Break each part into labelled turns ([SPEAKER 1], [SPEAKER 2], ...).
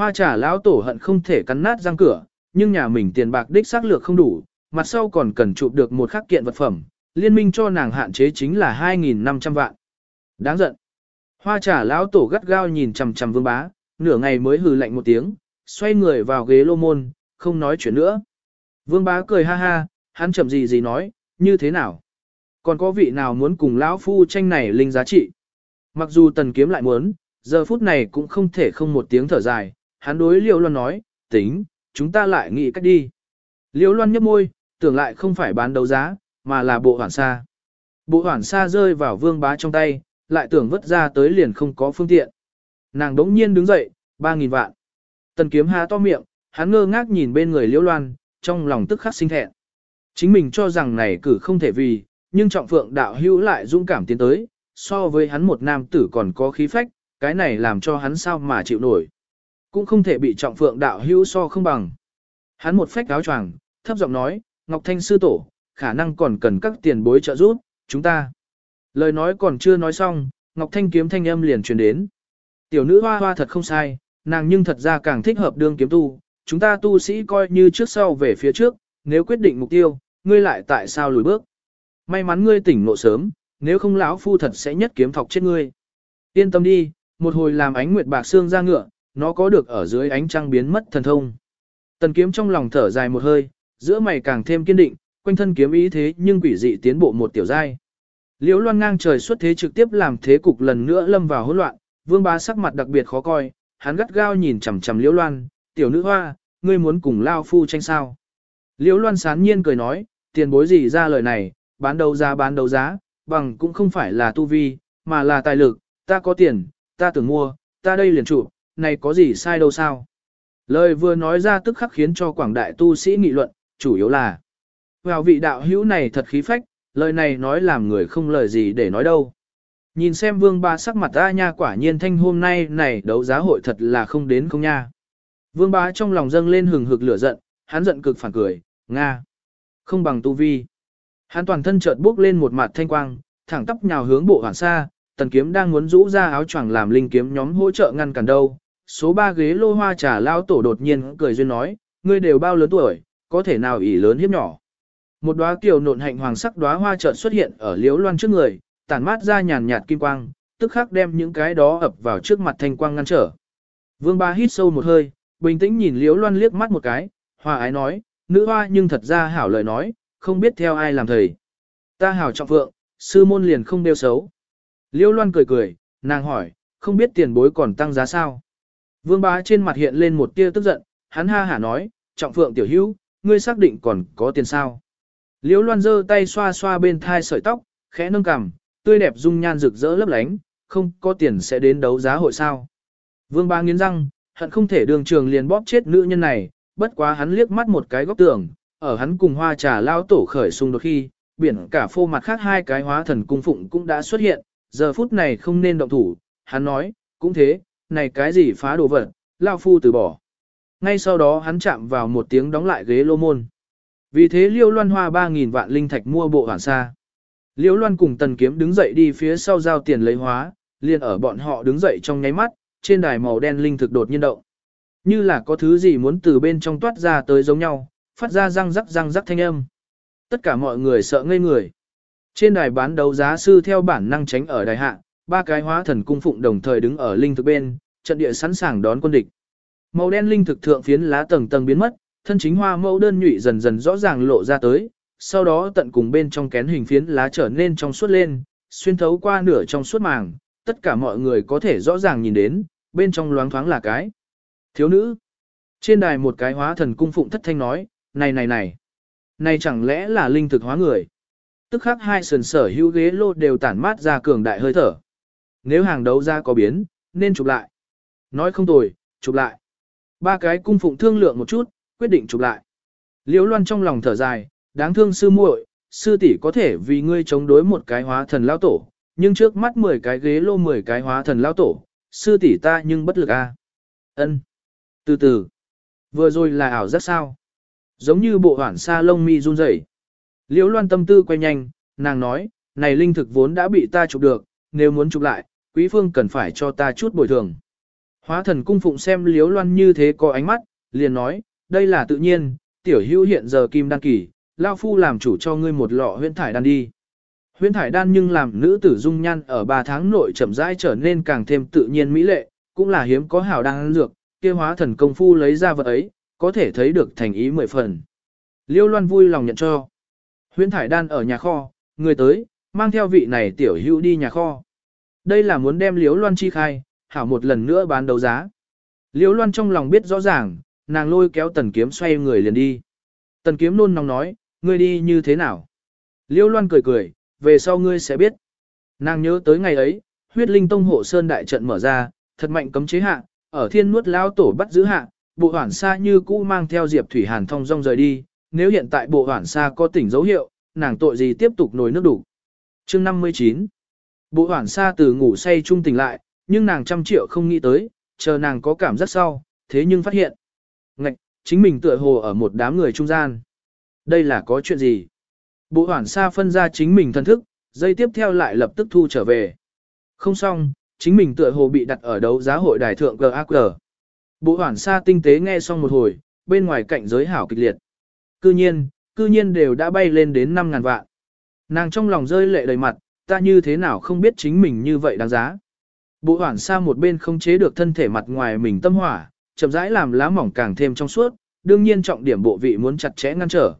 [SPEAKER 1] Hoa trả lão tổ hận không thể cắn nát răng cửa, nhưng nhà mình tiền bạc đích xác lược không đủ, mặt sau còn cần chụp được một khắc kiện vật phẩm, liên minh cho nàng hạn chế chính là 2.500 vạn. Đáng giận. Hoa trả lão tổ gắt gao nhìn chằm chằm vương bá, nửa ngày mới hừ lạnh một tiếng, xoay người vào ghế lô môn, không nói chuyện nữa. Vương bá cười ha ha, hắn chậm gì gì nói, như thế nào? Còn có vị nào muốn cùng lão phu tranh này linh giá trị? Mặc dù tần kiếm lại muốn, giờ phút này cũng không thể không một tiếng thở dài, hắn đối Liễu loan nói, tính, chúng ta lại nghĩ cách đi. Liễu loan nhấp môi, tưởng lại không phải bán đấu giá, mà là bộ hoảng xa. Bộ hoảng xa rơi vào vương bá trong tay, lại tưởng vứt ra tới liền không có phương tiện. Nàng đống nhiên đứng dậy, ba nghìn vạn. Tần kiếm há to miệng, hắn ngơ ngác nhìn bên người liễu loan, trong lòng tức khắc sinh thẹn. Chính mình cho rằng này cử không thể vì, nhưng trọng phượng đạo hữu lại dũng cảm tiến tới, so với hắn một nam tử còn có khí phách, cái này làm cho hắn sao mà chịu nổi. Cũng không thể bị trọng phượng đạo hữu so không bằng. Hắn một phách áo choàng, thấp giọng nói, Ngọc Thanh sư tổ, khả năng còn cần các tiền bối trợ giúp, chúng ta. Lời nói còn chưa nói xong, Ngọc Thanh kiếm thanh âm liền truyền đến. Tiểu nữ hoa hoa thật không sai, nàng nhưng thật ra càng thích hợp đương kiếm tu, chúng ta tu sĩ coi như trước sau về phía trước, nếu quyết định mục tiêu, ngươi lại tại sao lùi bước. May mắn ngươi tỉnh ngộ sớm, nếu không lão phu thật sẽ nhất kiếm thọc chết ngươi. Yên tâm đi, một hồi làm ánh nguyệt bạc xương ra ngựa, nó có được ở dưới ánh trăng biến mất thần thông. Tần kiếm trong lòng thở dài một hơi, giữa mày càng thêm kiên định, quanh thân kiếm ý thế nhưng quỷ dị tiến bộ một tiểu giai. Liễu Loan ngang trời xuất thế trực tiếp làm thế cục lần nữa lâm vào hỗn loạn, Vương Bá sắc mặt đặc biệt khó coi, hắn gắt gao nhìn chằm chằm Liễu Loan, "Tiểu nữ hoa, ngươi muốn cùng lao phu tranh sao?" Liễu Loan sán nhiên cười nói, "Tiền bối gì ra lời này, bán đấu giá bán đấu giá, bằng cũng không phải là tu vi, mà là tài lực, ta có tiền, ta tưởng mua, ta đây liền chủ, này có gì sai đâu sao?" Lời vừa nói ra tức khắc khiến cho quảng đại tu sĩ nghị luận, chủ yếu là vào vị đạo hữu này thật khí phách, lời này nói làm người không lời gì để nói đâu. Nhìn xem vương ba sắc mặt ta nha quả nhiên thanh hôm nay này đấu giá hội thật là không đến không nha. Vương bá trong lòng dâng lên hừng hực lửa giận, hắn giận cực phản cười, Nga. Không bằng tu vi. Hắn toàn thân chợt bước lên một mặt thanh quang, thẳng tóc nhào hướng bộ hoàn xa, tần kiếm đang muốn rũ ra áo choàng làm linh kiếm nhóm hỗ trợ ngăn cản đâu. Số ba ghế lô hoa trà lao tổ đột nhiên cười duyên nói, ngươi đều bao lớn tuổi, có thể nào ỷ lớn hiếp nhỏ. Một đóa kiều nộn hạnh hoàng sắc đóa hoa chợt xuất hiện ở liếu loan trước người, tản mát ra nhàn nhạt kim quang, tức khắc đem những cái đó ập vào trước mặt thanh quang ngăn trở. Vương ba hít sâu một hơi, bình tĩnh nhìn liếu loan liếc mắt một cái, hoa ái nói, nữ hoa nhưng thật ra hảo lời nói, không biết theo ai làm thầy. Ta hảo trọng vượng, sư môn liền không đeo xấu. Liêu loan cười cười, nàng hỏi, không biết tiền bối còn tăng giá sao. Vương bá trên mặt hiện lên một tia tức giận, hắn ha hả nói, trọng phượng tiểu hữu, ngươi xác định còn có tiền sao. Liêu Loan giơ tay xoa xoa bên thai sợi tóc, khẽ nâng cằm, tươi đẹp dung nhan rực rỡ lấp lánh, không có tiền sẽ đến đấu giá hội sao. Vương Ba nghiến răng, hận không thể đường trường liền bóp chết nữ nhân này, bất quá hắn liếc mắt một cái góc tường, ở hắn cùng hoa trà lao tổ khởi xung đột khi, biển cả phô mặt khác hai cái hóa thần cung phụng cũng đã xuất hiện, giờ phút này không nên động thủ, hắn nói, cũng thế, này cái gì phá đồ vật, lao phu từ bỏ. Ngay sau đó hắn chạm vào một tiếng đóng lại ghế lô môn. Vì thế Liêu Loan hoa 3.000 vạn linh thạch mua bộ hoàn xa. Liêu Loan cùng Tần Kiếm đứng dậy đi phía sau giao tiền lấy hóa, liền ở bọn họ đứng dậy trong nháy mắt, trên đài màu đen linh thực đột nhiên động. Như là có thứ gì muốn từ bên trong toát ra tới giống nhau, phát ra răng rắc răng rắc thanh âm. Tất cả mọi người sợ ngây người. Trên đài bán đấu giá sư theo bản năng tránh ở đài hạ, ba cái hóa thần cung phụng đồng thời đứng ở linh thực bên, trận địa sẵn sàng đón quân địch. Màu đen linh thực thượng phiến lá tầng tầng biến mất, thân chính hoa mẫu đơn nhụy dần dần rõ ràng lộ ra tới, sau đó tận cùng bên trong kén hình phiến lá trở nên trong suốt lên, xuyên thấu qua nửa trong suốt màng, tất cả mọi người có thể rõ ràng nhìn đến, bên trong loáng thoáng là cái. Thiếu nữ. Trên đài một cái hóa thần cung phụng thất thanh nói, này này này, này chẳng lẽ là linh thực hóa người. Tức khắc hai sườn sở hữu ghế lô đều tản mát ra cường đại hơi thở. Nếu hàng đấu ra có biến, nên chụp lại. Nói không tồi, chụp lại. Ba cái cung phụng thương lượng một chút, quyết định chụp lại. Liễu Loan trong lòng thở dài, đáng thương sư muội, sư tỷ có thể vì ngươi chống đối một cái hóa thần lao tổ, nhưng trước mắt 10 cái ghế lô 10 cái hóa thần lao tổ, sư tỷ ta nhưng bất lực a. Ân. Từ từ. Vừa rồi là ảo giác sao? Giống như bộ hoản sa lông mi run rẩy. Liễu Loan tâm tư quay nhanh, nàng nói, này linh thực vốn đã bị ta chụp được, nếu muốn chụp lại, quý phương cần phải cho ta chút bồi thường. Hóa thần cung phụng xem liếu loan như thế có ánh mắt, liền nói, đây là tự nhiên, tiểu hữu hiện giờ kim đan kỳ, lao phu làm chủ cho ngươi một lọ huyễn thải đan đi. Huyễn thải đan nhưng làm nữ tử dung nhan ở 3 tháng nội chậm rãi trở nên càng thêm tự nhiên mỹ lệ, cũng là hiếm có hảo đan dược, kia hóa thần công phu lấy ra vật ấy, có thể thấy được thành ý mười phần. Liêu Loan vui lòng nhận cho. Huyễn thải đan ở nhà kho, người tới, mang theo vị này tiểu hữu đi nhà kho. Đây là muốn đem Liễu Loan chi khai, hảo một lần nữa bán đấu giá. Liễu Loan trong lòng biết rõ ràng, nàng lôi kéo tần kiếm xoay người liền đi. Tần kiếm nôn nóng nói, ngươi đi như thế nào? Liễu Loan cười cười, về sau ngươi sẽ biết. Nàng nhớ tới ngày ấy, huyết linh tông hộ sơn đại trận mở ra, thật mạnh cấm chế hạ, ở thiên nuốt lao tổ bắt giữ hạ, bộ hoảng xa như cũ mang theo Diệp Thủy Hàn thông rong rời đi, nếu hiện tại bộ hoảng xa có tỉnh dấu hiệu, nàng tội gì tiếp tục nổi nước đủ. Chương 59 Bộ hoảng xa từ ngủ say trung tỉnh lại, nhưng nàng trăm triệu không nghĩ tới, chờ nàng có cảm giác sau, thế nhưng phát hiện. Ngạch, chính mình tựa hồ ở một đám người trung gian. Đây là có chuyện gì? Bộ hoảng xa phân ra chính mình thân thức, dây tiếp theo lại lập tức thu trở về. Không xong, chính mình tựa hồ bị đặt ở đấu giá hội đài thượng GAG. Bộ hoảng xa tinh tế nghe xong một hồi, bên ngoài cạnh giới hảo kịch liệt. Cư nhiên, cư nhiên đều đã bay lên đến 5.000 vạn. Nàng trong lòng rơi lệ đầy mặt, ta như thế nào không biết chính mình như vậy đáng giá. Bộ hoảng xa một bên không chế được thân thể mặt ngoài mình tâm hỏa, chậm rãi làm lá mỏng càng thêm trong suốt, đương nhiên trọng điểm bộ vị muốn chặt chẽ ngăn trở.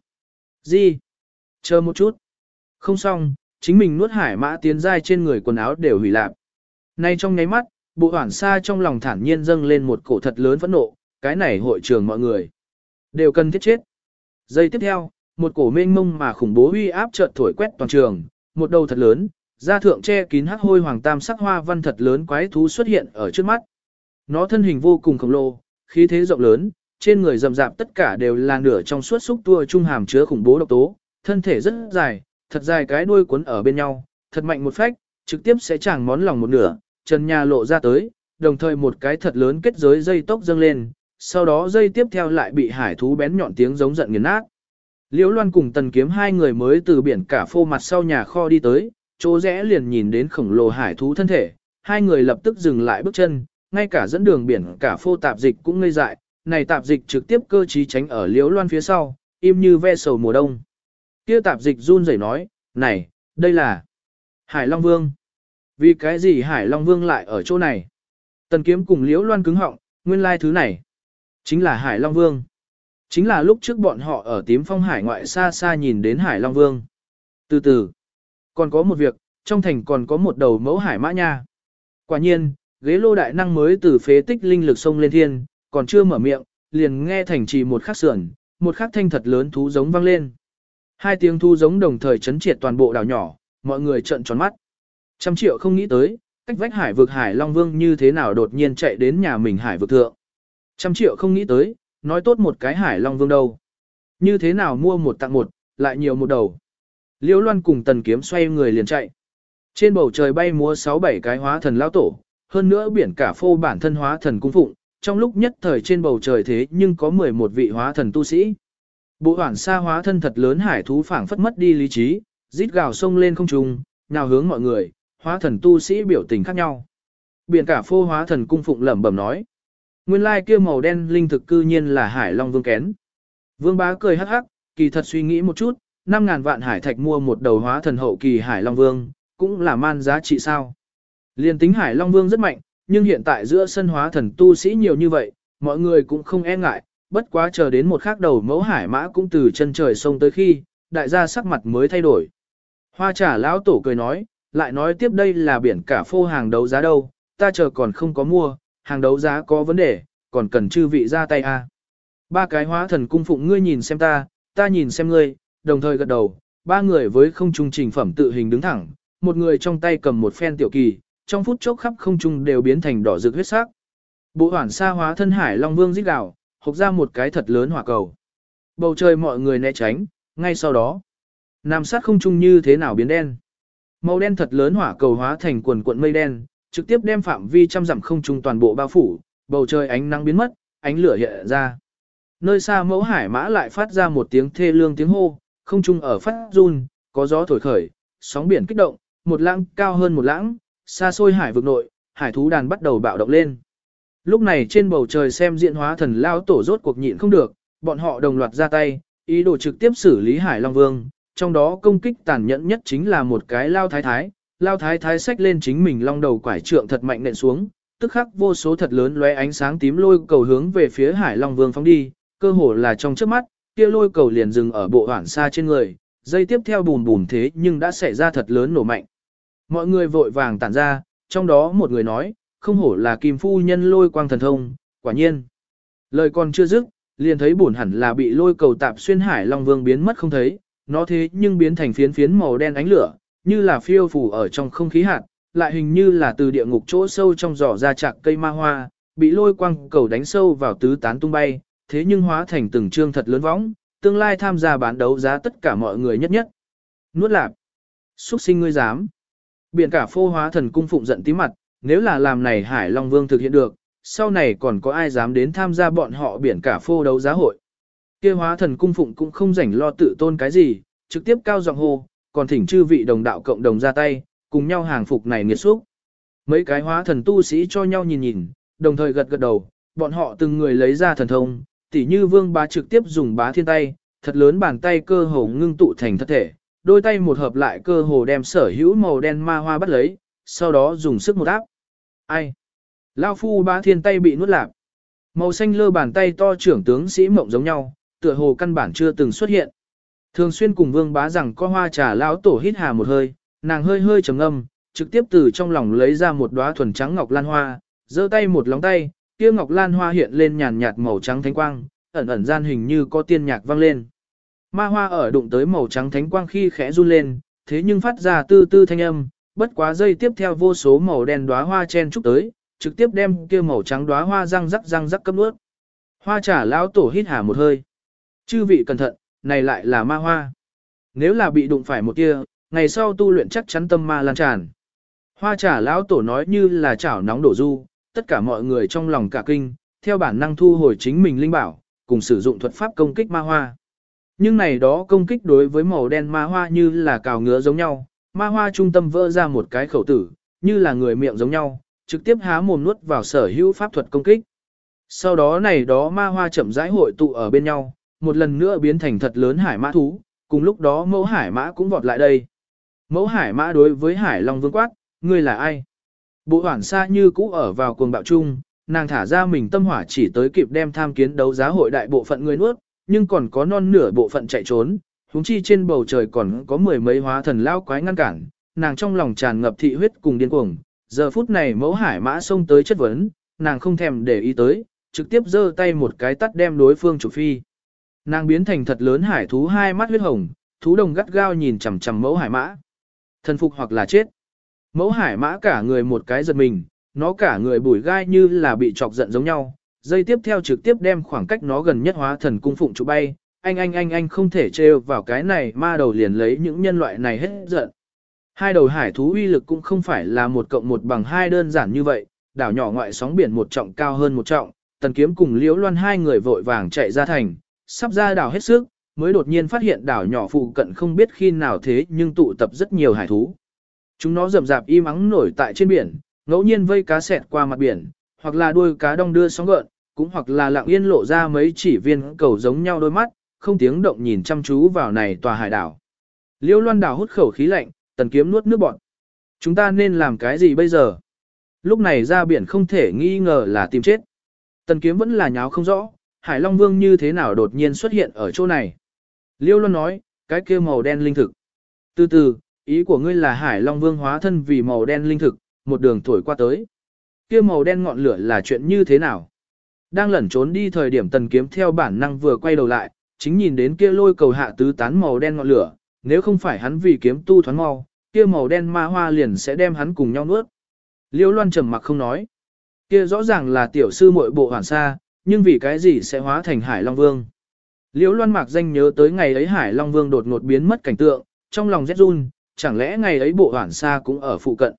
[SPEAKER 1] Gì? Chờ một chút. Không xong, chính mình nuốt hải mã tiến dai trên người quần áo đều hủy lạc. Nay trong nháy mắt, bộ hoảng xa trong lòng thản nhiên dâng lên một cổ thật lớn phẫn nộ, cái này hội trường mọi người. Đều cần thiết chết. Giây tiếp theo, một cổ mênh mông mà khủng bố uy áp chợt thổi quét toàn trường, một đầu thật lớn, da thượng che kín hắc hôi hoàng tam sắc hoa văn thật lớn quái thú xuất hiện ở trước mắt. Nó thân hình vô cùng khổng lồ, khí thế rộng lớn, trên người rậm rạp tất cả đều là nửa trong suốt xúc tua trung hàm chứa khủng bố độc tố, thân thể rất dài, thật dài cái đuôi cuốn ở bên nhau, thật mạnh một phách, trực tiếp sẽ chẳng món lòng một nửa, trần nhà lộ ra tới, đồng thời một cái thật lớn kết giới dây tốc dâng lên, sau đó dây tiếp theo lại bị hải thú bén nhọn tiếng giống giận nghiền nát. Liễu Loan cùng Tần Kiếm hai người mới từ biển cả phô mặt sau nhà kho đi tới, chỗ rẽ liền nhìn đến khổng lồ hải thú thân thể, hai người lập tức dừng lại bước chân, ngay cả dẫn đường biển cả phô tạp dịch cũng ngây dại, này tạp dịch trực tiếp cơ trí tránh ở Liễu Loan phía sau, im như ve sầu mùa đông. Kia tạp dịch run rẩy nói, này, đây là Hải Long Vương. Vì cái gì Hải Long Vương lại ở chỗ này? Tần kiếm cùng Liễu Loan cứng họng, nguyên lai thứ này. Chính là Hải Long Vương. Chính là lúc trước bọn họ ở tím phong hải ngoại xa xa nhìn đến Hải Long Vương. Từ từ, còn có một việc, trong thành còn có một đầu mẫu hải mã nha. Quả nhiên, ghế lô đại năng mới từ phế tích linh lực sông lên thiên, còn chưa mở miệng, liền nghe thành trì một khắc sườn, một khắc thanh thật lớn thú giống vang lên. Hai tiếng thu giống đồng thời chấn triệt toàn bộ đảo nhỏ, mọi người trợn tròn mắt. Trăm triệu không nghĩ tới, cách vách hải vực hải Long Vương như thế nào đột nhiên chạy đến nhà mình hải vực thượng. Trăm triệu không nghĩ tới, nói tốt một cái hải Long Vương đâu. Như thế nào mua một tặng một, lại nhiều một đầu. Liễu Loan cùng tần kiếm xoay người liền chạy. Trên bầu trời bay múa sáu bảy cái hóa thần lao tổ, hơn nữa biển cả phô bản thân hóa thần cung phụng, trong lúc nhất thời trên bầu trời thế nhưng có 11 vị hóa thần tu sĩ. Bộ hoảng xa hóa thân thật lớn hải thú phảng phất mất đi lý trí, rít gào sông lên không trung, nào hướng mọi người, hóa thần tu sĩ biểu tình khác nhau. Biển cả phô hóa thần cung phụng lẩm bẩm nói. Nguyên lai kia màu đen linh thực cư nhiên là hải long vương kén. Vương bá cười hắc hắc, kỳ thật suy nghĩ một chút, 5.000 vạn hải thạch mua một đầu hóa thần hậu kỳ hải long vương, cũng là man giá trị sao. Liên tính hải long vương rất mạnh, nhưng hiện tại giữa sân hóa thần tu sĩ nhiều như vậy, mọi người cũng không e ngại, bất quá chờ đến một khắc đầu mẫu hải mã cũng từ chân trời sông tới khi, đại gia sắc mặt mới thay đổi. Hoa trả lão tổ cười nói, lại nói tiếp đây là biển cả phô hàng đấu giá đâu, ta chờ còn không có mua, hàng đấu giá có vấn đề, còn cần chư vị ra tay a. À. Ba cái hóa thần cung phụng ngươi nhìn xem ta, ta nhìn xem ngươi, đồng thời gật đầu, ba người với không trung trình phẩm tự hình đứng thẳng, một người trong tay cầm một phen tiểu kỳ, trong phút chốc khắp không trung đều biến thành đỏ rực huyết sắc. Bộ hoản sa hóa thân hải long vương rít gào, hộc ra một cái thật lớn hỏa cầu. Bầu trời mọi người né tránh, ngay sau đó, nam sát không trung như thế nào biến đen. Màu đen thật lớn hỏa cầu hóa thành quần cuộn mây đen, trực tiếp đem phạm vi trăm dặm không trung toàn bộ bao phủ, bầu trời ánh nắng biến mất, ánh lửa hiện ra. Nơi xa mẫu hải mã lại phát ra một tiếng thê lương tiếng hô, không trung ở phát run, có gió thổi khởi, sóng biển kích động, một lãng cao hơn một lãng, xa xôi hải vực nội, hải thú đàn bắt đầu bạo động lên. Lúc này trên bầu trời xem diện hóa thần lao tổ rốt cuộc nhịn không được, bọn họ đồng loạt ra tay, ý đồ trực tiếp xử lý Hải Long Vương, trong đó công kích tàn nhẫn nhất chính là một cái lao thái thái, lao thái thái xách lên chính mình long đầu quải trượng thật mạnh nện xuống, tức khắc vô số thật lớn lóe ánh sáng tím lôi cầu hướng về phía Hải Long Vương phóng đi, cơ hồ là trong trước mắt, kia lôi cầu liền dừng ở bộ hoảng xa trên người, dây tiếp theo bùn bùn thế nhưng đã xảy ra thật lớn nổ mạnh. Mọi người vội vàng tản ra, trong đó một người nói, không hổ là kim phu nhân lôi quang thần thông, quả nhiên. Lời còn chưa dứt, liền thấy bổn hẳn là bị lôi cầu tạp xuyên hải long vương biến mất không thấy, nó thế nhưng biến thành phiến phiến màu đen ánh lửa, như là phiêu phù ở trong không khí hạt, lại hình như là từ địa ngục chỗ sâu trong giỏ ra chạc cây ma hoa, bị lôi quang cầu đánh sâu vào tứ tán tung bay, thế nhưng hóa thành từng trương thật lớn võng, tương lai tham gia bán đấu giá tất cả mọi người nhất nhất. Nuốt lạp. Xuất sinh ngươi dám. Biển cả phô hóa thần cung phụng giận tí mặt, nếu là làm này Hải Long Vương thực hiện được, sau này còn có ai dám đến tham gia bọn họ biển cả phô đấu giá hội. Kia hóa thần cung phụng cũng không rảnh lo tự tôn cái gì, trực tiếp cao giọng hô, còn thỉnh chư vị đồng đạo cộng đồng ra tay, cùng nhau hàng phục này nghiệt xúc. Mấy cái hóa thần tu sĩ cho nhau nhìn nhìn, đồng thời gật gật đầu, bọn họ từng người lấy ra thần thông, tỉ như vương bá trực tiếp dùng bá thiên tay, thật lớn bàn tay cơ hồ ngưng tụ thành thất thể, đôi tay một hợp lại cơ hồ đem sở hữu màu đen ma hoa bắt lấy, sau đó dùng sức một áp. Ai? Lao phu bá thiên tay bị nuốt lạp. Màu xanh lơ bàn tay to trưởng tướng sĩ mộng giống nhau, tựa hồ căn bản chưa từng xuất hiện. Thường xuyên cùng vương bá rằng có hoa trà lão tổ hít hà một hơi, nàng hơi hơi trầm âm trực tiếp từ trong lòng lấy ra một đóa thuần trắng ngọc lan hoa, giơ tay một lóng tay, kia ngọc lan hoa hiện lên nhàn nhạt màu trắng thánh quang, ẩn ẩn gian hình như có tiên nhạc vang lên. Ma hoa ở đụng tới màu trắng thánh quang khi khẽ run lên, thế nhưng phát ra tư tư thanh âm, bất quá dây tiếp theo vô số màu đen đóa hoa chen chúc tới, trực tiếp đem kia màu trắng đóa hoa răng rắc răng rắc cấp nước. Hoa trả lão tổ hít hà một hơi. Chư vị cẩn thận, này lại là ma hoa. Nếu là bị đụng phải một kia, ngày sau tu luyện chắc chắn tâm ma lan tràn. Hoa trả lão tổ nói như là chảo nóng đổ du, tất cả mọi người trong lòng cả kinh, theo bản năng thu hồi chính mình linh bảo, cùng sử dụng thuật pháp công kích ma hoa. Nhưng này đó công kích đối với màu đen ma hoa như là cào ngứa giống nhau, ma hoa trung tâm vỡ ra một cái khẩu tử, như là người miệng giống nhau, trực tiếp há mồm nuốt vào sở hữu pháp thuật công kích. Sau đó này đó ma hoa chậm rãi hội tụ ở bên nhau, một lần nữa biến thành thật lớn hải mã thú, cùng lúc đó mẫu hải mã cũng vọt lại đây. Mẫu hải mã đối với hải long vương quát, ngươi là ai? Bộ hoảng xa như cũ ở vào cuồng bạo chung, nàng thả ra mình tâm hỏa chỉ tới kịp đem tham kiến đấu giá hội đại bộ phận người nuốt, nhưng còn có non nửa bộ phận chạy trốn, huống chi trên bầu trời còn có mười mấy hóa thần lao quái ngăn cản, nàng trong lòng tràn ngập thị huyết cùng điên cuồng. Giờ phút này mẫu hải mã xông tới chất vấn, nàng không thèm để ý tới, trực tiếp giơ tay một cái tắt đem đối phương chủ phi. Nàng biến thành thật lớn hải thú hai mắt huyết hồng, thú đồng gắt gao nhìn chằm chằm mẫu hải mã. Thần phục hoặc là chết. Mẫu hải mã cả người một cái giật mình, nó cả người bùi gai như là bị chọc giận giống nhau. Dây tiếp theo trực tiếp đem khoảng cách nó gần nhất hóa thần cung phụng trụ bay. Anh anh anh anh không thể trêu vào cái này ma đầu liền lấy những nhân loại này hết giận. Hai đầu hải thú uy lực cũng không phải là một cộng một bằng hai đơn giản như vậy, đảo nhỏ ngoại sóng biển một trọng cao hơn một trọng, tần kiếm cùng liễu loan hai người vội vàng chạy ra thành, sắp ra đảo hết sức, mới đột nhiên phát hiện đảo nhỏ phụ cận không biết khi nào thế nhưng tụ tập rất nhiều hải thú. Chúng nó rầm rạp im ắng nổi tại trên biển, ngẫu nhiên vây cá sẹt qua mặt biển, hoặc là đuôi cá đong đưa sóng gợn, cũng hoặc là lặng yên lộ ra mấy chỉ viên cầu giống nhau đôi mắt, không tiếng động nhìn chăm chú vào này tòa hải đảo. Liêu loan đảo hút khẩu khí lạnh, tần kiếm nuốt nước bọt. Chúng ta nên làm cái gì bây giờ? Lúc này ra biển không thể nghi ngờ là tìm chết. Tần kiếm vẫn là nháo không rõ, Hải Long Vương như thế nào đột nhiên xuất hiện ở chỗ này. Liêu Loan nói, cái kia màu đen linh thực. Từ từ, ý của ngươi là Hải Long Vương hóa thân vì màu đen linh thực, một đường thổi qua tới. Kia màu đen ngọn lửa là chuyện như thế nào? Đang lẩn trốn đi thời điểm tần kiếm theo bản năng vừa quay đầu lại, chính nhìn đến kia lôi cầu hạ tứ tán màu đen ngọn lửa, nếu không phải hắn vì kiếm tu thoáng mau, kia màu đen ma hoa liền sẽ đem hắn cùng nhau nuốt. Liêu Loan trầm mặc không nói. Kia rõ ràng là tiểu sư muội bộ hoàn sa, nhưng vì cái gì sẽ hóa thành Hải Long Vương. Liễu Loan Mạc danh nhớ tới ngày ấy Hải Long Vương đột ngột biến mất cảnh tượng, trong lòng rét run, chẳng lẽ ngày ấy bộ hoản sa cũng ở phụ cận.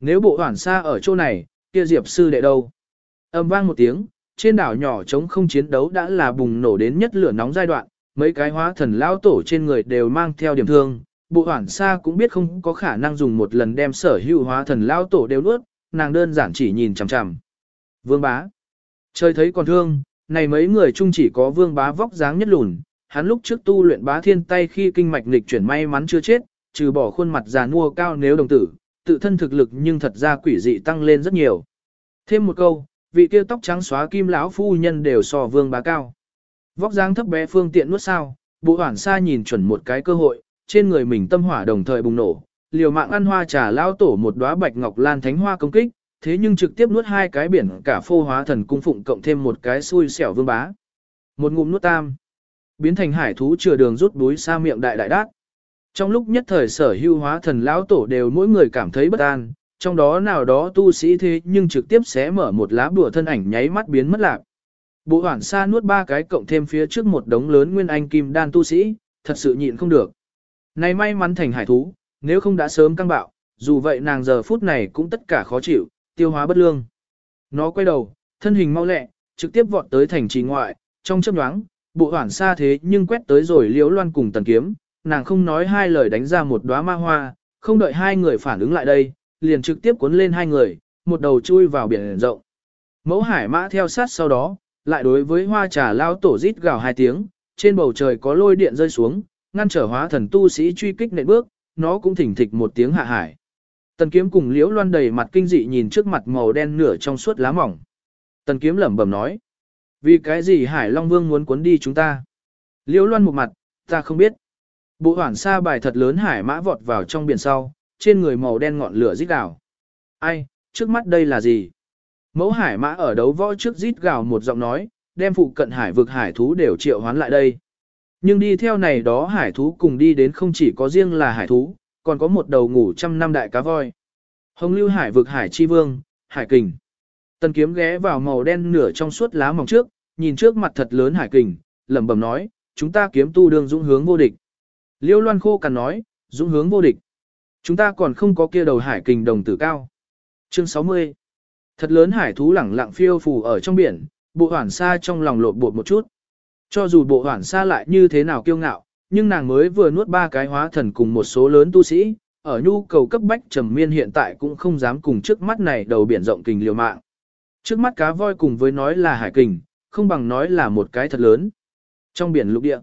[SPEAKER 1] Nếu bộ hoản sa ở chỗ này, kia Diệp sư đệ đâu? Âm vang một tiếng, trên đảo nhỏ chống không chiến đấu đã là bùng nổ đến nhất lửa nóng giai đoạn, mấy cái hóa thần lao tổ trên người đều mang theo điểm thương. Bộ hoản sa cũng biết không có khả năng dùng một lần đem sở hữu hóa thần lao tổ đều nuốt, nàng đơn giản chỉ nhìn chằm chằm. Vương bá. Trời thấy còn thương, này mấy người chung chỉ có vương bá vóc dáng nhất lùn, hắn lúc trước tu luyện bá thiên tay khi kinh mạch nghịch chuyển may mắn chưa chết, trừ bỏ khuôn mặt già nua cao nếu đồng tử, tự thân thực lực nhưng thật ra quỷ dị tăng lên rất nhiều. Thêm một câu, vị kia tóc trắng xóa kim lão phu nhân đều so vương bá cao. Vóc dáng thấp bé phương tiện nuốt sao, bộ hoảng xa nhìn chuẩn một cái cơ hội, trên người mình tâm hỏa đồng thời bùng nổ, liều mạng ăn hoa trà lao tổ một đóa bạch ngọc lan thánh hoa công kích, thế nhưng trực tiếp nuốt hai cái biển cả phô hóa thần cung phụng cộng thêm một cái xui xẻo vương bá. Một ngụm nuốt tam, biến thành hải thú chừa đường rút đuối xa miệng đại đại đát. Trong lúc nhất thời sở hưu hóa thần lão tổ đều mỗi người cảm thấy bất an, trong đó nào đó tu sĩ thế nhưng trực tiếp xé mở một lá bùa thân ảnh nháy mắt biến mất lạc. Bộ hoảng xa nuốt ba cái cộng thêm phía trước một đống lớn nguyên anh kim đan tu sĩ, thật sự nhịn không được. Này may mắn thành hải thú, nếu không đã sớm căng bạo, dù vậy nàng giờ phút này cũng tất cả khó chịu, tiêu hóa bất lương. Nó quay đầu, thân hình mau lẹ, trực tiếp vọt tới thành trì ngoại, trong chớp nhoáng, bộ hoảng xa thế nhưng quét tới rồi liễu loan cùng tần kiếm, nàng không nói hai lời đánh ra một đóa ma hoa, không đợi hai người phản ứng lại đây, liền trực tiếp cuốn lên hai người, một đầu chui vào biển rộng. Mẫu hải mã theo sát sau đó, lại đối với hoa trà lao tổ rít gào hai tiếng, trên bầu trời có lôi điện rơi xuống, ngăn trở hóa thần tu sĩ truy kích nệ bước, nó cũng thỉnh thịch một tiếng hạ hải. Tần kiếm cùng liễu loan đầy mặt kinh dị nhìn trước mặt màu đen nửa trong suốt lá mỏng. Tần kiếm lẩm bẩm nói. Vì cái gì Hải Long Vương muốn cuốn đi chúng ta? Liễu loan một mặt, ta không biết. Bộ hoảng xa bài thật lớn hải mã vọt vào trong biển sau, trên người màu đen ngọn lửa rít gào. Ai, trước mắt đây là gì? Mẫu hải mã ở đấu võ trước rít gào một giọng nói, đem phụ cận hải vực hải thú đều triệu hoán lại đây. Nhưng đi theo này đó hải thú cùng đi đến không chỉ có riêng là hải thú, còn có một đầu ngủ trăm năm đại cá voi. Hồng lưu hải vực hải chi vương, hải kình. Tần kiếm ghé vào màu đen nửa trong suốt lá mỏng trước, nhìn trước mặt thật lớn hải kình, lẩm bẩm nói, chúng ta kiếm tu đường dũng hướng vô địch. Liêu loan khô cằn nói, dũng hướng vô địch. Chúng ta còn không có kia đầu hải kình đồng tử cao. Chương 60 Thật lớn hải thú lẳng lặng phiêu phù ở trong biển, bộ hoảng xa trong lòng lột bột một chút. Cho dù bộ hoảng xa lại như thế nào kiêu ngạo, nhưng nàng mới vừa nuốt ba cái hóa thần cùng một số lớn tu sĩ, ở nhu cầu cấp bách trầm miên hiện tại cũng không dám cùng trước mắt này đầu biển rộng kình liều mạng. Trước mắt cá voi cùng với nói là hải kình, không bằng nói là một cái thật lớn. Trong biển lục địa,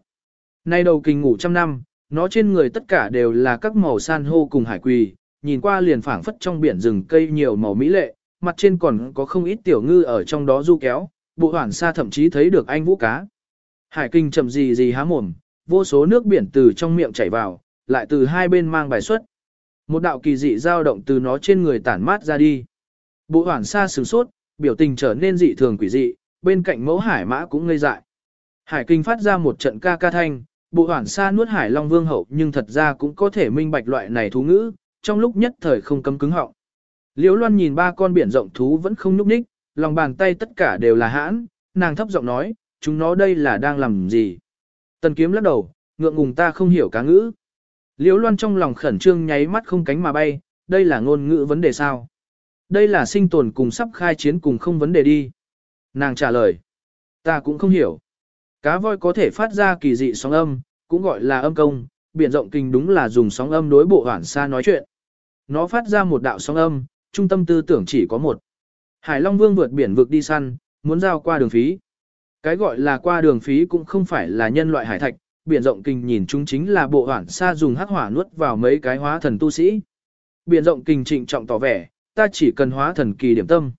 [SPEAKER 1] nay đầu kình ngủ trăm năm, nó trên người tất cả đều là các màu san hô cùng hải quỳ, nhìn qua liền phảng phất trong biển rừng cây nhiều màu mỹ lệ, mặt trên còn có không ít tiểu ngư ở trong đó du kéo, bộ hoảng xa thậm chí thấy được anh vũ cá. Hải kinh chậm gì gì há mồm, vô số nước biển từ trong miệng chảy vào, lại từ hai bên mang bài xuất. Một đạo kỳ dị dao động từ nó trên người tản mát ra đi. Bộ hoảng xa sửng sốt, biểu tình trở nên dị thường quỷ dị, bên cạnh mẫu hải mã cũng ngây dại. Hải kinh phát ra một trận ca ca thanh, bộ hoảng xa nuốt hải long vương hậu nhưng thật ra cũng có thể minh bạch loại này thú ngữ, trong lúc nhất thời không cấm cứng họng. Liễu Loan nhìn ba con biển rộng thú vẫn không nhúc nhích, lòng bàn tay tất cả đều là hãn, nàng thấp giọng nói, chúng nó đây là đang làm gì? Tần kiếm lắc đầu, ngượng ngùng ta không hiểu cá ngữ. Liễu Loan trong lòng khẩn trương nháy mắt không cánh mà bay, đây là ngôn ngữ vấn đề sao? Đây là sinh tồn cùng sắp khai chiến cùng không vấn đề đi. Nàng trả lời, ta cũng không hiểu. Cá voi có thể phát ra kỳ dị sóng âm, cũng gọi là âm công, biển rộng kinh đúng là dùng sóng âm đối bộ hoảng xa nói chuyện. Nó phát ra một đạo sóng âm, trung tâm tư tưởng chỉ có một. Hải Long Vương vượt biển vực đi săn, muốn giao qua đường phí. Cái gọi là qua đường phí cũng không phải là nhân loại hải thạch, biển rộng kinh nhìn chúng chính là bộ hoảng xa dùng hắc hỏa nuốt vào mấy cái hóa thần tu sĩ. Biển rộng kinh trịnh trọng tỏ vẻ, ta chỉ cần hóa thần kỳ điểm tâm.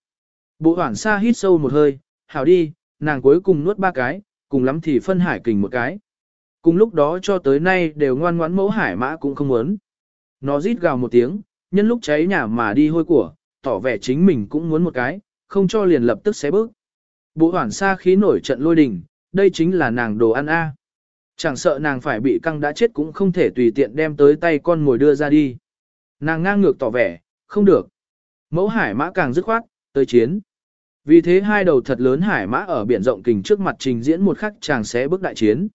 [SPEAKER 1] Bộ hoảng xa hít sâu một hơi, hảo đi, nàng cuối cùng nuốt ba cái, cùng lắm thì phân hải kình một cái. Cùng lúc đó cho tới nay đều ngoan ngoãn mẫu hải mã cũng không muốn. Nó rít gào một tiếng, nhân lúc cháy nhà mà đi hôi của, tỏ vẻ chính mình cũng muốn một cái, không cho liền lập tức xé bước. Bộ hoảng xa khí nổi trận lôi đình, đây chính là nàng đồ ăn a. Chẳng sợ nàng phải bị căng đã chết cũng không thể tùy tiện đem tới tay con ngồi đưa ra đi. Nàng ngang ngược tỏ vẻ, không được. Mẫu hải mã càng dứt khoát, tới chiến. Vì thế hai đầu thật lớn hải mã ở biển rộng kình trước mặt trình diễn một khắc chàng xé bước đại chiến.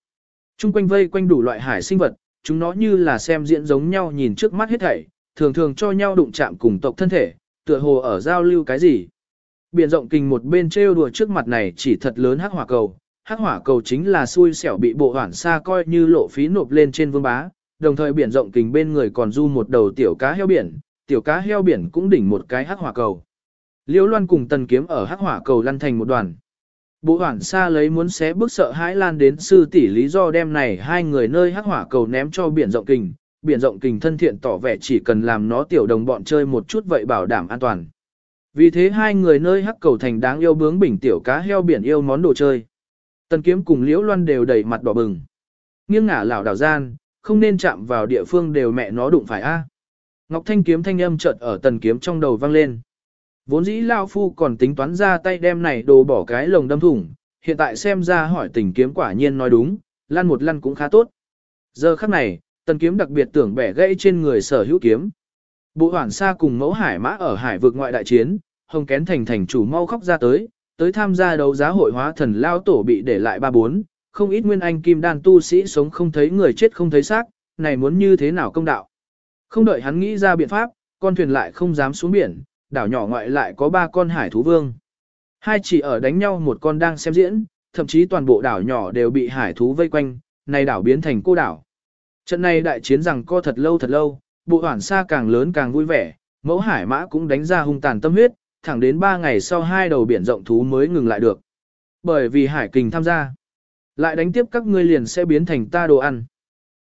[SPEAKER 1] Trung quanh vây quanh đủ loại hải sinh vật, chúng nó như là xem diễn giống nhau nhìn trước mắt hết thảy, thường thường cho nhau đụng chạm cùng tộc thân thể, tựa hồ ở giao lưu cái gì. Biển rộng kình một bên trêu đùa trước mặt này chỉ thật lớn hắc hỏa cầu, hắc hỏa cầu chính là xui xẻo bị bộ hoản xa coi như lộ phí nộp lên trên vương bá, đồng thời biển rộng kình bên người còn du một đầu tiểu cá heo biển, tiểu cá heo biển cũng đỉnh một cái hắc hỏa cầu. Liễu Loan cùng Tần Kiếm ở hắc hỏa cầu lăn thành một đoàn. Bộ hoản xa lấy muốn xé bức sợ hãi lan đến sư tỷ lý do đem này hai người nơi hắc hỏa cầu ném cho biển rộng kình. Biển rộng kình thân thiện tỏ vẻ chỉ cần làm nó tiểu đồng bọn chơi một chút vậy bảo đảm an toàn. Vì thế hai người nơi hắc cầu thành đáng yêu bướng bình tiểu cá heo biển yêu món đồ chơi. Tần kiếm cùng liễu loan đều đầy mặt đỏ bừng. Nghiêng ngả lảo đảo gian, không nên chạm vào địa phương đều mẹ nó đụng phải a. Ngọc Thanh kiếm thanh âm chợt ở tần kiếm trong đầu vang lên. Vốn dĩ Lao Phu còn tính toán ra tay đem này đồ bỏ cái lồng đâm thủng, hiện tại xem ra hỏi tình kiếm quả nhiên nói đúng, lăn một lăn cũng khá tốt. Giờ khắc này, tần kiếm đặc biệt tưởng bẻ gãy trên người sở hữu kiếm. Bộ hoảng xa cùng mẫu hải mã ở hải vực ngoại đại chiến, hồng kén thành thành chủ mau khóc ra tới, tới tham gia đấu giá hội hóa thần lao tổ bị để lại ba bốn, không ít nguyên anh kim đan tu sĩ sống không thấy người chết không thấy xác, này muốn như thế nào công đạo. Không đợi hắn nghĩ ra biện pháp, con thuyền lại không dám xuống biển, đảo nhỏ ngoại lại có ba con hải thú vương. Hai chỉ ở đánh nhau một con đang xem diễn, thậm chí toàn bộ đảo nhỏ đều bị hải thú vây quanh, này đảo biến thành cô đảo. Trận này đại chiến rằng co thật lâu thật lâu, bộ hoảng xa càng lớn càng vui vẻ, mẫu hải mã cũng đánh ra hung tàn tâm huyết, thẳng đến 3 ngày sau hai đầu biển rộng thú mới ngừng lại được. Bởi vì hải kình tham gia, lại đánh tiếp các ngươi liền sẽ biến thành ta đồ ăn.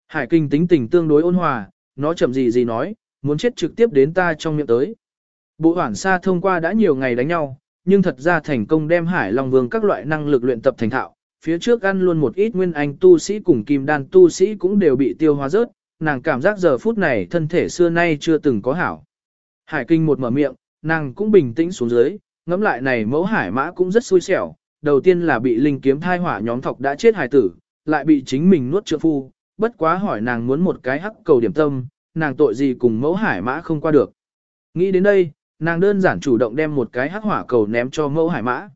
[SPEAKER 1] Hải kình tính tình tương đối ôn hòa, nó chậm gì gì nói, muốn chết trực tiếp đến ta trong miệng tới. Bộ hoảng xa thông qua đã nhiều ngày đánh nhau, nhưng thật ra thành công đem hải long vương các loại năng lực luyện tập thành thạo. Phía trước ăn luôn một ít nguyên anh tu sĩ cùng kim đan tu sĩ cũng đều bị tiêu hóa rớt, nàng cảm giác giờ phút này thân thể xưa nay chưa từng có hảo. Hải kinh một mở miệng, nàng cũng bình tĩnh xuống dưới, ngẫm lại này mẫu hải mã cũng rất xui xẻo, đầu tiên là bị linh kiếm thai hỏa nhóm thọc đã chết hải tử, lại bị chính mình nuốt trượng phu, bất quá hỏi nàng muốn một cái hắc cầu điểm tâm, nàng tội gì cùng mẫu hải mã không qua được. Nghĩ đến đây, nàng đơn giản chủ động đem một cái hắc hỏa cầu ném cho mẫu hải mã.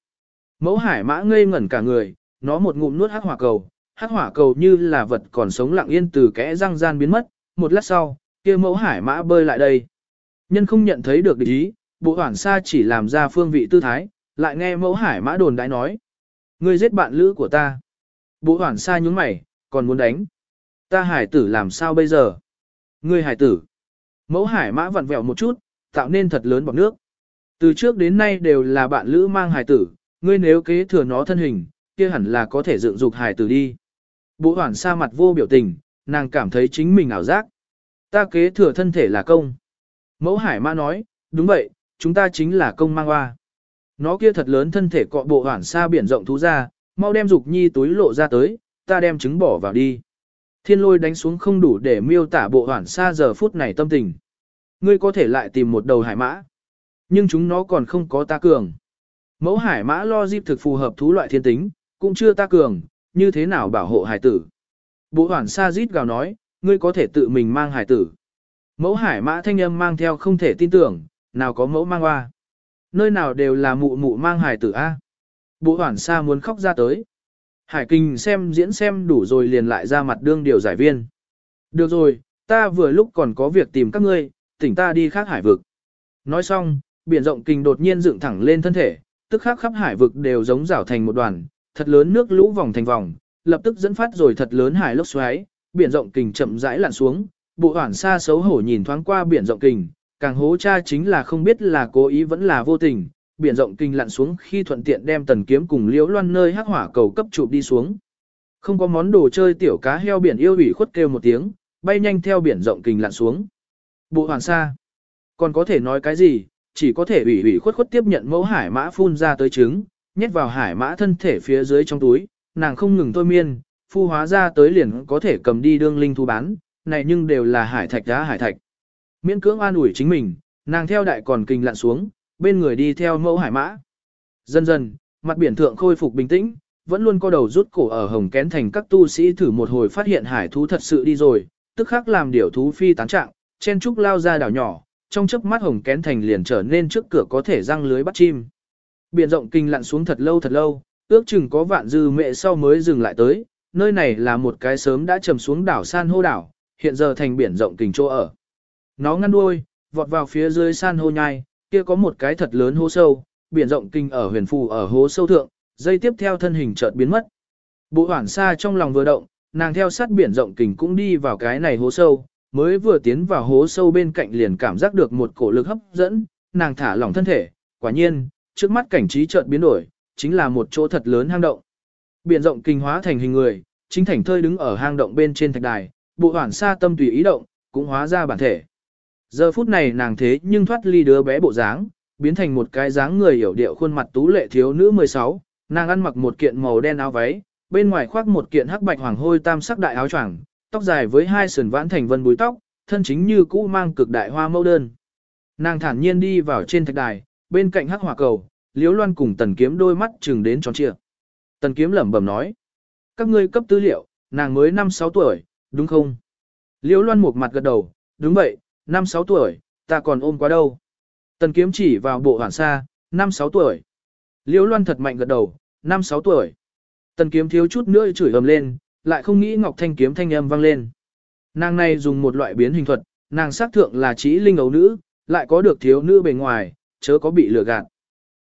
[SPEAKER 1] Mẫu hải mã ngây ngẩn cả người, nó một ngụm nuốt hắc hỏa cầu, hắc hỏa cầu như là vật còn sống lặng yên từ kẽ răng gian biến mất, một lát sau, kia mẫu hải mã bơi lại đây. Nhân không nhận thấy được địch ý, bộ hoảng xa chỉ làm ra phương vị tư thái, lại nghe mẫu hải mã đồn đãi nói. Ngươi giết bạn lữ của ta. Bộ hoảng xa nhúng mày, còn muốn đánh. Ta hải tử làm sao bây giờ? Ngươi hải tử. Mẫu hải mã vặn vẹo một chút, tạo nên thật lớn bọc nước. Từ trước đến nay đều là bạn lữ mang hải tử, ngươi nếu kế thừa nó thân hình, kia hẳn là có thể dựng dục hải tử đi. Bộ hoảng xa mặt vô biểu tình, nàng cảm thấy chính mình ảo giác. Ta kế thừa thân thể là công. Mẫu hải mã nói, đúng vậy, chúng ta chính là công mang hoa. Nó kia thật lớn thân thể cọ bộ hoảng xa biển rộng thú ra, mau đem dục nhi túi lộ ra tới, ta đem trứng bỏ vào đi. Thiên lôi đánh xuống không đủ để miêu tả bộ hoảng xa giờ phút này tâm tình. Ngươi có thể lại tìm một đầu hải mã. Nhưng chúng nó còn không có ta cường. Mẫu hải mã lo dịp thực phù hợp thú loại thiên tính, cũng chưa ta cường, như thế nào bảo hộ hải tử. Bộ hoảng xa rít gào nói, ngươi có thể tự mình mang hải tử. Mẫu hải mã thanh âm mang theo không thể tin tưởng, nào có mẫu mang hoa. Nơi nào đều là mụ mụ mang hải tử A. Bộ hoảng xa muốn khóc ra tới. Hải kinh xem diễn xem đủ rồi liền lại ra mặt đương điều giải viên. Được rồi, ta vừa lúc còn có việc tìm các ngươi, tỉnh ta đi khác hải vực. Nói xong, biển rộng kinh đột nhiên dựng thẳng lên thân thể, tức khắc khắp hải vực đều giống rảo thành một đoàn, thật lớn nước lũ vòng thành vòng, lập tức dẫn phát rồi thật lớn hải lốc xoáy, biển rộng kình chậm rãi lặn xuống, bộ hoảng xa xấu hổ nhìn thoáng qua biển rộng kình, càng hố cha chính là không biết là cố ý vẫn là vô tình, biển rộng kinh lặn xuống khi thuận tiện đem tần kiếm cùng liễu loan nơi hắc hỏa cầu cấp chụp đi xuống. Không có món đồ chơi tiểu cá heo biển yêu ủy khuất kêu một tiếng, bay nhanh theo biển rộng kinh lặn xuống. Bộ hoàn sa. Còn có thể nói cái gì, chỉ có thể ủy ủy khuất khuất tiếp nhận mẫu hải mã phun ra tới trứng, nhét vào hải mã thân thể phía dưới trong túi, nàng không ngừng thôi miên, phu hóa ra tới liền có thể cầm đi đương linh thu bán, này nhưng đều là hải thạch đá hải thạch. Miễn cưỡng an ủi chính mình, nàng theo đại còn kinh lặn xuống, bên người đi theo mẫu hải mã. Dần dần, mặt biển thượng khôi phục bình tĩnh, vẫn luôn co đầu rút cổ ở hồng kén thành các tu sĩ thử một hồi phát hiện hải thú thật sự đi rồi, tức khắc làm điểu thú phi tán trạng, chen trúc lao ra đảo nhỏ, trong chớp mắt hồng kén thành liền trở nên trước cửa có thể răng lưới bắt chim. Biển rộng kinh lặn xuống thật lâu thật lâu, ước chừng có vạn dư mẹ sau mới dừng lại tới, nơi này là một cái sớm đã trầm xuống đảo san hô đảo, hiện giờ thành biển rộng kinh chỗ ở. Nó ngăn đuôi, vọt vào phía dưới san hô nhai, kia có một cái thật lớn hố sâu, biển rộng kinh ở huyền phù ở hố sâu thượng, dây tiếp theo thân hình chợt biến mất. Bộ hoảng xa trong lòng vừa động, nàng theo sát biển rộng kinh cũng đi vào cái này hố sâu, mới vừa tiến vào hố sâu bên cạnh liền cảm giác được một cổ lực hấp dẫn, nàng thả lỏng thân thể, quả nhiên, trước mắt cảnh trí chợt biến đổi, chính là một chỗ thật lớn hang động. Biển rộng kinh hóa thành hình người, chính thành thơi đứng ở hang động bên trên thạch đài, bộ hoảng xa tâm tùy ý động, cũng hóa ra bản thể. Giờ phút này nàng thế nhưng thoát ly đứa bé bộ dáng, biến thành một cái dáng người hiểu điệu khuôn mặt tú lệ thiếu nữ 16, nàng ăn mặc một kiện màu đen áo váy, bên ngoài khoác một kiện hắc bạch hoàng hôi tam sắc đại áo choàng, tóc dài với hai sườn vãn thành vân búi tóc, thân chính như cũ mang cực đại hoa mẫu đơn. Nàng thản nhiên đi vào trên thạch đài, bên cạnh hắc hỏa cầu, Liễu Loan cùng Tần Kiếm đôi mắt chừng đến tròn trịa. Tần Kiếm lẩm bẩm nói: "Các ngươi cấp tư liệu, nàng mới 5-6 tuổi, đúng không?" Liễu Loan một mặt gật đầu: "Đúng vậy, 5-6 tuổi, ta còn ôm quá đâu." Tần Kiếm chỉ vào bộ hoảng sa, 5-6 tuổi. Liễu Loan thật mạnh gật đầu: "5-6 tuổi." Tần Kiếm thiếu chút nữa chửi ầm lên, lại không nghĩ Ngọc Thanh kiếm thanh âm vang lên. Nàng này dùng một loại biến hình thuật, nàng xác thượng là chỉ linh ấu nữ, lại có được thiếu nữ bề ngoài, chớ có bị lừa gạt.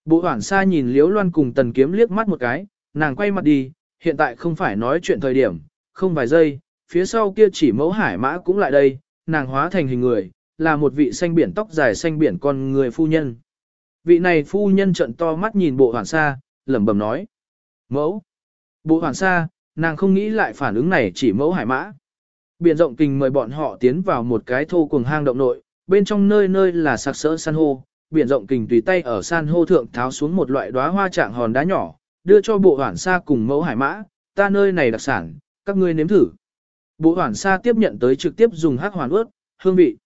[SPEAKER 1] Bộ hoảng xa nhìn Liễu Loan cùng tần kiếm liếc mắt một cái, nàng quay mặt đi, hiện tại không phải nói chuyện thời điểm, không vài giây, phía sau kia chỉ mẫu hải mã cũng lại đây, nàng hóa thành hình người, là một vị xanh biển tóc dài xanh biển con người phu nhân. Vị này phu nhân trận to mắt nhìn bộ hoàn sa, lẩm bẩm nói. Mẫu. Bộ hoàn sa, nàng không nghĩ lại phản ứng này chỉ mẫu hải mã. Biển rộng kình mời bọn họ tiến vào một cái thô cuồng hang động nội, bên trong nơi nơi là sặc sỡ san hô, biển rộng kình tùy tay ở san hô thượng tháo xuống một loại đóa hoa trạng hòn đá nhỏ, đưa cho bộ hoàn sa cùng mẫu hải mã, ta nơi này đặc sản, các ngươi nếm thử. Bộ hoản sa tiếp nhận tới trực tiếp dùng hắc hoàn ướt, hương vị.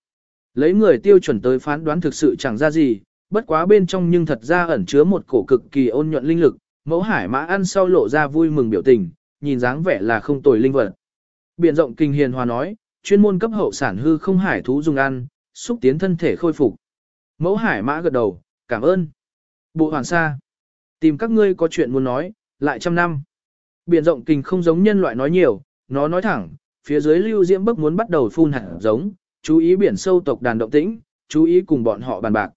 [SPEAKER 1] Lấy người tiêu chuẩn tới phán đoán thực sự chẳng ra gì, bất quá bên trong nhưng thật ra ẩn chứa một cổ cực kỳ ôn nhuận linh lực, mẫu hải mã ăn sau lộ ra vui mừng biểu tình, nhìn dáng vẻ là không tồi linh vật. Biển rộng kinh hiền hòa nói, chuyên môn cấp hậu sản hư không hải thú dùng ăn, xúc tiến thân thể khôi phục. Mẫu hải mã gật đầu, cảm ơn. Bộ hoàn sa. Tìm các ngươi có chuyện muốn nói, lại trăm năm. Biển rộng kinh không giống nhân loại nói nhiều, nó nói thẳng, phía dưới lưu diễm bức muốn bắt đầu phun hạt giống, chú ý biển sâu tộc đàn động tĩnh, chú ý cùng bọn họ bàn bạc.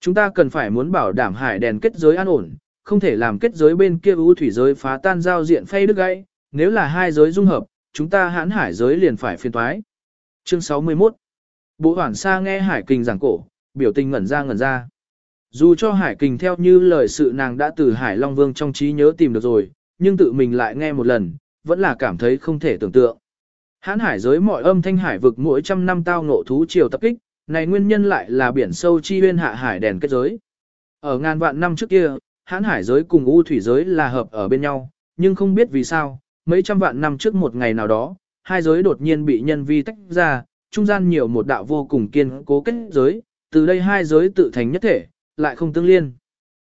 [SPEAKER 1] Chúng ta cần phải muốn bảo đảm hải đèn kết giới an ổn, không thể làm kết giới bên kia ưu thủy giới phá tan giao diện phay đứt gãy, nếu là hai giới dung hợp, chúng ta hãn hải giới liền phải phiên toái. Chương 61 Bộ hoảng xa nghe hải kình giảng cổ, biểu tình ngẩn ra ngẩn ra. Dù cho hải kình theo như lời sự nàng đã từ hải Long Vương trong trí nhớ tìm được rồi, nhưng tự mình lại nghe một lần, vẫn là cảm thấy không thể tưởng tượng. Hán hải giới mọi âm thanh hải vực mỗi trăm năm tao ngộ thú triều tập kích, này nguyên nhân lại là biển sâu chi huyên hạ hải đèn kết giới. Ở ngàn vạn năm trước kia, hán hải giới cùng u thủy giới là hợp ở bên nhau, nhưng không biết vì sao, mấy trăm vạn năm trước một ngày nào đó, hai giới đột nhiên bị nhân vi tách ra, trung gian nhiều một đạo vô cùng kiên cố kết giới, từ đây hai giới tự thành nhất thể, lại không tương liên.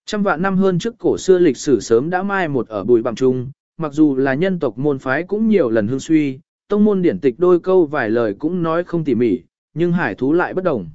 [SPEAKER 1] Trăm vạn năm hơn trước cổ xưa lịch sử sớm đã mai một ở bùi bằng trung, mặc dù là nhân tộc môn phái cũng nhiều lần hương suy, tông môn điển tịch đôi câu vài lời cũng nói không tỉ mỉ, nhưng hải thú lại bất đồng.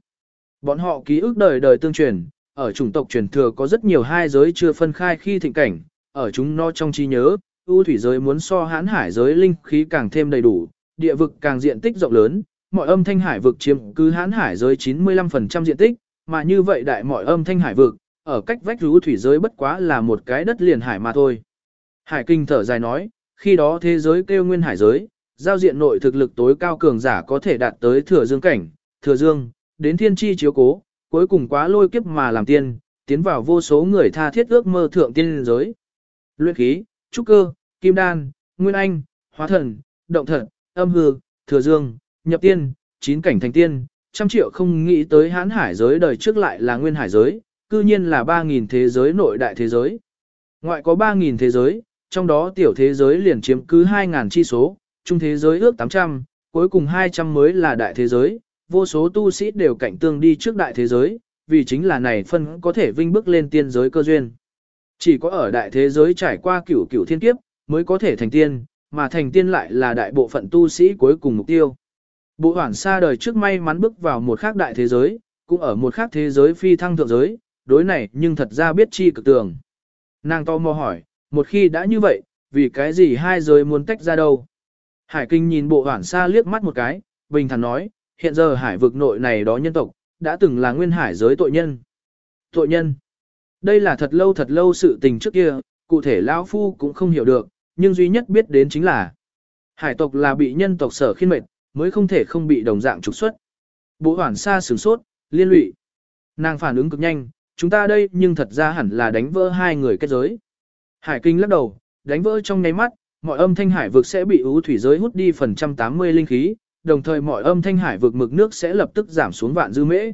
[SPEAKER 1] Bọn họ ký ức đời đời tương truyền, ở chủng tộc truyền thừa có rất nhiều hai giới chưa phân khai khi thịnh cảnh, ở chúng nó trong trí nhớ, ưu thủy giới muốn so hán hải giới linh khí càng thêm đầy đủ, địa vực càng diện tích rộng lớn, mọi âm thanh hải vực chiếm cứ hán hải giới 95% diện tích, mà như vậy đại mọi âm thanh hải vực, ở cách vách ưu thủy giới bất quá là một cái đất liền hải mà thôi. Hải kinh thở dài nói, khi đó thế giới kêu nguyên hải giới, giao diện nội thực lực tối cao cường giả có thể đạt tới thừa dương cảnh, thừa dương, đến thiên chi chiếu cố, cuối cùng quá lôi kiếp mà làm tiên, tiến vào vô số người tha thiết ước mơ thượng tiên giới. Luyện khí, trúc cơ, kim đan, nguyên anh, hóa thần, động thần, âm hư, thừa dương, nhập tiên, chín cảnh thành tiên, trăm triệu không nghĩ tới hán hải giới đời trước lại là nguyên hải giới, cư nhiên là 3.000 thế giới nội đại thế giới. Ngoại có 3.000 thế giới, trong đó tiểu thế giới liền chiếm cứ 2.000 chi số, trung thế giới ước 800, cuối cùng 200 mới là đại thế giới, vô số tu sĩ đều cảnh tương đi trước đại thế giới, vì chính là này phân có thể vinh bước lên tiên giới cơ duyên. Chỉ có ở đại thế giới trải qua cửu cửu thiên kiếp, mới có thể thành tiên, mà thành tiên lại là đại bộ phận tu sĩ cuối cùng mục tiêu. Bộ hoảng xa đời trước may mắn bước vào một khác đại thế giới, cũng ở một khác thế giới phi thăng thượng giới, đối này nhưng thật ra biết chi cực tường. Nàng to mò hỏi, một khi đã như vậy, vì cái gì hai giới muốn tách ra đâu? Hải kinh nhìn bộ hoảng xa liếc mắt một cái, bình thản nói, hiện giờ hải vực nội này đó nhân tộc, đã từng là nguyên hải giới tội nhân. Tội nhân. Đây là thật lâu thật lâu sự tình trước kia, cụ thể lão Phu cũng không hiểu được, nhưng duy nhất biết đến chính là hải tộc là bị nhân tộc sở khiên mệt, mới không thể không bị đồng dạng trục xuất. Bộ hoảng xa sửng sốt, liên lụy. Nàng phản ứng cực nhanh, chúng ta đây nhưng thật ra hẳn là đánh vỡ hai người kết giới. Hải kinh lắc đầu, đánh vỡ trong nháy mắt, mọi âm thanh hải vực sẽ bị ưu thủy giới hút đi phần trăm 80 linh khí, đồng thời mọi âm thanh hải vực mực nước sẽ lập tức giảm xuống vạn dư mễ.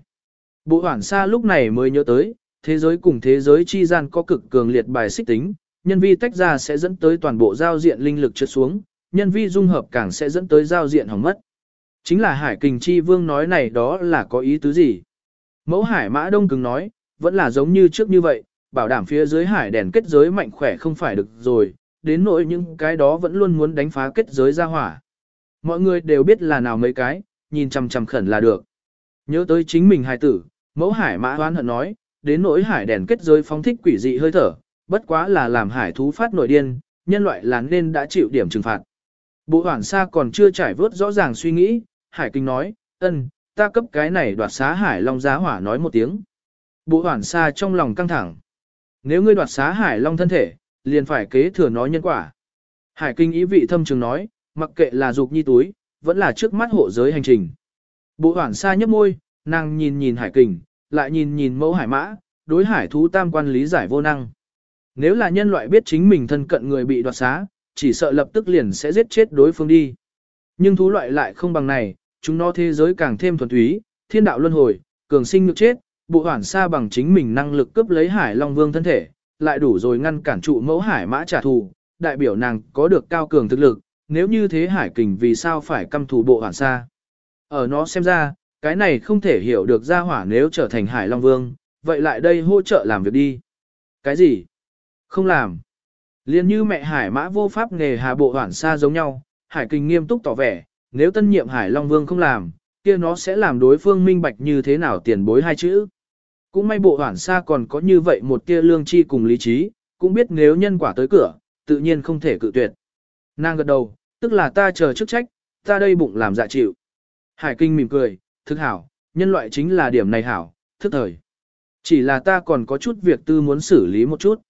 [SPEAKER 1] Bộ hoảng xa lúc này mới nhớ tới, thế giới cùng thế giới chi gian có cực cường liệt bài xích tính, nhân vi tách ra sẽ dẫn tới toàn bộ giao diện linh lực trượt xuống, nhân vi dung hợp càng sẽ dẫn tới giao diện hỏng mất. Chính là hải kình chi vương nói này đó là có ý tứ gì? Mẫu hải mã đông cứng nói, vẫn là giống như trước như vậy, bảo đảm phía dưới hải đèn kết giới mạnh khỏe không phải được rồi, đến nỗi những cái đó vẫn luôn muốn đánh phá kết giới ra hỏa. Mọi người đều biết là nào mấy cái, nhìn chằm chằm khẩn là được. Nhớ tới chính mình hài tử, mẫu hải mã hoán hận nói, đến nỗi hải đèn kết giới phóng thích quỷ dị hơi thở, bất quá là làm hải thú phát nội điên, nhân loại là nên đã chịu điểm trừng phạt. Bộ hoảng xa còn chưa trải vớt rõ ràng suy nghĩ, hải kinh nói, ân, ta cấp cái này đoạt xá hải long giá hỏa nói một tiếng. Bộ hoảng xa trong lòng căng thẳng. Nếu ngươi đoạt xá hải long thân thể, liền phải kế thừa nó nhân quả. Hải kinh ý vị thâm trường nói, mặc kệ là dục nhi túi, vẫn là trước mắt hộ giới hành trình. Bộ hoảng xa nhấp môi, nàng nhìn nhìn hải kình, lại nhìn nhìn mẫu hải mã, đối hải thú tam quan lý giải vô năng. Nếu là nhân loại biết chính mình thân cận người bị đoạt xá, chỉ sợ lập tức liền sẽ giết chết đối phương đi. Nhưng thú loại lại không bằng này, chúng nó thế giới càng thêm thuần túy, thiên đạo luân hồi, cường sinh nhược chết, bộ hoảng xa bằng chính mình năng lực cướp lấy hải long vương thân thể, lại đủ rồi ngăn cản trụ mẫu hải mã trả thù, đại biểu nàng có được cao cường thực lực, nếu như thế hải kình vì sao phải căm thù bộ hoàn xa. Ở nó xem ra, cái này không thể hiểu được ra hỏa nếu trở thành hải long vương, vậy lại đây hỗ trợ làm việc đi. Cái gì? Không làm. Liên như mẹ hải mã vô pháp nghề hà bộ hoàn xa giống nhau, hải kình nghiêm túc tỏ vẻ, nếu tân nhiệm hải long vương không làm, kia nó sẽ làm đối phương minh bạch như thế nào tiền bối hai chữ. Cũng may bộ hoảng xa còn có như vậy một tia lương chi cùng lý trí, cũng biết nếu nhân quả tới cửa, tự nhiên không thể cự tuyệt. Nàng gật đầu, tức là ta chờ chức trách, ta đây bụng làm dạ chịu. Hải kinh mỉm cười, thức hảo, nhân loại chính là điểm này hảo, thức thời. Chỉ là ta còn có chút việc tư muốn xử lý một chút.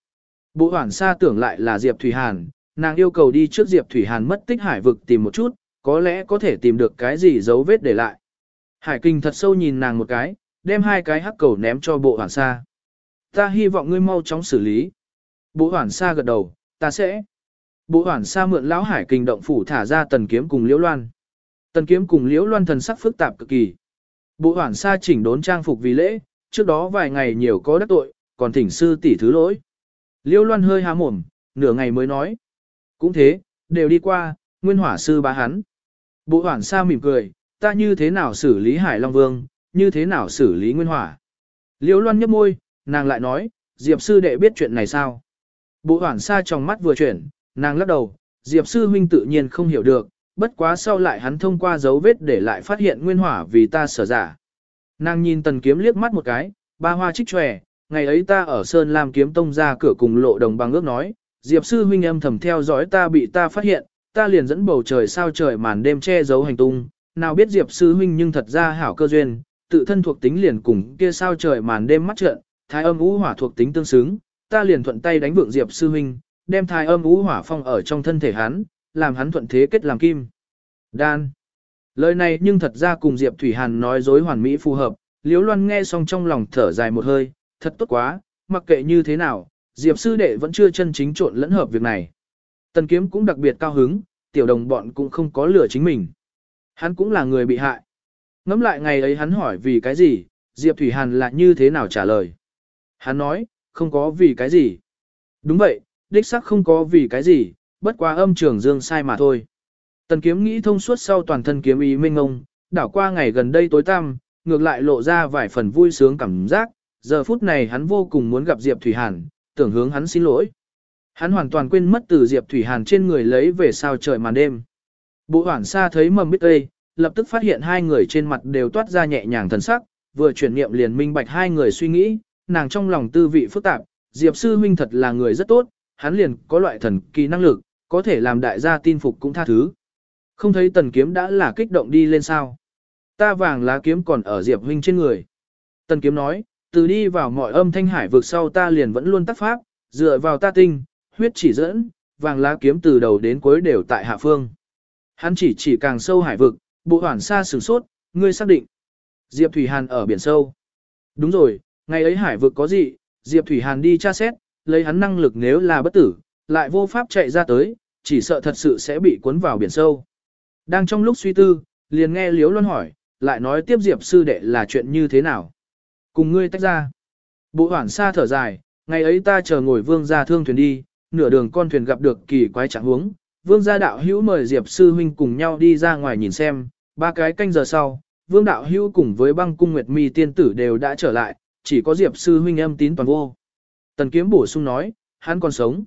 [SPEAKER 1] Bộ hoảng xa tưởng lại là Diệp Thủy Hàn, nàng yêu cầu đi trước Diệp Thủy Hàn mất tích hải vực tìm một chút, có lẽ có thể tìm được cái gì dấu vết để lại. Hải kinh thật sâu nhìn nàng một cái, đem hai cái hắc cầu ném cho bộ hoảng xa. Ta hy vọng ngươi mau chóng xử lý. Bộ hoảng xa gật đầu, ta sẽ. Bộ hoảng xa mượn lão hải kinh động phủ thả ra tần kiếm cùng liễu loan. Tần kiếm cùng liễu loan thần sắc phức tạp cực kỳ. Bộ hoảng xa chỉnh đốn trang phục vì lễ, trước đó vài ngày nhiều có đắc tội, còn thỉnh sư tỷ thứ lỗi. Liễu loan hơi há mồm, nửa ngày mới nói. Cũng thế, đều đi qua, nguyên hỏa sư bá hắn. Bộ hoảng xa mỉm cười, ta như thế nào xử lý hải long vương, như thế nào xử lý nguyên hỏa. Liễu loan nhấp môi, nàng lại nói, diệp sư đệ biết chuyện này sao. Bộ hoảng xa trong mắt vừa chuyển, nàng lắc đầu, diệp sư huynh tự nhiên không hiểu được, bất quá sau lại hắn thông qua dấu vết để lại phát hiện nguyên hỏa vì ta sở giả. Nàng nhìn tần kiếm liếc mắt một cái, ba hoa trích tròe, ngày ấy ta ở Sơn Lam kiếm tông ra cửa cùng lộ đồng bằng ước nói, Diệp sư huynh âm thầm theo dõi ta bị ta phát hiện, ta liền dẫn bầu trời sao trời màn đêm che giấu hành tung, nào biết Diệp sư huynh nhưng thật ra hảo cơ duyên, tự thân thuộc tính liền cùng kia sao trời màn đêm mắt trợn, thái âm ngũ hỏa thuộc tính tương xứng, ta liền thuận tay đánh vượng Diệp sư huynh, đem thái âm ngũ hỏa phong ở trong thân thể hắn, làm hắn thuận thế kết làm kim. Đan. Lời này nhưng thật ra cùng Diệp Thủy Hàn nói dối hoàn mỹ phù hợp, Liễu Loan nghe xong trong lòng thở dài một hơi, thật tốt quá, mặc kệ như thế nào, Diệp sư đệ vẫn chưa chân chính trộn lẫn hợp việc này. Tần Kiếm cũng đặc biệt cao hứng, tiểu đồng bọn cũng không có lửa chính mình. Hắn cũng là người bị hại. Ngắm lại ngày ấy hắn hỏi vì cái gì, Diệp Thủy Hàn là như thế nào trả lời. Hắn nói, không có vì cái gì. Đúng vậy, đích xác không có vì cái gì, bất quá âm trường dương sai mà thôi. Tần kiếm nghĩ thông suốt sau toàn thân kiếm ý minh ngông, đảo qua ngày gần đây tối tăm, ngược lại lộ ra vài phần vui sướng cảm giác, giờ phút này hắn vô cùng muốn gặp Diệp Thủy Hàn, tưởng hướng hắn xin lỗi. Hắn hoàn toàn quên mất từ Diệp Thủy Hàn trên người lấy về sao trời màn đêm. Bộ hoảng xa thấy mầm biết đây lập tức phát hiện hai người trên mặt đều toát ra nhẹ nhàng thần sắc, vừa chuyển niệm liền minh bạch hai người suy nghĩ, nàng trong lòng tư vị phức tạp, Diệp sư huynh thật là người rất tốt, hắn liền có loại thần kỳ năng lực, có thể làm đại gia tin phục cũng tha thứ. Không thấy tần kiếm đã là kích động đi lên sao. Ta vàng lá kiếm còn ở Diệp huynh trên người. Tần kiếm nói, từ đi vào mọi âm thanh hải vực sau ta liền vẫn luôn tác pháp, dựa vào ta tinh, huyết chỉ dẫn, vàng lá kiếm từ đầu đến cuối đều tại hạ phương. Hắn chỉ chỉ càng sâu hải vực, bộ hoảng xa sử sốt, ngươi xác định. Diệp Thủy Hàn ở biển sâu. Đúng rồi, Ngày ấy hải vực có gì, Diệp Thủy Hàn đi tra xét, lấy hắn năng lực nếu là bất tử, lại vô pháp chạy ra tới, chỉ sợ thật sự sẽ bị cuốn vào biển sâu. Đang trong lúc suy tư, liền nghe Liếu Luân hỏi, lại nói tiếp Diệp sư đệ là chuyện như thế nào. Cùng ngươi tách ra. Bộ hoảng xa thở dài, ngày ấy ta chờ ngồi vương ra thương thuyền đi, nửa đường con thuyền gặp được kỳ quái trạng huống, vương gia đạo hữu mời Diệp sư huynh cùng nhau đi ra ngoài nhìn xem, ba cái canh giờ sau, vương đạo hữu cùng với băng cung nguyệt mi tiên tử đều đã trở lại, chỉ có Diệp sư huynh âm tín toàn vô. Tần kiếm bổ sung nói, hắn còn sống.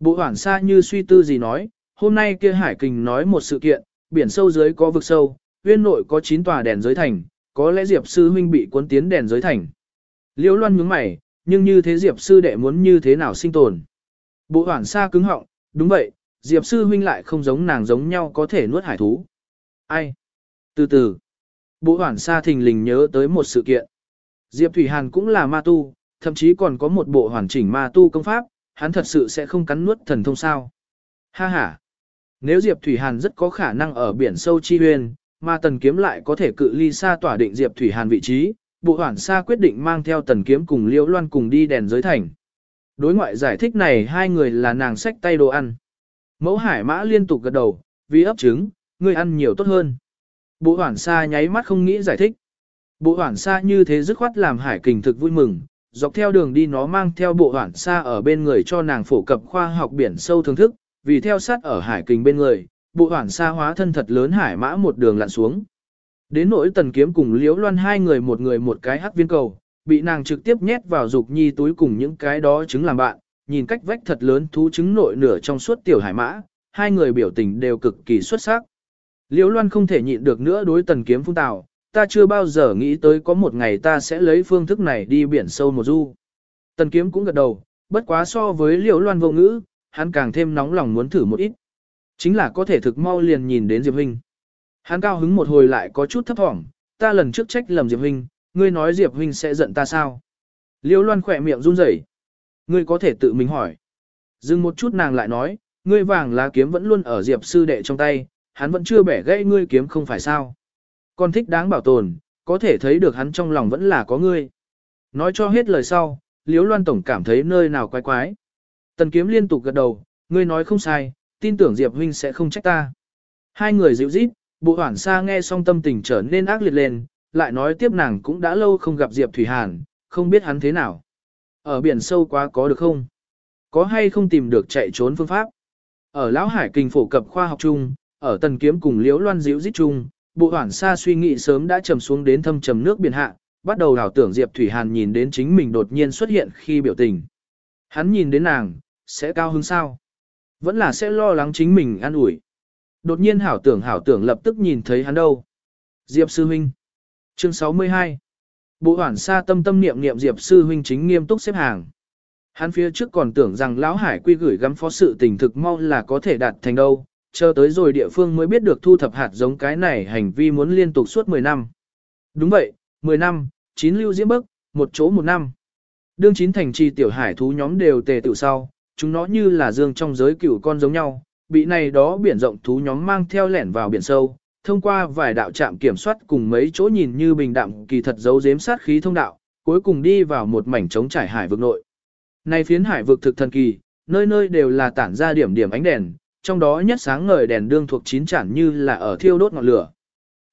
[SPEAKER 1] Bộ hoảng xa như suy tư gì nói, hôm nay kia hải kình nói một sự kiện, biển sâu dưới có vực sâu, uyên nội có 9 tòa đèn giới thành, có lẽ Diệp sư huynh bị cuốn tiến đèn giới thành. Liễu Loan nhướng mày, nhưng như thế Diệp sư đệ muốn như thế nào sinh tồn? Bộ hoảng xa cứng họng, đúng vậy, Diệp sư huynh lại không giống nàng giống nhau có thể nuốt hải thú. Ai? Từ từ. Bộ hoản xa thình lình nhớ tới một sự kiện. Diệp Thủy Hàn cũng là ma tu, thậm chí còn có một bộ hoàn chỉnh ma tu công pháp, hắn thật sự sẽ không cắn nuốt thần thông sao. Ha ha. Nếu Diệp Thủy Hàn rất có khả năng ở biển sâu chi huyền, mà tần kiếm lại có thể cự ly xa tỏa định Diệp Thủy Hàn vị trí, bộ hoản xa quyết định mang theo tần kiếm cùng liễu loan cùng đi đèn giới thành. Đối ngoại giải thích này hai người là nàng sách tay đồ ăn. Mẫu hải mã liên tục gật đầu, vì ấp trứng, ngươi ăn nhiều tốt hơn. Bộ hoảng xa nháy mắt không nghĩ giải thích. Bộ hoảng xa như thế dứt khoát làm hải kình thực vui mừng, dọc theo đường đi nó mang theo bộ hoảng xa ở bên người cho nàng phổ cập khoa học biển sâu thưởng thức, vì theo sát ở hải kình bên người, bộ hoảng xa hóa thân thật lớn hải mã một đường lặn xuống. Đến nỗi tần kiếm cùng liễu loan hai người một người một cái hắc viên cầu, bị nàng trực tiếp nhét vào dục nhi túi cùng những cái đó trứng làm bạn, nhìn cách vách thật lớn thú trứng nội nửa trong suốt tiểu hải mã, hai người biểu tình đều cực kỳ xuất sắc. Liễu loan không thể nhịn được nữa đối tần kiếm phung tào, ta chưa bao giờ nghĩ tới có một ngày ta sẽ lấy phương thức này đi biển sâu một du. Tần kiếm cũng gật đầu, bất quá so với liễu loan vô ngữ, hắn càng thêm nóng lòng muốn thử một ít. Chính là có thể thực mau liền nhìn đến Diệp Huynh. Hắn cao hứng một hồi lại có chút thấp thỏm, ta lần trước trách lầm Diệp Huynh, ngươi nói Diệp Huynh sẽ giận ta sao? Liễu loan khỏe miệng run rẩy. Ngươi có thể tự mình hỏi. Dừng một chút nàng lại nói, ngươi vàng lá kiếm vẫn luôn ở Diệp sư đệ trong tay, hắn vẫn chưa bẻ gãy ngươi kiếm không phải sao? Con thích đáng bảo tồn, có thể thấy được hắn trong lòng vẫn là có ngươi. Nói cho hết lời sau, Liễu Loan Tổng cảm thấy nơi nào quái quái. Tần kiếm liên tục gật đầu, ngươi nói không sai, tin tưởng Diệp huynh sẽ không trách ta. Hai người dịu rít, bộ hoảng xa nghe xong tâm tình trở nên ác liệt lên, lại nói tiếp nàng cũng đã lâu không gặp Diệp Thủy Hàn, không biết hắn thế nào. Ở biển sâu quá có được không? Có hay không tìm được chạy trốn phương pháp? Ở Lão Hải Kinh phổ cập khoa học chung, ở Tần Kiếm cùng Liễu Loan dịu dít chung, bộ hoảng xa suy nghĩ sớm đã trầm xuống đến thâm trầm nước biển hạ, bắt đầu đảo tưởng Diệp Thủy Hàn nhìn đến chính mình đột nhiên xuất hiện khi biểu tình. Hắn nhìn đến nàng, sẽ cao hứng sao? Vẫn là sẽ lo lắng chính mình an ủi. Đột nhiên hảo tưởng hảo tưởng lập tức nhìn thấy hắn đâu. Diệp Sư Huynh Chương 62 Bộ hoảng xa tâm tâm niệm niệm Diệp Sư Huynh chính nghiêm túc xếp hàng. Hắn phía trước còn tưởng rằng Lão Hải quy gửi gắm phó sự tình thực mau là có thể đạt thành đâu, chờ tới rồi địa phương mới biết được thu thập hạt giống cái này hành vi muốn liên tục suốt 10 năm. Đúng vậy, 10 năm, 9 lưu diễm bức, một chỗ một năm. Đương chín thành trì tiểu hải thú nhóm đều tề tự sau, chúng nó như là dương trong giới cửu con giống nhau, bị này đó biển rộng thú nhóm mang theo lẻn vào biển sâu, thông qua vài đạo trạm kiểm soát cùng mấy chỗ nhìn như bình đạm kỳ thật giấu giếm sát khí thông đạo, cuối cùng đi vào một mảnh trống trải hải vực nội. Này phiến hải vực thực thần kỳ, nơi nơi đều là tản ra điểm điểm ánh đèn, trong đó nhất sáng ngời đèn đương thuộc chín chản như là ở thiêu đốt ngọn lửa.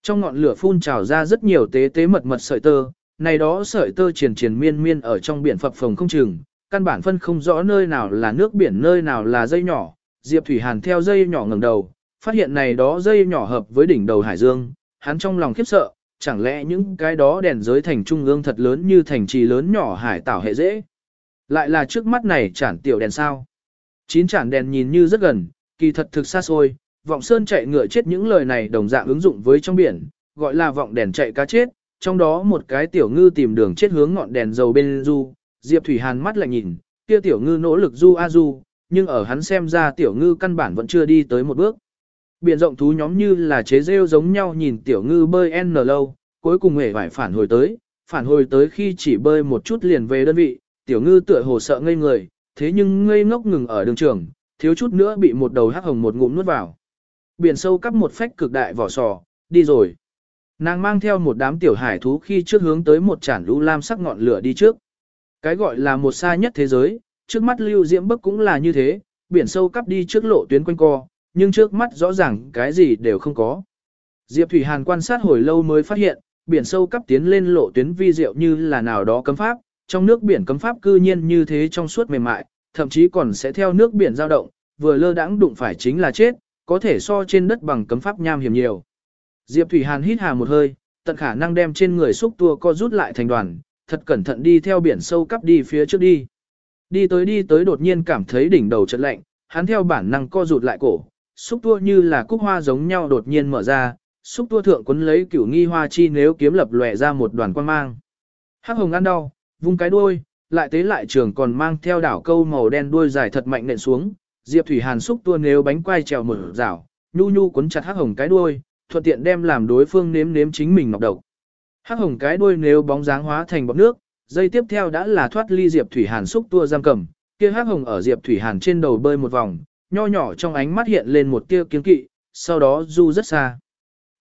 [SPEAKER 1] Trong ngọn lửa phun trào ra rất nhiều tế tế mật mật sợi tơ, này đó sợi tơ triền triền miên miên ở trong biển phập phồng không chừng, căn bản phân không rõ nơi nào là nước biển nơi nào là dây nhỏ. Diệp Thủy Hàn theo dây nhỏ ngẩng đầu, phát hiện này đó dây nhỏ hợp với đỉnh đầu hải dương, hắn trong lòng khiếp sợ, chẳng lẽ những cái đó đèn giới thành trung ương thật lớn như thành trì lớn nhỏ hải tảo hệ dễ. Lại là trước mắt này chản tiểu đèn sao. Chín chản đèn nhìn như rất gần, kỳ thật thực xa xôi, vọng sơn chạy ngựa chết những lời này đồng dạng ứng dụng với trong biển, gọi là vọng đèn chạy cá chết, trong đó một cái tiểu ngư tìm đường chết hướng ngọn đèn dầu bên du, Diệp Thủy Hàn mắt lại nhìn, kia tiểu ngư nỗ lực du a du, nhưng ở hắn xem ra tiểu ngư căn bản vẫn chưa đi tới một bước. Biển rộng thú nhóm như là chế rêu giống nhau nhìn tiểu ngư bơi n lâu, cuối cùng hề phải phản hồi tới, phản hồi tới khi chỉ bơi một chút liền về đơn vị, tiểu ngư tựa hồ sợ ngây người, thế nhưng ngây ngốc ngừng ở đường trường, thiếu chút nữa bị một đầu hắc hồng một ngụm nuốt vào. Biển sâu cắp một phách cực đại vỏ sò, đi rồi. Nàng mang theo một đám tiểu hải thú khi trước hướng tới một chản lũ lam sắc ngọn lửa đi trước. Cái gọi là một xa nhất thế giới, trước mắt lưu diễm bức cũng là như thế, biển sâu cắp đi trước lộ tuyến quanh co, nhưng trước mắt rõ ràng cái gì đều không có. Diệp Thủy Hàn quan sát hồi lâu mới phát hiện, biển sâu cắp tiến lên lộ tuyến vi diệu như là nào đó cấm pháp, trong nước biển cấm pháp cư nhiên như thế trong suốt mềm mại, thậm chí còn sẽ theo nước biển dao động, vừa lơ đãng đụng phải chính là chết, có thể so trên đất bằng cấm pháp nham hiểm nhiều. Diệp Thủy Hàn hít hà một hơi, tận khả năng đem trên người xúc tua co rút lại thành đoàn, thật cẩn thận đi theo biển sâu cắp đi phía trước đi. Đi tới đi tới đột nhiên cảm thấy đỉnh đầu chợt lạnh, hắn theo bản năng co rụt lại cổ, xúc tua như là cúc hoa giống nhau đột nhiên mở ra, xúc tua thượng quấn lấy cửu nghi hoa chi nếu kiếm lập lòe ra một đoàn quang mang. Hắc hồng ăn đau, vung cái đuôi, lại tế lại trường còn mang theo đảo câu màu đen đuôi dài thật mạnh nện xuống, Diệp Thủy Hàn xúc tua nếu bánh quay trèo mở rảo, nhu nhu cuốn chặt hắc hồng cái đuôi, thuận tiện đem làm đối phương nếm nếm chính mình ngọc độc. Hắc hồng cái đuôi nếu bóng dáng hóa thành bọt nước, dây tiếp theo đã là thoát ly Diệp Thủy Hàn xúc tua giam cầm, kia hắc hồng ở Diệp Thủy Hàn trên đầu bơi một vòng, nho nhỏ trong ánh mắt hiện lên một tia kiên kỵ, sau đó du rất xa.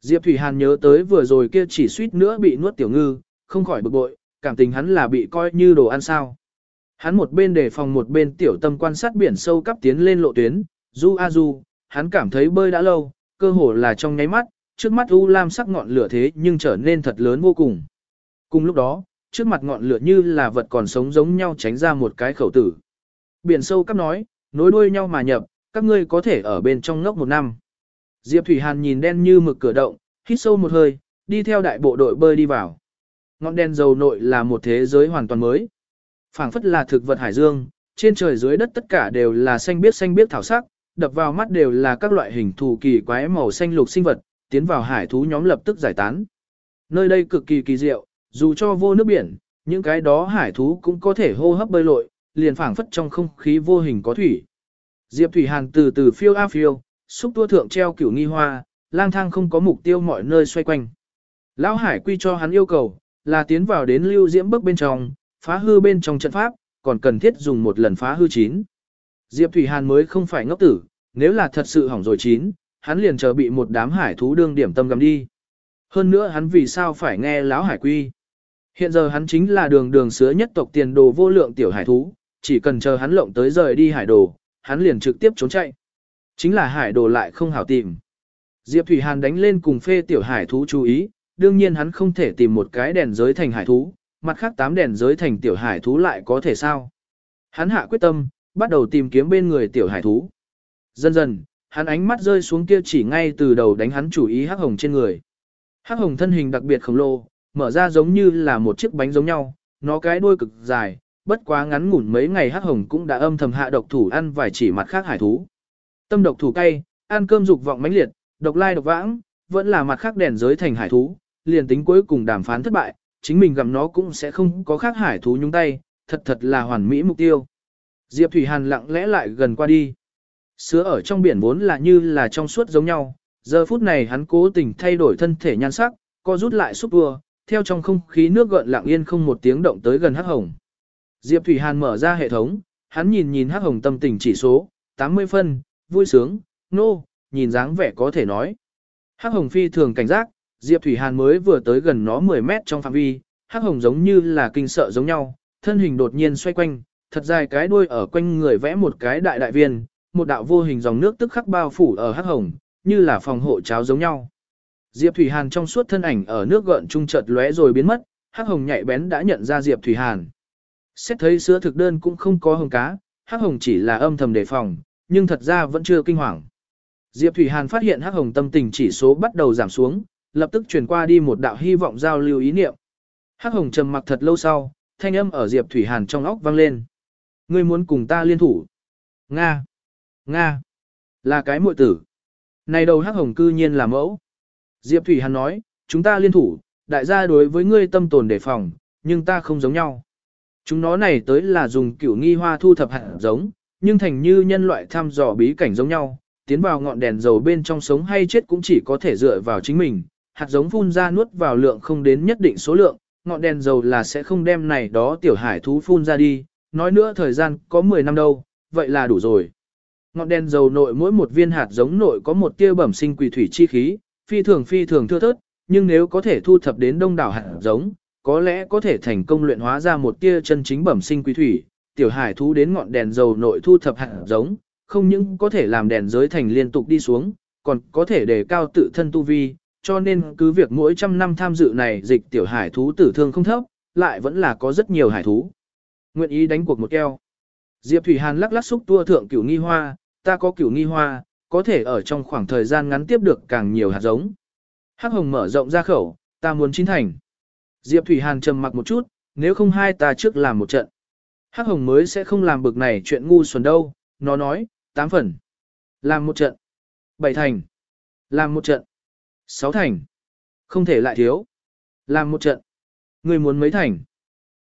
[SPEAKER 1] Diệp Thủy Hàn nhớ tới vừa rồi kia chỉ suýt nữa bị nuốt tiểu ngư, không khỏi bực bội, cảm tình hắn là bị coi như đồ ăn sao. Hắn một bên đề phòng một bên tiểu tâm quan sát biển sâu cắp tiến lên lộ tuyến, du a du, hắn cảm thấy bơi đã lâu, cơ hồ là trong nháy mắt, trước mắt u lam sắc ngọn lửa thế nhưng trở nên thật lớn vô cùng. Cùng lúc đó, trước mặt ngọn lửa như là vật còn sống giống nhau tránh ra một cái khẩu tử. Biển sâu cắp nói, nối đuôi nhau mà nhập, các ngươi có thể ở bên trong ngốc một năm. Diệp Thủy Hàn nhìn đen như mực cửa động, hít sâu một hơi, đi theo đại bộ đội bơi đi vào. Ngọn đèn dầu nội là một thế giới hoàn toàn mới. phảng phất là thực vật hải dương, trên trời dưới đất tất cả đều là xanh biếc xanh biếc thảo sắc, đập vào mắt đều là các loại hình thù kỳ quái màu xanh lục sinh vật, tiến vào hải thú nhóm lập tức giải tán. Nơi đây cực kỳ kỳ diệu, dù cho vô nước biển, những cái đó hải thú cũng có thể hô hấp bơi lội, liền phảng phất trong không khí vô hình có thủy. Diệp Thủy Hàn từ từ phiêu a phiêu, xúc tua thượng treo cửu nghi hoa, lang thang không có mục tiêu mọi nơi xoay quanh. Lão Hải quy cho hắn yêu cầu, là tiến vào đến lưu diễm bước bên trong, phá hư bên trong trận pháp, còn cần thiết dùng một lần phá hư chín. Diệp Thủy Hàn mới không phải ngốc tử, nếu là thật sự hỏng rồi chín, hắn liền chờ bị một đám hải thú đương điểm tâm gầm đi. Hơn nữa hắn vì sao phải nghe lão hải quy. Hiện giờ hắn chính là đường đường sứa nhất tộc tiền đồ vô lượng tiểu hải thú, chỉ cần chờ hắn lộng tới rời đi hải đồ, hắn liền trực tiếp trốn chạy. Chính là hải đồ lại không hảo tìm. Diệp Thủy Hàn đánh lên cùng phê tiểu hải thú chú ý, đương nhiên hắn không thể tìm một cái đèn giới thành hải thú, mặt khác tám đèn giới thành tiểu hải thú lại có thể sao. Hắn hạ quyết tâm, bắt đầu tìm kiếm bên người tiểu hải thú. Dần dần, hắn ánh mắt rơi xuống kia chỉ ngay từ đầu đánh hắn chủ ý hắc hồng trên người. Hắc hồng thân hình đặc biệt khổng lồ, mở ra giống như là một chiếc bánh giống nhau, nó cái đuôi cực dài, bất quá ngắn ngủn mấy ngày hắc hồng cũng đã âm thầm hạ độc thủ ăn vài chỉ mặt khác hải thú. Tâm độc thủ cay, ăn cơm dục vọng mãnh liệt, độc lai độc vãng, vẫn là mặt khác đèn giới thành hải thú, liền tính cuối cùng đàm phán thất bại, chính mình gặm nó cũng sẽ không có khác hải thú nhúng tay, thật thật là hoàn mỹ mục tiêu. Diệp Thủy Hàn lặng lẽ lại gần qua đi. Sứa ở trong biển vốn là như là trong suốt giống nhau, giờ phút này hắn cố tình thay đổi thân thể nhan sắc, co rút lại xúc vừa theo trong không khí nước gợn lặng yên không một tiếng động tới gần hắc hồng. Diệp Thủy Hàn mở ra hệ thống, hắn nhìn nhìn hắc hồng tâm tình chỉ số, 80 phân, vui sướng, nô, no, nhìn dáng vẻ có thể nói. Hắc hồng phi thường cảnh giác, Diệp Thủy Hàn mới vừa tới gần nó 10 mét trong phạm vi, hắc hồng giống như là kinh sợ giống nhau, thân hình đột nhiên xoay quanh, thật dài cái đuôi ở quanh người vẽ một cái đại đại viên, một đạo vô hình dòng nước tức khắc bao phủ ở hắc hồng, như là phòng hộ cháo giống nhau. Diệp Thủy Hàn trong suốt thân ảnh ở nước gợn trung chợt lóe rồi biến mất, hắc hồng nhạy bén đã nhận ra Diệp Thủy Hàn. Xét thấy sữa thực đơn cũng không có hồng cá, hắc hồng chỉ là âm thầm đề phòng, nhưng thật ra vẫn chưa kinh hoàng. Diệp Thủy Hàn phát hiện hắc hồng tâm tình chỉ số bắt đầu giảm xuống, lập tức chuyển qua đi một đạo hy vọng giao lưu ý niệm. Hắc hồng trầm mặc thật lâu sau, thanh âm ở Diệp Thủy Hàn trong óc vang lên. Ngươi muốn cùng ta liên thủ? Nga! Nga! Là cái muội tử. Này đầu hắc hồng cư nhiên là mẫu. Diệp Thủy Hàn nói, chúng ta liên thủ, đại gia đối với ngươi tâm tồn đề phòng, nhưng ta không giống nhau. Chúng nó này tới là dùng kiểu nghi hoa thu thập hạt giống, nhưng thành như nhân loại thăm dò bí cảnh giống nhau, tiến vào ngọn đèn dầu bên trong sống hay chết cũng chỉ có thể dựa vào chính mình. Hạt giống phun ra nuốt vào lượng không đến nhất định số lượng, ngọn đèn dầu là sẽ không đem này đó tiểu hải thú phun ra đi, nói nữa thời gian có 10 năm đâu, vậy là đủ rồi. Ngọn đèn dầu nội mỗi một viên hạt giống nội có một tia bẩm sinh quỷ thủy chi khí, phi thường phi thường thưa thớt, nhưng nếu có thể thu thập đến đông đảo hạt giống, có lẽ có thể thành công luyện hóa ra một tia chân chính bẩm sinh quý thủy, tiểu hải thú đến ngọn đèn dầu nội thu thập hạt giống, không những có thể làm đèn giới thành liên tục đi xuống, còn có thể đề cao tự thân tu vi, cho nên cứ việc mỗi trăm năm tham dự này dịch tiểu hải thú tử thương không thấp, lại vẫn là có rất nhiều hải thú. Nguyện ý đánh cuộc một keo. Diệp Thủy Hàn lắc lắc xúc tua thượng cửu nghi hoa, ta có cửu nghi hoa, có thể ở trong khoảng thời gian ngắn tiếp được càng nhiều hạt giống. Hắc Hồng mở rộng ra khẩu, ta muốn chín thành. Diệp Thủy Hàn trầm mặc một chút, nếu không hai ta trước làm một trận. Hắc Hồng mới sẽ không làm bực này chuyện ngu xuẩn đâu, nó nói, tám phần. Làm một trận. Bảy thành. Làm một trận. Sáu thành. Không thể lại thiếu. Làm một trận. Ngươi muốn mấy thành.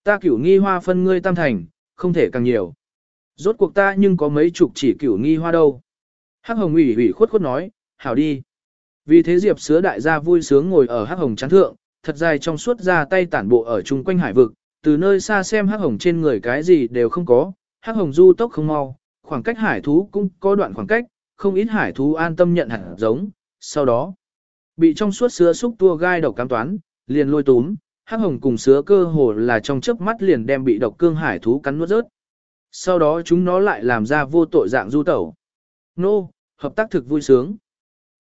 [SPEAKER 1] Ta cửu nghi hoa phân ngươi tam thành, không thể càng nhiều. Rốt cuộc ta nhưng có mấy chục chỉ cửu nghi hoa đâu. Hắc hồng ủy ủy khuất khuất nói, hảo đi. Vì thế Diệp sứa đại gia vui sướng ngồi ở hắc hồng chán thượng, thật dài trong suốt ra tay tản bộ ở chung quanh hải vực, từ nơi xa xem hắc hồng trên người cái gì đều không có, hắc hồng du tốc không mau, khoảng cách hải thú cũng có đoạn khoảng cách, không ít hải thú an tâm nhận hẳn giống, sau đó bị trong suốt sứa xúc tua gai độc cám toán, liền lôi túm, hắc hồng cùng sứa cơ hồ là trong chớp mắt liền đem bị độc cương hải thú cắn nuốt rớt. Sau đó chúng nó lại làm ra vô tội dạng du tẩu. Nô, hợp tác thực vui sướng.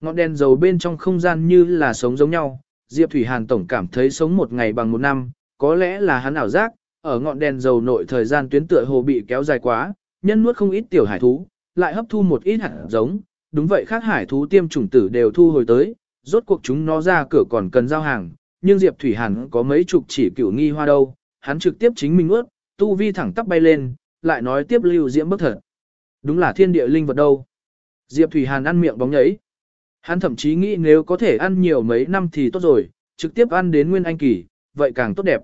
[SPEAKER 1] Ngọn đèn dầu bên trong không gian như là sống giống nhau, Diệp Thủy Hàn tổng cảm thấy sống một ngày bằng một năm, có lẽ là hắn ảo giác, ở ngọn đèn dầu nội thời gian tuyến tựa hồ bị kéo dài quá, nhân nuốt không ít tiểu hải thú, lại hấp thu một ít hạt giống, đúng vậy khác hải thú tiêm chủng tử đều thu hồi tới, rốt cuộc chúng nó ra cửa còn cần giao hàng, nhưng Diệp Thủy Hàn có mấy chục chỉ cửu nghi hoa đâu, hắn trực tiếp chính mình ướt, tu vi thẳng tắp bay lên, lại nói tiếp lưu diễm bất thật. Đúng là thiên địa linh vật đâu. Diệp Thủy Hàn ăn miệng bóng nhấy. Hắn thậm chí nghĩ nếu có thể ăn nhiều mấy năm thì tốt rồi, trực tiếp ăn đến nguyên anh kỳ, vậy càng tốt đẹp.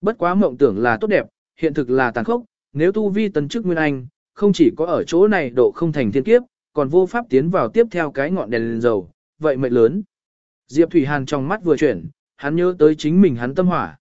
[SPEAKER 1] Bất quá mộng tưởng là tốt đẹp, hiện thực là tàn khốc, nếu tu vi tấn chức nguyên anh, không chỉ có ở chỗ này độ không thành thiên kiếp, còn vô pháp tiến vào tiếp theo cái ngọn đèn lên dầu, vậy mệnh lớn. Diệp Thủy Hàn trong mắt vừa chuyển, hắn nhớ tới chính mình hắn tâm hỏa.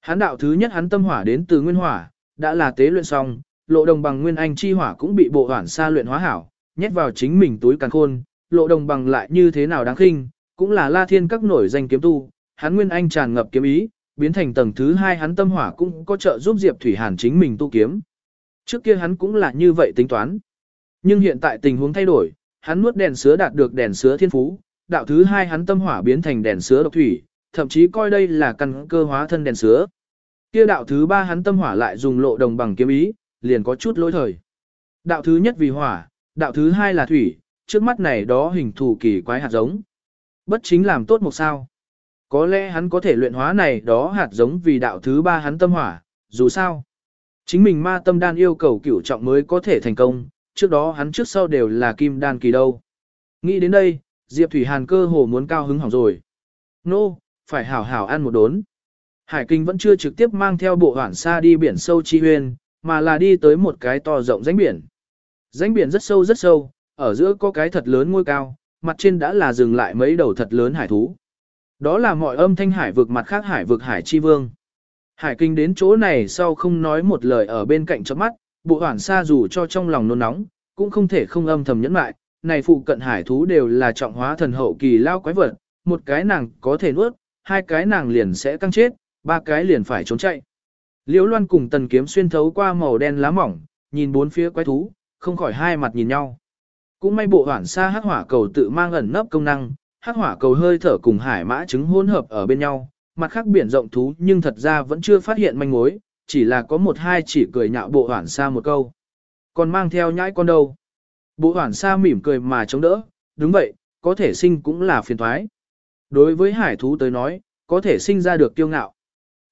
[SPEAKER 1] Hắn đạo thứ nhất hắn tâm hỏa đến từ nguyên hỏa, đã là tế luyện xong, lộ đồng bằng nguyên anh chi hỏa cũng bị bộ hoản sa luyện hóa hảo, nhét vào chính mình túi càn khôn, lộ đồng bằng lại như thế nào đáng khinh, cũng là la thiên các nổi danh kiếm tu, hắn nguyên anh tràn ngập kiếm ý, biến thành tầng thứ hai hắn tâm hỏa cũng có trợ giúp Diệp Thủy Hàn chính mình tu kiếm. Trước kia hắn cũng là như vậy tính toán. Nhưng hiện tại tình huống thay đổi, hắn nuốt đèn sứa đạt được đèn sứa thiên phú, đạo thứ hai hắn tâm hỏa biến thành đèn sứa độc thủy, thậm chí coi đây là căn cơ hóa thân đèn sứa. Kia đạo thứ ba hắn tâm hỏa lại dùng lộ đồng bằng kiếm ý, liền có chút lỗi thời. Đạo thứ nhất vì hỏa, đạo thứ hai là thủy, trước mắt này đó hình thù kỳ quái hạt giống. Bất chính làm tốt một sao. Có lẽ hắn có thể luyện hóa này đó hạt giống vì đạo thứ ba hắn tâm hỏa, dù sao. Chính mình ma tâm đan yêu cầu cửu trọng mới có thể thành công, trước đó hắn trước sau đều là kim đan kỳ đâu. Nghĩ đến đây, Diệp Thủy Hàn cơ hồ muốn cao hứng hỏng rồi. Nô, no, phải hảo hảo ăn một đốn. Hải Kinh vẫn chưa trực tiếp mang theo bộ hoảng xa đi biển sâu chi huyên, mà là đi tới một cái to rộng rãnh biển. Rãnh biển rất sâu rất sâu, ở giữa có cái thật lớn ngôi cao, mặt trên đã là dừng lại mấy đầu thật lớn hải thú. Đó là mọi âm thanh hải vực mặt khác hải vực hải chi vương. Hải kinh đến chỗ này sau không nói một lời ở bên cạnh chớp mắt, bộ hoảng xa dù cho trong lòng nôn nóng, cũng không thể không âm thầm nhẫn lại. Này phụ cận hải thú đều là trọng hóa thần hậu kỳ lao quái vật, một cái nàng có thể nuốt, hai cái nàng liền sẽ căng chết, ba cái liền phải trốn chạy. Liễu Loan cùng tần kiếm xuyên thấu qua màu đen lá mỏng, nhìn bốn phía quái thú, không khỏi hai mặt nhìn nhau. Cũng may bộ hoảng xa hắc hỏa cầu tự mang ẩn nấp công năng, hắc hỏa cầu hơi thở cùng hải mã trứng hỗn hợp ở bên nhau, mặt khác biển rộng thú nhưng thật ra vẫn chưa phát hiện manh mối, chỉ là có một hai chỉ cười nhạo bộ hoảng xa một câu. Còn mang theo nhãi con đâu. Bộ hoảng xa mỉm cười mà chống đỡ, đúng vậy, có thể sinh cũng là phiền thoái. Đối với hải thú tới nói, có thể sinh ra được tiêu ngạo.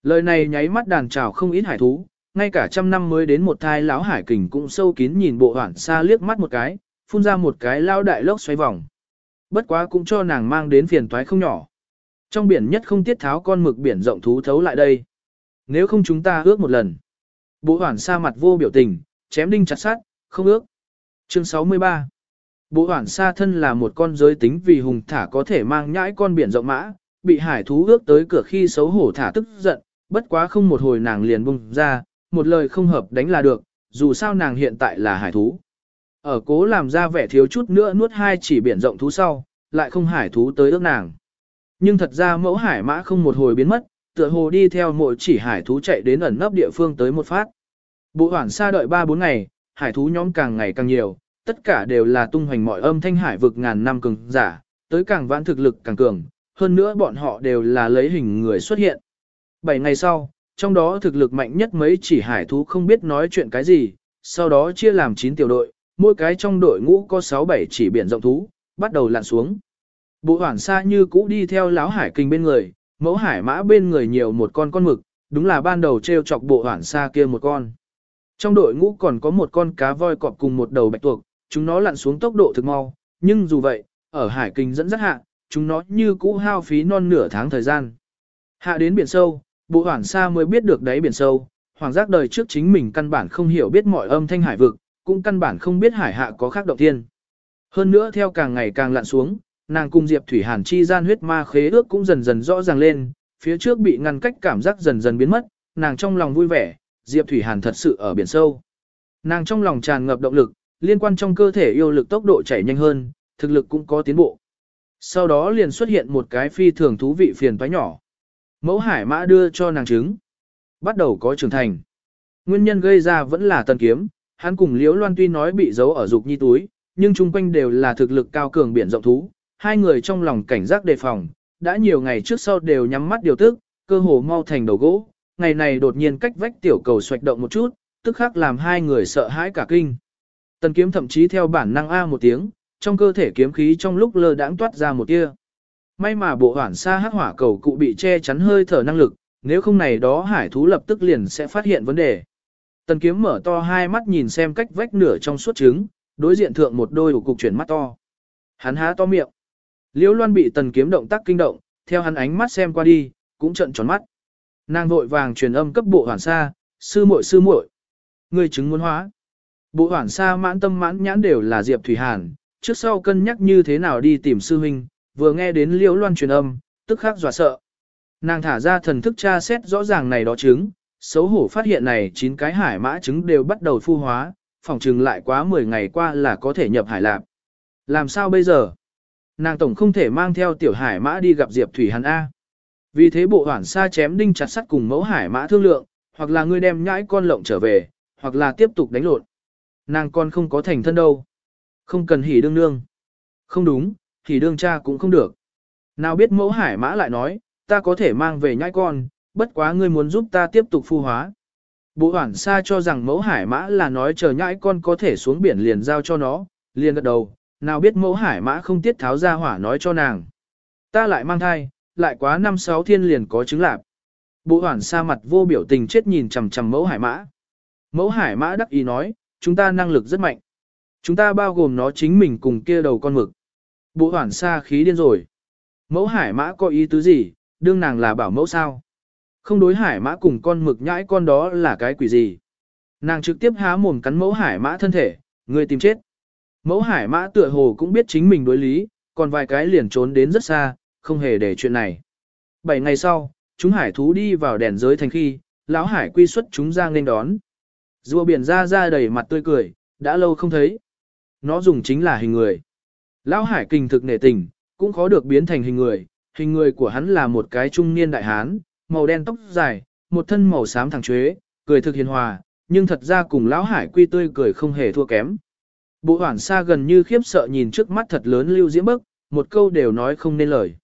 [SPEAKER 1] Lời này nháy mắt đàn trào không ít hải thú, ngay cả trăm năm mới đến một thai lão hải kình cũng sâu kín nhìn bộ hoảng xa liếc mắt một cái, phun ra một cái lao đại lốc xoay vòng. Bất quá cũng cho nàng mang đến phiền toái không nhỏ. Trong biển nhất không tiết tháo con mực biển rộng thú thấu lại đây. Nếu không chúng ta ước một lần. Bộ hoảng xa mặt vô biểu tình, chém đinh chặt sát, không ước. Chương 63 Bộ hoảng xa thân là một con giới tính vì hùng thả có thể mang nhãi con biển rộng mã, bị hải thú ước tới cửa khi xấu hổ thả tức giận, bất quá không một hồi nàng liền bung ra, một lời không hợp đánh là được, dù sao nàng hiện tại là hải thú. Ở cố làm ra vẻ thiếu chút nữa nuốt hai chỉ biển rộng thú sau, lại không hải thú tới ước nàng. Nhưng thật ra mẫu hải mã không một hồi biến mất, tựa hồ đi theo mỗi chỉ hải thú chạy đến ẩn nấp địa phương tới một phát. Bộ hoảng xa đợi 3-4 ngày, hải thú nhóm càng ngày càng nhiều, tất cả đều là tung hoành mọi âm thanh hải vực ngàn năm cường giả, tới càng vãn thực lực càng cường, hơn nữa bọn họ đều là lấy hình người xuất hiện. 7 ngày sau, trong đó thực lực mạnh nhất mấy chỉ hải thú không biết nói chuyện cái gì, sau đó chia làm 9 tiểu đội, mỗi cái trong đội ngũ có 6-7 chỉ biển rộng thú, bắt đầu lặn xuống. Bộ hoảng xa như cũ đi theo láo hải kinh bên người, mẫu hải mã bên người nhiều một con con mực, đúng là ban đầu treo chọc bộ hoảng xa kia một con. Trong đội ngũ còn có một con cá voi cọp cùng một đầu bạch tuộc, chúng nó lặn xuống tốc độ thực mau, nhưng dù vậy, ở hải kinh dẫn rất hạ, chúng nó như cũ hao phí non nửa tháng thời gian. Hạ đến biển sâu, bộ hoảng xa mới biết được đáy biển sâu, hoàng giác đời trước chính mình căn bản không hiểu biết mọi âm thanh hải vực, cũng căn bản không biết hải hạ có khác động thiên. Hơn nữa theo càng ngày càng lặn xuống, nàng cùng Diệp Thủy Hàn chi gian huyết ma khế ước cũng dần dần rõ ràng lên, phía trước bị ngăn cách cảm giác dần dần biến mất, nàng trong lòng vui vẻ, Diệp Thủy Hàn thật sự ở biển sâu. Nàng trong lòng tràn ngập động lực, liên quan trong cơ thể yêu lực tốc độ chảy nhanh hơn, thực lực cũng có tiến bộ. Sau đó liền xuất hiện một cái phi thường thú vị phiền toái nhỏ. Mẫu hải mã đưa cho nàng trứng. Bắt đầu có trưởng thành. Nguyên nhân gây ra vẫn là tần kiếm, hắn cùng Liễu Loan tuy nói bị giấu ở dục nhi túi, nhưng chung quanh đều là thực lực cao cường biển rộng thú. Hai người trong lòng cảnh giác đề phòng, đã nhiều ngày trước sau đều nhắm mắt điều tức, cơ hồ mau thành đầu gỗ. Ngày này đột nhiên cách vách tiểu cầu xoạch động một chút, tức khắc làm hai người sợ hãi cả kinh. Tần kiếm thậm chí theo bản năng A một tiếng, trong cơ thể kiếm khí trong lúc lơ đãng toát ra một tia. May mà bộ hoản xa hắc hỏa cầu cụ bị che chắn hơi thở năng lực, nếu không này đó hải thú lập tức liền sẽ phát hiện vấn đề. Tần kiếm mở to hai mắt nhìn xem cách vách nửa trong suốt trứng, đối diện thượng một đôi của cục chuyển mắt to. Hắn há to miệng. Liễu Loan bị tần kiếm động tác kinh động, theo hắn ánh mắt xem qua đi, cũng trợn tròn mắt. Nàng vội vàng truyền âm cấp bộ hoàn sa, sư muội sư muội, người chứng muốn hóa. Bộ hoàn sa mãn tâm mãn nhãn đều là Diệp Thủy Hàn, trước sau cân nhắc như thế nào đi tìm sư huynh, vừa nghe đến Liễu Loan truyền âm, tức khắc dọa sợ. Nàng thả ra thần thức tra xét rõ ràng này đó trứng, xấu hổ phát hiện này chín cái hải mã trứng đều bắt đầu phu hóa, phòng trừng lại quá 10 ngày qua là có thể nhập hải lạp. Làm sao bây giờ? Nàng tổng không thể mang theo tiểu hải mã đi gặp Diệp Thủy Hàn A. Vì thế bộ hoản xa chém đinh chặt sắt cùng mẫu hải mã thương lượng, hoặc là ngươi đem nhãi con lộng trở về, hoặc là tiếp tục đánh lộn. Nàng con không có thành thân đâu. Không cần hỉ đương nương. Không đúng, hỉ đương cha cũng không được. Nào biết mẫu hải mã lại nói, ta có thể mang về nhãi con, bất quá ngươi muốn giúp ta tiếp tục phu hóa. Bộ hoản xa cho rằng mẫu hải mã là nói chờ nhãi con có thể xuống biển liền giao cho nó, liền gật đầu, nào biết mẫu hải mã không tiết tháo ra hỏa nói cho nàng. Ta lại mang thai, lại quá năm sáu thiên liền có chứng lạp. Bộ hoảng xa mặt vô biểu tình chết nhìn chằm chằm mẫu hải mã. Mẫu hải mã đắc ý nói, chúng ta năng lực rất mạnh. Chúng ta bao gồm nó chính mình cùng kia đầu con mực. Bộ hoảng xa khí điên rồi. Mẫu hải mã có ý tứ gì, đương nàng là bảo mẫu sao? Không đối hải mã cùng con mực nhãi con đó là cái quỷ gì? Nàng trực tiếp há mồm cắn mẫu hải mã thân thể, người tìm chết. Mẫu hải mã tựa hồ cũng biết chính mình đối lý, còn vài cái liền trốn đến rất xa, không hề để chuyện này. Bảy ngày sau, chúng hải thú đi vào đèn giới thành khi, lão hải quy xuất chúng ra nên đón. Rùa biển ra ra đầy mặt tươi cười, đã lâu không thấy. Nó dùng chính là hình người. Lão hải kinh thực nể tình, cũng khó được biến thành hình người, hình người của hắn là một cái trung niên đại hán, màu đen tóc dài, một thân màu xám thẳng chuế, cười thực hiền hòa, nhưng thật ra cùng lão hải quy tươi cười không hề thua kém. Bộ hoảng xa gần như khiếp sợ nhìn trước mắt thật lớn lưu diễm bức, một câu đều nói không nên lời.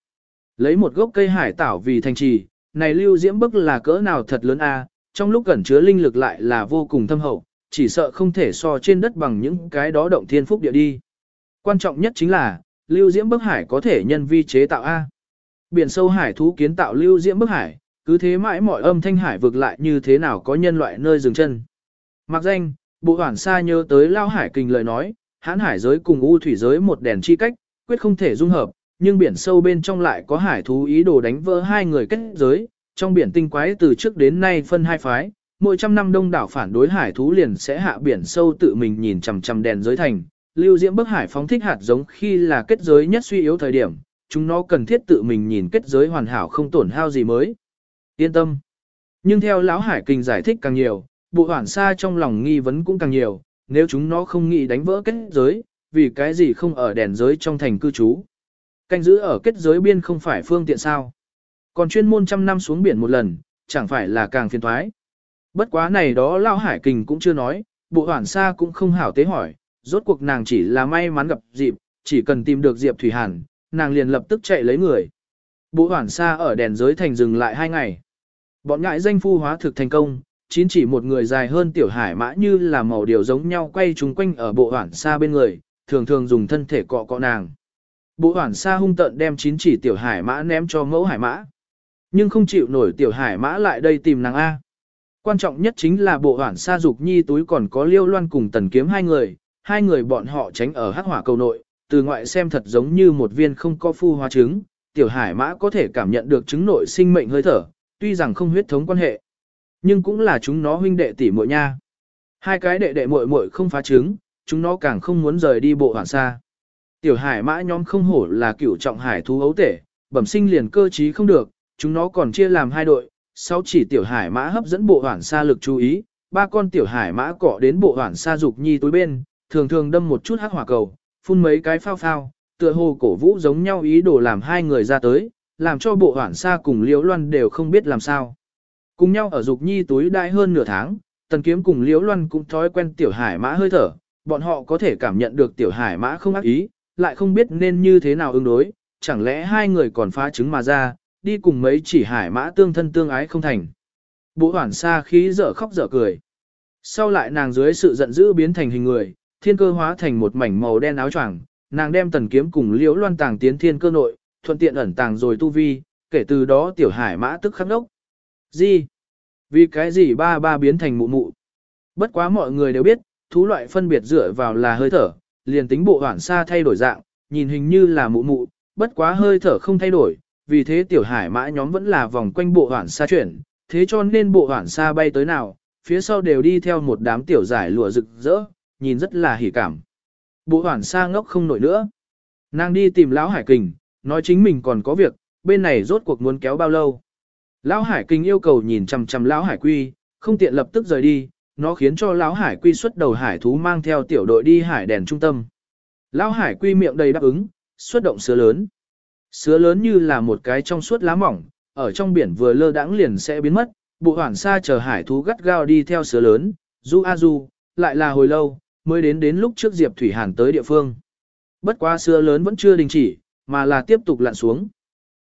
[SPEAKER 1] Lấy một gốc cây hải tảo vì thành trì, này lưu diễm bức là cỡ nào thật lớn a trong lúc gần chứa linh lực lại là vô cùng thâm hậu, chỉ sợ không thể so trên đất bằng những cái đó động thiên phúc địa đi. Quan trọng nhất chính là, lưu diễm bức hải có thể nhân vi chế tạo A. Biển sâu hải thú kiến tạo lưu diễm bức hải, cứ thế mãi mọi âm thanh hải vực lại như thế nào có nhân loại nơi dừng chân. Mặc danh, bộ hoảng xa nhớ tới lao hải kình lời nói, hãn hải giới cùng u thủy giới một đèn chi cách, quyết không thể dung hợp, nhưng biển sâu bên trong lại có hải thú ý đồ đánh vỡ hai người kết giới, trong biển tinh quái từ trước đến nay phân hai phái, mỗi trăm năm đông đảo phản đối hải thú liền sẽ hạ biển sâu tự mình nhìn chằm chằm đèn giới thành, lưu diễm bức hải phóng thích hạt giống khi là kết giới nhất suy yếu thời điểm, chúng nó cần thiết tự mình nhìn kết giới hoàn hảo không tổn hao gì mới. Yên tâm. Nhưng theo lão hải kinh giải thích càng nhiều, bộ hoảng xa trong lòng nghi vấn cũng càng nhiều, nếu chúng nó không nghĩ đánh vỡ kết giới, vì cái gì không ở đèn giới trong thành cư trú. Canh giữ ở kết giới biên không phải phương tiện sao. Còn chuyên môn trăm năm xuống biển một lần, chẳng phải là càng phiền thoái. Bất quá này đó Lao Hải Kình cũng chưa nói, bộ hoảng xa cũng không hảo tế hỏi, rốt cuộc nàng chỉ là may mắn gặp dịp, chỉ cần tìm được Diệp Thủy Hàn, nàng liền lập tức chạy lấy người. Bộ hoảng xa ở đèn giới thành dừng lại hai ngày. Bọn ngại danh phu hóa thực thành công, chín chỉ một người dài hơn tiểu hải mã như là màu điều giống nhau quay chúng quanh ở bộ hoảng xa bên người, thường thường dùng thân thể cọ cọ nàng. Bộ hoản xa hung tận đem chín chỉ tiểu hải mã ném cho mẫu hải mã. Nhưng không chịu nổi tiểu hải mã lại đây tìm nàng A. Quan trọng nhất chính là bộ hoản xa dục nhi túi còn có liêu loan cùng tần kiếm hai người, hai người bọn họ tránh ở hắc hỏa cầu nội, từ ngoại xem thật giống như một viên không có phu hóa trứng, tiểu hải mã có thể cảm nhận được trứng nội sinh mệnh hơi thở, tuy rằng không huyết thống quan hệ, nhưng cũng là chúng nó huynh đệ tỷ muội nha. Hai cái đệ đệ muội muội không phá trứng, chúng nó càng không muốn rời đi bộ hoản xa. Tiểu hải mã nhóm không hổ là cựu trọng hải thú ấu tể, bẩm sinh liền cơ trí không được, chúng nó còn chia làm hai đội, sau chỉ tiểu hải mã hấp dẫn bộ hoảng xa lực chú ý, ba con tiểu hải mã cọ đến bộ hoảng xa dục nhi túi bên, thường thường đâm một chút hắc hỏa cầu, phun mấy cái phao phao, tựa hồ cổ vũ giống nhau ý đồ làm hai người ra tới, làm cho bộ hoảng xa cùng liễu loan đều không biết làm sao. Cùng nhau ở dục nhi túi đại hơn nửa tháng, tần kiếm cùng liễu loan cũng thói quen tiểu hải mã hơi thở, bọn họ có thể cảm nhận được tiểu hải mã không ác ý, lại không biết nên như thế nào ứng đối, chẳng lẽ hai người còn phá trứng mà ra, đi cùng mấy chỉ hải mã tương thân tương ái không thành. Bộ hoảng xa khí dở khóc dở cười. Sau lại nàng dưới sự giận dữ biến thành hình người, thiên cơ hóa thành một mảnh màu đen áo choàng, nàng đem tần kiếm cùng liễu loan tàng tiến thiên cơ nội, thuận tiện ẩn tàng rồi tu vi, kể từ đó tiểu hải mã tức khắc đốc. Gì? Vì cái gì ba ba biến thành mụ mụ? Bất quá mọi người đều biết, thú loại phân biệt dựa vào là hơi thở, liền tính bộ hoảng xa thay đổi dạng, nhìn hình như là mụ mụ, bất quá hơi thở không thay đổi, vì thế tiểu hải mã nhóm vẫn là vòng quanh bộ hoảng xa chuyển, thế cho nên bộ hoảng xa bay tới nào, phía sau đều đi theo một đám tiểu giải lụa rực rỡ, nhìn rất là hỉ cảm. Bộ hoảng xa ngốc không nổi nữa. Nàng đi tìm lão hải kình, nói chính mình còn có việc, bên này rốt cuộc muốn kéo bao lâu. Lão hải kình yêu cầu nhìn chằm chằm lão hải quy, không tiện lập tức rời đi, nó khiến cho lão hải quy xuất đầu hải thú mang theo tiểu đội đi hải đèn trung tâm. Lão hải quy miệng đầy đáp ứng, xuất động sứa lớn. Sứa lớn như là một cái trong suốt lá mỏng, ở trong biển vừa lơ đãng liền sẽ biến mất, bộ hoảng xa chờ hải thú gắt gao đi theo sứa lớn, du a du, lại là hồi lâu, mới đến đến lúc trước Diệp Thủy Hàn tới địa phương. Bất quá sứa lớn vẫn chưa đình chỉ, mà là tiếp tục lặn xuống.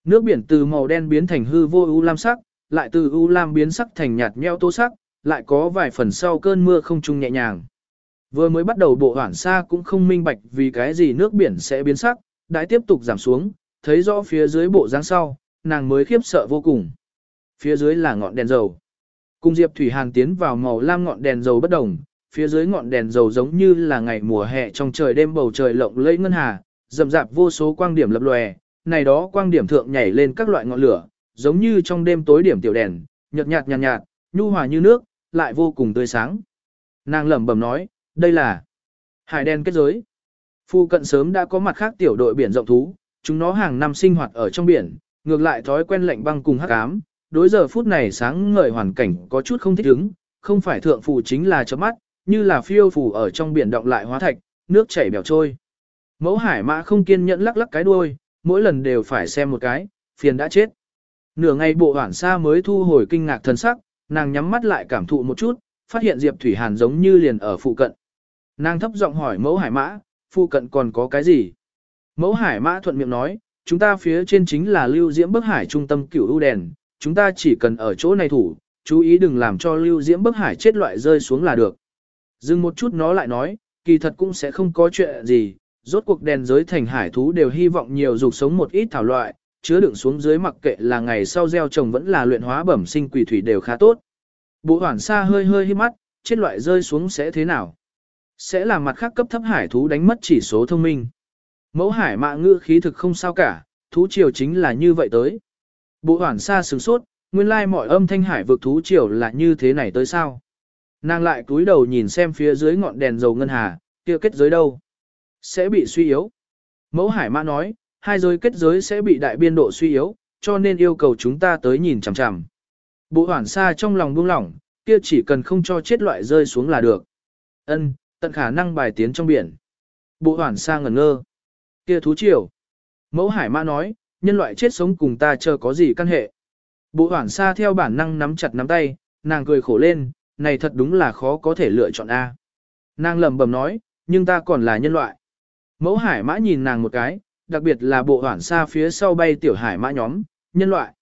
[SPEAKER 1] Nước biển từ màu đen biến thành hư vô u lam sắc, lại từ u lam biến sắc thành nhạt nheo tô sắc, lại có vài phần sau cơn mưa không trung nhẹ nhàng. Vừa mới bắt đầu bộ hoảng xa cũng không minh bạch vì cái gì nước biển sẽ biến sắc, đại tiếp tục giảm xuống, thấy rõ phía dưới bộ dáng sau, nàng mới khiếp sợ vô cùng. Phía dưới là ngọn đèn dầu. Cùng Diệp Thủy Hàn tiến vào màu lam ngọn đèn dầu bất đồng, phía dưới ngọn đèn dầu giống như là ngày mùa hè trong trời đêm bầu trời lộng lẫy ngân hà, rậm rạp vô số quang điểm lập lòe, này đó quang điểm thượng nhảy lên các loại ngọn lửa, giống như trong đêm tối điểm tiểu đèn, nhợt nhạt nhạt nhạt, nhu hòa như nước, lại vô cùng tươi sáng. Nàng lẩm bẩm nói, đây là hải đen kết giới. Phu cận sớm đã có mặt khác tiểu đội biển rộng thú, chúng nó hàng năm sinh hoạt ở trong biển, ngược lại thói quen lạnh băng cùng hắc ám. Đối giờ phút này sáng ngời hoàn cảnh có chút không thích ứng, không phải thượng phù chính là chớp mắt, như là phiêu phù ở trong biển động lại hóa thạch, nước chảy bèo trôi. Mẫu hải mã không kiên nhẫn lắc lắc cái đuôi, mỗi lần đều phải xem một cái, phiền đã chết. Nửa ngày bộ hoảng xa mới thu hồi kinh ngạc thần sắc, nàng nhắm mắt lại cảm thụ một chút, phát hiện Diệp Thủy Hàn giống như liền ở phụ cận. Nàng thấp giọng hỏi mẫu hải mã, phụ cận còn có cái gì? Mẫu hải mã thuận miệng nói, chúng ta phía trên chính là lưu diễm bức hải trung tâm cửu ưu đèn, chúng ta chỉ cần ở chỗ này thủ, chú ý đừng làm cho lưu diễm bức hải chết loại rơi xuống là được. Dừng một chút nó lại nói, kỳ thật cũng sẽ không có chuyện gì, rốt cuộc đèn giới thành hải thú đều hy vọng nhiều dục sống một ít thảo loại, chứa đựng xuống dưới mặc kệ là ngày sau gieo trồng vẫn là luyện hóa bẩm sinh quỷ thủy đều khá tốt. Bộ hoảng xa hơi hơi hít mắt, chết loại rơi xuống sẽ thế nào? Sẽ làm mặt khác cấp thấp hải thú đánh mất chỉ số thông minh. Mẫu hải mạ ngữ khí thực không sao cả, thú triều chính là như vậy tới. Bộ hoảng xa sửng sốt, nguyên lai mọi âm thanh hải vực thú triều là như thế này tới sao? Nàng lại cúi đầu nhìn xem phía dưới ngọn đèn dầu ngân hà, kia kết giới đâu? Sẽ bị suy yếu. Mẫu hải mã nói, hai giới kết giới sẽ bị đại biên độ suy yếu, cho nên yêu cầu chúng ta tới nhìn chằm chằm. Bộ hoảng xa trong lòng buông lỏng, kia chỉ cần không cho chết loại rơi xuống là được. Ân, tận khả năng bài tiến trong biển. Bộ hoảng xa ngẩn ngơ. Kia thú triều. Mẫu hải mã nói, nhân loại chết sống cùng ta chờ có gì căn hệ. Bộ hoảng xa theo bản năng nắm chặt nắm tay, nàng cười khổ lên, này thật đúng là khó có thể lựa chọn A. Nàng lẩm bẩm nói, nhưng ta còn là nhân loại. Mẫu hải mã nhìn nàng một cái, đặc biệt là bộ hoảng xa phía sau bay tiểu hải mã nhóm, nhân loại.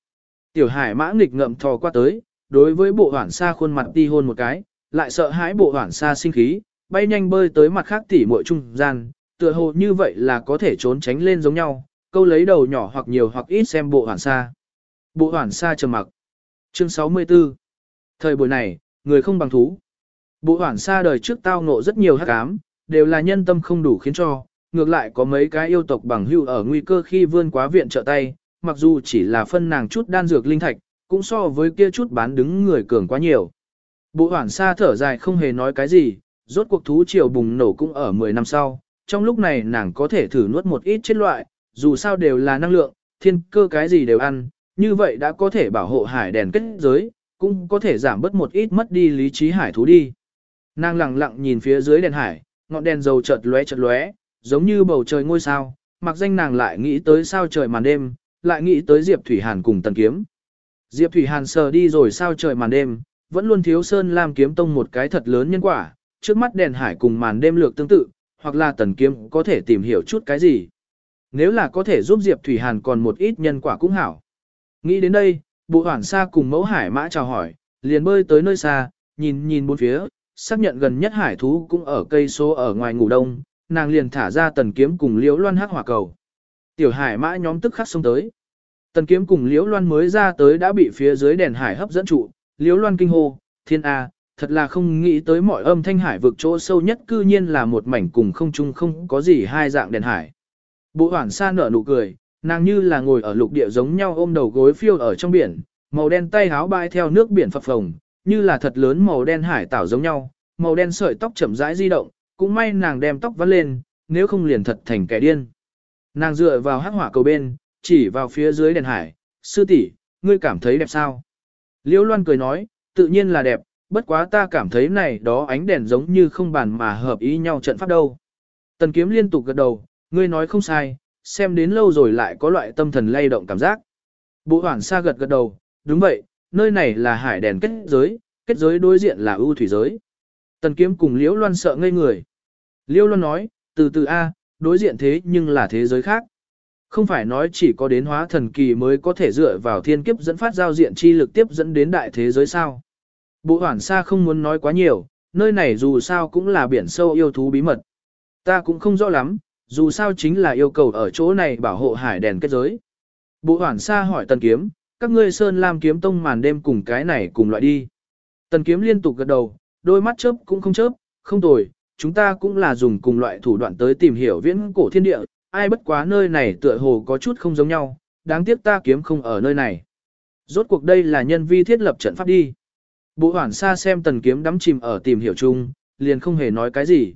[SPEAKER 1] Tiểu hải mã nghịch ngậm thò qua tới, đối với bộ hoảng xa khuôn mặt ti hôn một cái, lại sợ hãi bộ hoảng xa sinh khí, bay nhanh bơi tới mặt khác tỉ muội trung gian, tựa hồ như vậy là có thể trốn tránh lên giống nhau, câu lấy đầu nhỏ hoặc nhiều hoặc ít xem bộ hoảng xa. Bộ hoảng xa trầm mặc. Chương 64 Thời buổi này, người không bằng thú. Bộ hoảng xa đời trước tao ngộ rất nhiều hắc ám, đều là nhân tâm không đủ khiến cho, ngược lại có mấy cái yêu tộc bằng hưu ở nguy cơ khi vươn quá viện trợ tay, mặc dù chỉ là phân nàng chút đan dược linh thạch, cũng so với kia chút bán đứng người cường quá nhiều. Bộ hoảng xa thở dài không hề nói cái gì, rốt cuộc thú triều bùng nổ cũng ở 10 năm sau, trong lúc này nàng có thể thử nuốt một ít chết loại, dù sao đều là năng lượng, thiên cơ cái gì đều ăn, như vậy đã có thể bảo hộ hải đèn kết giới, cũng có thể giảm bớt một ít mất đi lý trí hải thú đi. Nàng lặng lặng nhìn phía dưới đèn hải, ngọn đèn dầu chợt lóe chợt lóe, giống như bầu trời ngôi sao, mặc danh nàng lại nghĩ tới sao trời màn đêm, lại nghĩ tới Diệp Thủy Hàn cùng Tần Kiếm. Diệp Thủy Hàn sờ đi rồi sao trời màn đêm, vẫn luôn thiếu Sơn Lam kiếm tông một cái thật lớn nhân quả, trước mắt đèn hải cùng màn đêm lược tương tự, hoặc là Tần Kiếm có thể tìm hiểu chút cái gì. Nếu là có thể giúp Diệp Thủy Hàn còn một ít nhân quả cũng hảo. Nghĩ đến đây, bộ hoảng xa cùng mẫu hải mã chào hỏi, liền bơi tới nơi xa, nhìn nhìn bốn phía, xác nhận gần nhất hải thú cũng ở cây số ở ngoài ngủ đông, nàng liền thả ra tần kiếm cùng liễu loan hắc hỏa cầu. Tiểu hải mã nhóm tức khắc xông tới. Tần kiếm cùng liễu loan mới ra tới đã bị phía dưới đèn hải hấp dẫn trụ, liễu loan kinh hô, thiên A, thật là không nghĩ tới mọi âm thanh hải vực chỗ sâu nhất cư nhiên là một mảnh cùng không chung không có gì hai dạng đèn hải. Bộ hoảng xa nở nụ cười, nàng như là ngồi ở lục địa giống nhau ôm đầu gối phiêu ở trong biển, màu đen tay háo bay theo nước biển phập phồng, như là thật lớn màu đen hải tảo giống nhau, màu đen sợi tóc chậm rãi di động, cũng may nàng đem tóc vắt lên, nếu không liền thật thành kẻ điên. Nàng dựa vào hắc hỏa cầu bên, chỉ vào phía dưới đèn hải, sư tỷ, ngươi cảm thấy đẹp sao? Liễu Loan cười nói, tự nhiên là đẹp, bất quá ta cảm thấy này đó ánh đèn giống như không bàn mà hợp ý nhau trận pháp đâu. Tần kiếm liên tục gật đầu, ngươi nói không sai, xem đến lâu rồi lại có loại tâm thần lay động cảm giác. Bộ hoảng xa gật gật đầu, đúng vậy, nơi này là hải đèn kết giới, kết giới đối diện là ưu thủy giới. Tần kiếm cùng Liễu Loan sợ ngây người. Liêu Loan nói, từ từ A, đối diện thế nhưng là thế giới khác. Không phải nói chỉ có đến hóa thần kỳ mới có thể dựa vào thiên kiếp dẫn phát giao diện chi lực tiếp dẫn đến đại thế giới sao. Bộ hoảng xa không muốn nói quá nhiều, nơi này dù sao cũng là biển sâu yêu thú bí mật. Ta cũng không rõ lắm, dù sao chính là yêu cầu ở chỗ này bảo hộ hải đèn kết giới. Bộ hoảng xa hỏi tần kiếm, các ngươi sơn lam kiếm tông màn đêm cùng cái này cùng loại đi. Tần kiếm liên tục gật đầu, đôi mắt chớp cũng không chớp, không tồi, chúng ta cũng là dùng cùng loại thủ đoạn tới tìm hiểu viễn cổ thiên địa, ai bất quá nơi này tựa hồ có chút không giống nhau, đáng tiếc ta kiếm không ở nơi này. Rốt cuộc đây là nhân vi thiết lập trận pháp đi. Bộ hoảng xa xem tần kiếm đắm chìm ở tìm hiểu chung, liền không hề nói cái gì.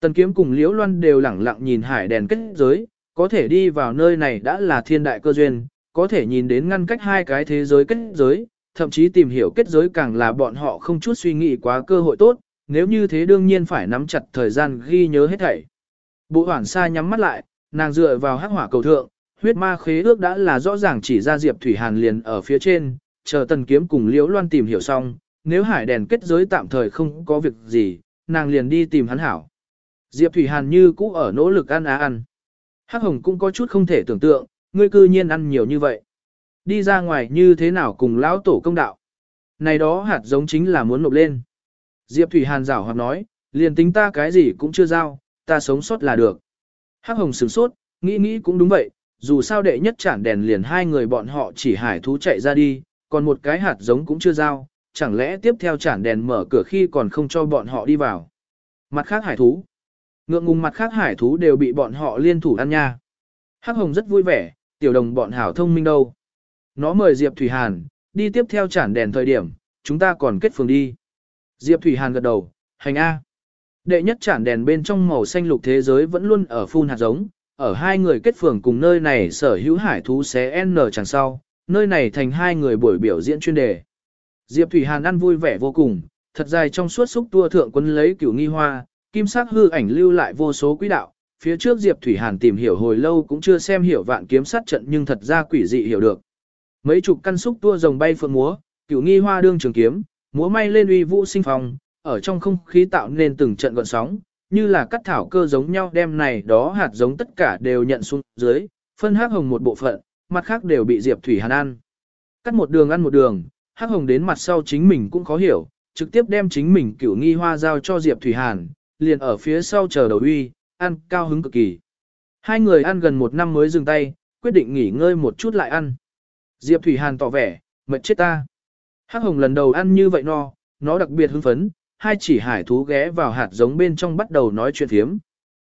[SPEAKER 1] Tần kiếm cùng liễu loan đều lẳng lặng nhìn hải đèn kết giới, có thể đi vào nơi này đã là thiên đại cơ duyên, có thể nhìn đến ngăn cách hai cái thế giới kết giới, thậm chí tìm hiểu kết giới càng là bọn họ không chút suy nghĩ quá cơ hội tốt, nếu như thế đương nhiên phải nắm chặt thời gian ghi nhớ hết thảy. Bộ hoảng xa nhắm mắt lại, nàng dựa vào hắc hỏa cầu thượng, huyết ma khế ước đã là rõ ràng chỉ ra Diệp Thủy Hàn liền ở phía trên, chờ tần kiếm cùng liễu loan tìm hiểu xong, nếu hải đèn kết giới tạm thời không có việc gì, nàng liền đi tìm hắn hảo. Diệp Thủy Hàn như cũ ở nỗ lực ăn á ăn. Hắc Hồng cũng có chút không thể tưởng tượng, ngươi cư nhiên ăn nhiều như vậy. Đi ra ngoài như thế nào cùng lão tổ công đạo. Này đó hạt giống chính là muốn nộp lên. Diệp Thủy Hàn rảo hoặc nói, liền tính ta cái gì cũng chưa giao, ta sống sót là được. Hắc Hồng sửng sốt, nghĩ nghĩ cũng đúng vậy, dù sao đệ nhất chản đèn liền hai người bọn họ chỉ hải thú chạy ra đi, còn một cái hạt giống cũng chưa giao, chẳng lẽ tiếp theo chản đèn mở cửa khi còn không cho bọn họ đi vào. Mặt khác hải thú. Ngượng ngùng mặt khác hải thú đều bị bọn họ liên thủ ăn nha. Hắc Hồng rất vui vẻ, tiểu đồng bọn hảo thông minh đâu. Nó mời Diệp Thủy Hàn, đi tiếp theo chản đèn thời điểm, chúng ta còn kết phường đi. Diệp Thủy Hàn gật đầu, hành A. Đệ nhất chản đèn bên trong màu xanh lục thế giới vẫn luôn ở phun hạt giống, ở hai người kết phường cùng nơi này sở hữu hải thú xé N chẳng sau, nơi này thành hai người buổi biểu diễn chuyên đề. Diệp Thủy Hàn ăn vui vẻ vô cùng, thật dài trong suốt xúc tua thượng quân lấy cửu nghi hoa, kim sắc hư ảnh lưu lại vô số quỹ đạo, Phía trước Diệp Thủy Hàn tìm hiểu hồi lâu cũng chưa xem hiểu vạn kiếm sát trận nhưng thật ra quỷ dị hiểu được. Mấy chục căn xúc tua rồng bay phượng múa, cửu nghi hoa đương trường kiếm, múa may lên uy vũ sinh phong, ở trong không khí tạo nên từng trận gợn sóng, như là cắt thảo cơ giống nhau đem này đó hạt giống tất cả đều nhận xuống dưới, phân hắc hồng một bộ phận, mặt khác đều bị Diệp Thủy Hàn ăn. Cắt một đường ăn một đường, hắc hồng đến mặt sau chính mình cũng khó hiểu, trực tiếp đem chính mình cửu nghi hoa giao cho Diệp Thủy Hàn, liền ở phía sau chờ đầu uy, ăn cao hứng cực kỳ. Hai người ăn gần một năm mới dừng tay, quyết định nghỉ ngơi một chút lại ăn. Diệp Thủy Hàn tỏ vẻ, mệt chết ta. Hắc hồng lần đầu ăn như vậy no, nó đặc biệt hưng phấn, hai chỉ hải thú ghé vào hạt giống bên trong bắt đầu nói chuyện thiếm.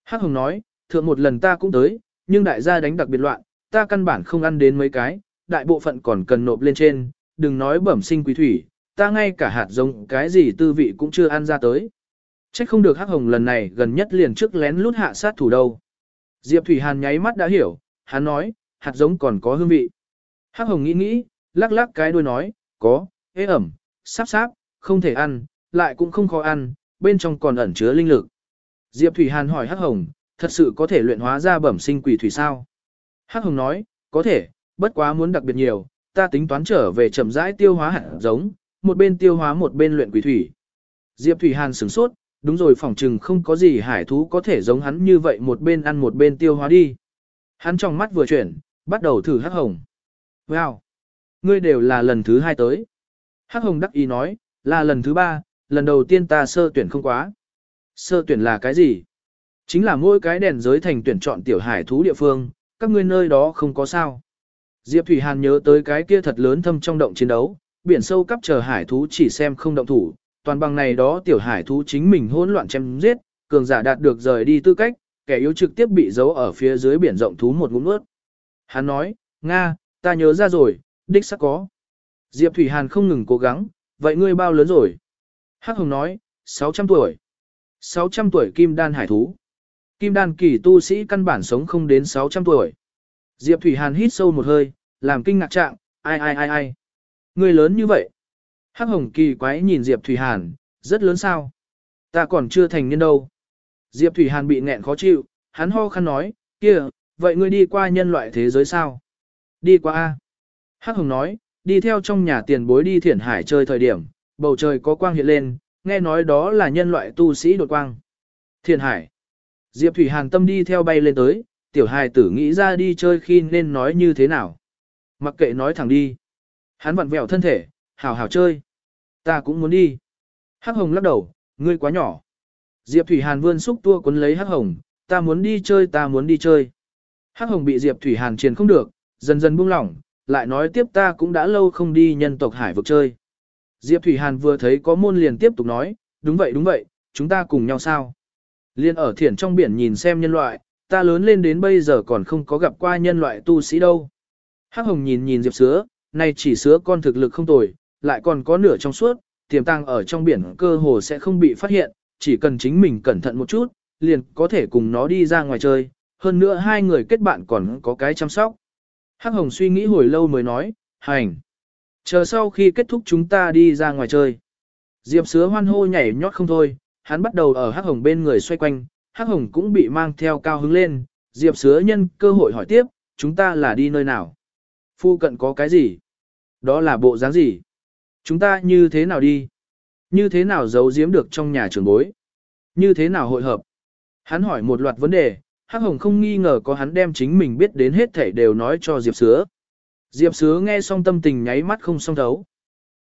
[SPEAKER 1] Hắc hồng nói, thượng một lần ta cũng tới, nhưng đại gia đánh đặc biệt loạn, ta căn bản không ăn đến mấy cái, đại bộ phận còn cần nộp lên trên, đừng nói bẩm sinh quý thủy, ta ngay cả hạt giống cái gì tư vị cũng chưa ăn ra tới. Trách không được Hắc Hồng lần này gần nhất liền trước lén lút hạ sát thủ đâu. Diệp Thủy Hàn nháy mắt đã hiểu, hắn nói, hạt giống còn có hương vị. Hắc Hồng nghĩ nghĩ, lắc lắc cái đuôi nói, có, ế ẩm, sáp sáp, không thể ăn, lại cũng không khó ăn, bên trong còn ẩn chứa linh lực. Diệp Thủy Hàn hỏi Hắc Hồng, thật sự có thể luyện hóa ra bẩm sinh quỷ thủy sao? Hắc Hồng nói, có thể, bất quá muốn đặc biệt nhiều, ta tính toán trở về chậm rãi tiêu hóa hạt giống, một bên tiêu hóa một bên luyện quỷ thủy. Diệp Thủy Hàn sửng sốt, đúng rồi phỏng trừng không có gì hải thú có thể giống hắn như vậy một bên ăn một bên tiêu hóa đi. Hắn trong mắt vừa chuyển, bắt đầu thử hắc hồng. Wow! Ngươi đều là lần thứ hai tới. Hắc hồng đắc ý nói, là lần thứ ba, lần đầu tiên ta sơ tuyển không quá. Sơ tuyển là cái gì? Chính là mỗi cái đèn giới thành tuyển chọn tiểu hải thú địa phương, các ngươi nơi đó không có sao. Diệp Thủy Hàn nhớ tới cái kia thật lớn thâm trong động chiến đấu, biển sâu cắp chờ hải thú chỉ xem không động thủ, toàn bằng này đó tiểu hải thú chính mình hỗn loạn chém giết, cường giả đạt được rời đi tư cách, kẻ yếu trực tiếp bị giấu ở phía dưới biển rộng thú một ngụm nuốt. Hắn nói, Nga, ta nhớ ra rồi, đích xác có. Diệp Thủy Hàn không ngừng cố gắng, vậy ngươi bao lớn rồi? Hắc Hồng nói, 600 tuổi. 600 tuổi kim đan hải thú. Kim đan kỳ tu sĩ căn bản sống không đến 600 tuổi. Diệp Thủy Hàn hít sâu một hơi, làm kinh ngạc trạng, ai ai ai ai. Ngươi lớn như vậy. Hắc hồng kỳ quái nhìn Diệp Thủy Hàn, rất lớn sao? Ta còn chưa thành niên đâu. Diệp Thủy Hàn bị nghẹn khó chịu, hắn ho khăn nói, kia, vậy ngươi đi qua nhân loại thế giới sao? Đi qua A. Hắc hồng nói, đi theo trong nhà tiền bối đi thiển hải chơi thời điểm, bầu trời có quang hiện lên, nghe nói đó là nhân loại tu sĩ đột quang. Thiển hải. Diệp Thủy Hàn tâm đi theo bay lên tới, tiểu hài tử nghĩ ra đi chơi khi nên nói như thế nào. Mặc kệ nói thẳng đi. Hắn vặn vẹo thân thể, hào hào chơi. Ta cũng muốn đi. Hắc hồng lắc đầu, ngươi quá nhỏ. Diệp Thủy Hàn vươn xúc tua cuốn lấy Hắc hồng, ta muốn đi chơi ta muốn đi chơi. Hắc hồng bị Diệp Thủy Hàn truyền không được, dần dần buông lỏng, lại nói tiếp ta cũng đã lâu không đi nhân tộc hải vực chơi. Diệp Thủy Hàn vừa thấy có môn liền tiếp tục nói, đúng vậy đúng vậy, chúng ta cùng nhau sao. Liên ở thiển trong biển nhìn xem nhân loại, ta lớn lên đến bây giờ còn không có gặp qua nhân loại tu sĩ đâu. Hắc hồng nhìn nhìn Diệp sứa, nay chỉ sứa con thực lực không tồi, lại còn có nửa trong suốt, tiềm tàng ở trong biển cơ hồ sẽ không bị phát hiện, chỉ cần chính mình cẩn thận một chút, liền có thể cùng nó đi ra ngoài chơi, hơn nữa hai người kết bạn còn có cái chăm sóc. Hắc Hồng suy nghĩ hồi lâu mới nói, hành. Chờ sau khi kết thúc chúng ta đi ra ngoài chơi. Diệp sứa hoan hô nhảy nhót không thôi, hắn bắt đầu ở Hắc Hồng bên người xoay quanh, Hắc Hồng cũng bị mang theo cao hứng lên, Diệp sứa nhân cơ hội hỏi tiếp, chúng ta là đi nơi nào? Phu cận có cái gì? Đó là bộ dáng gì? Chúng ta như thế nào đi? Như thế nào giấu giếm được trong nhà trường bối? Như thế nào hội hợp? Hắn hỏi một loạt vấn đề, Hắc Hồng không nghi ngờ có hắn đem chính mình biết đến hết thảy đều nói cho Diệp Sứa. Diệp Sứa nghe xong tâm tình nháy mắt không song thấu.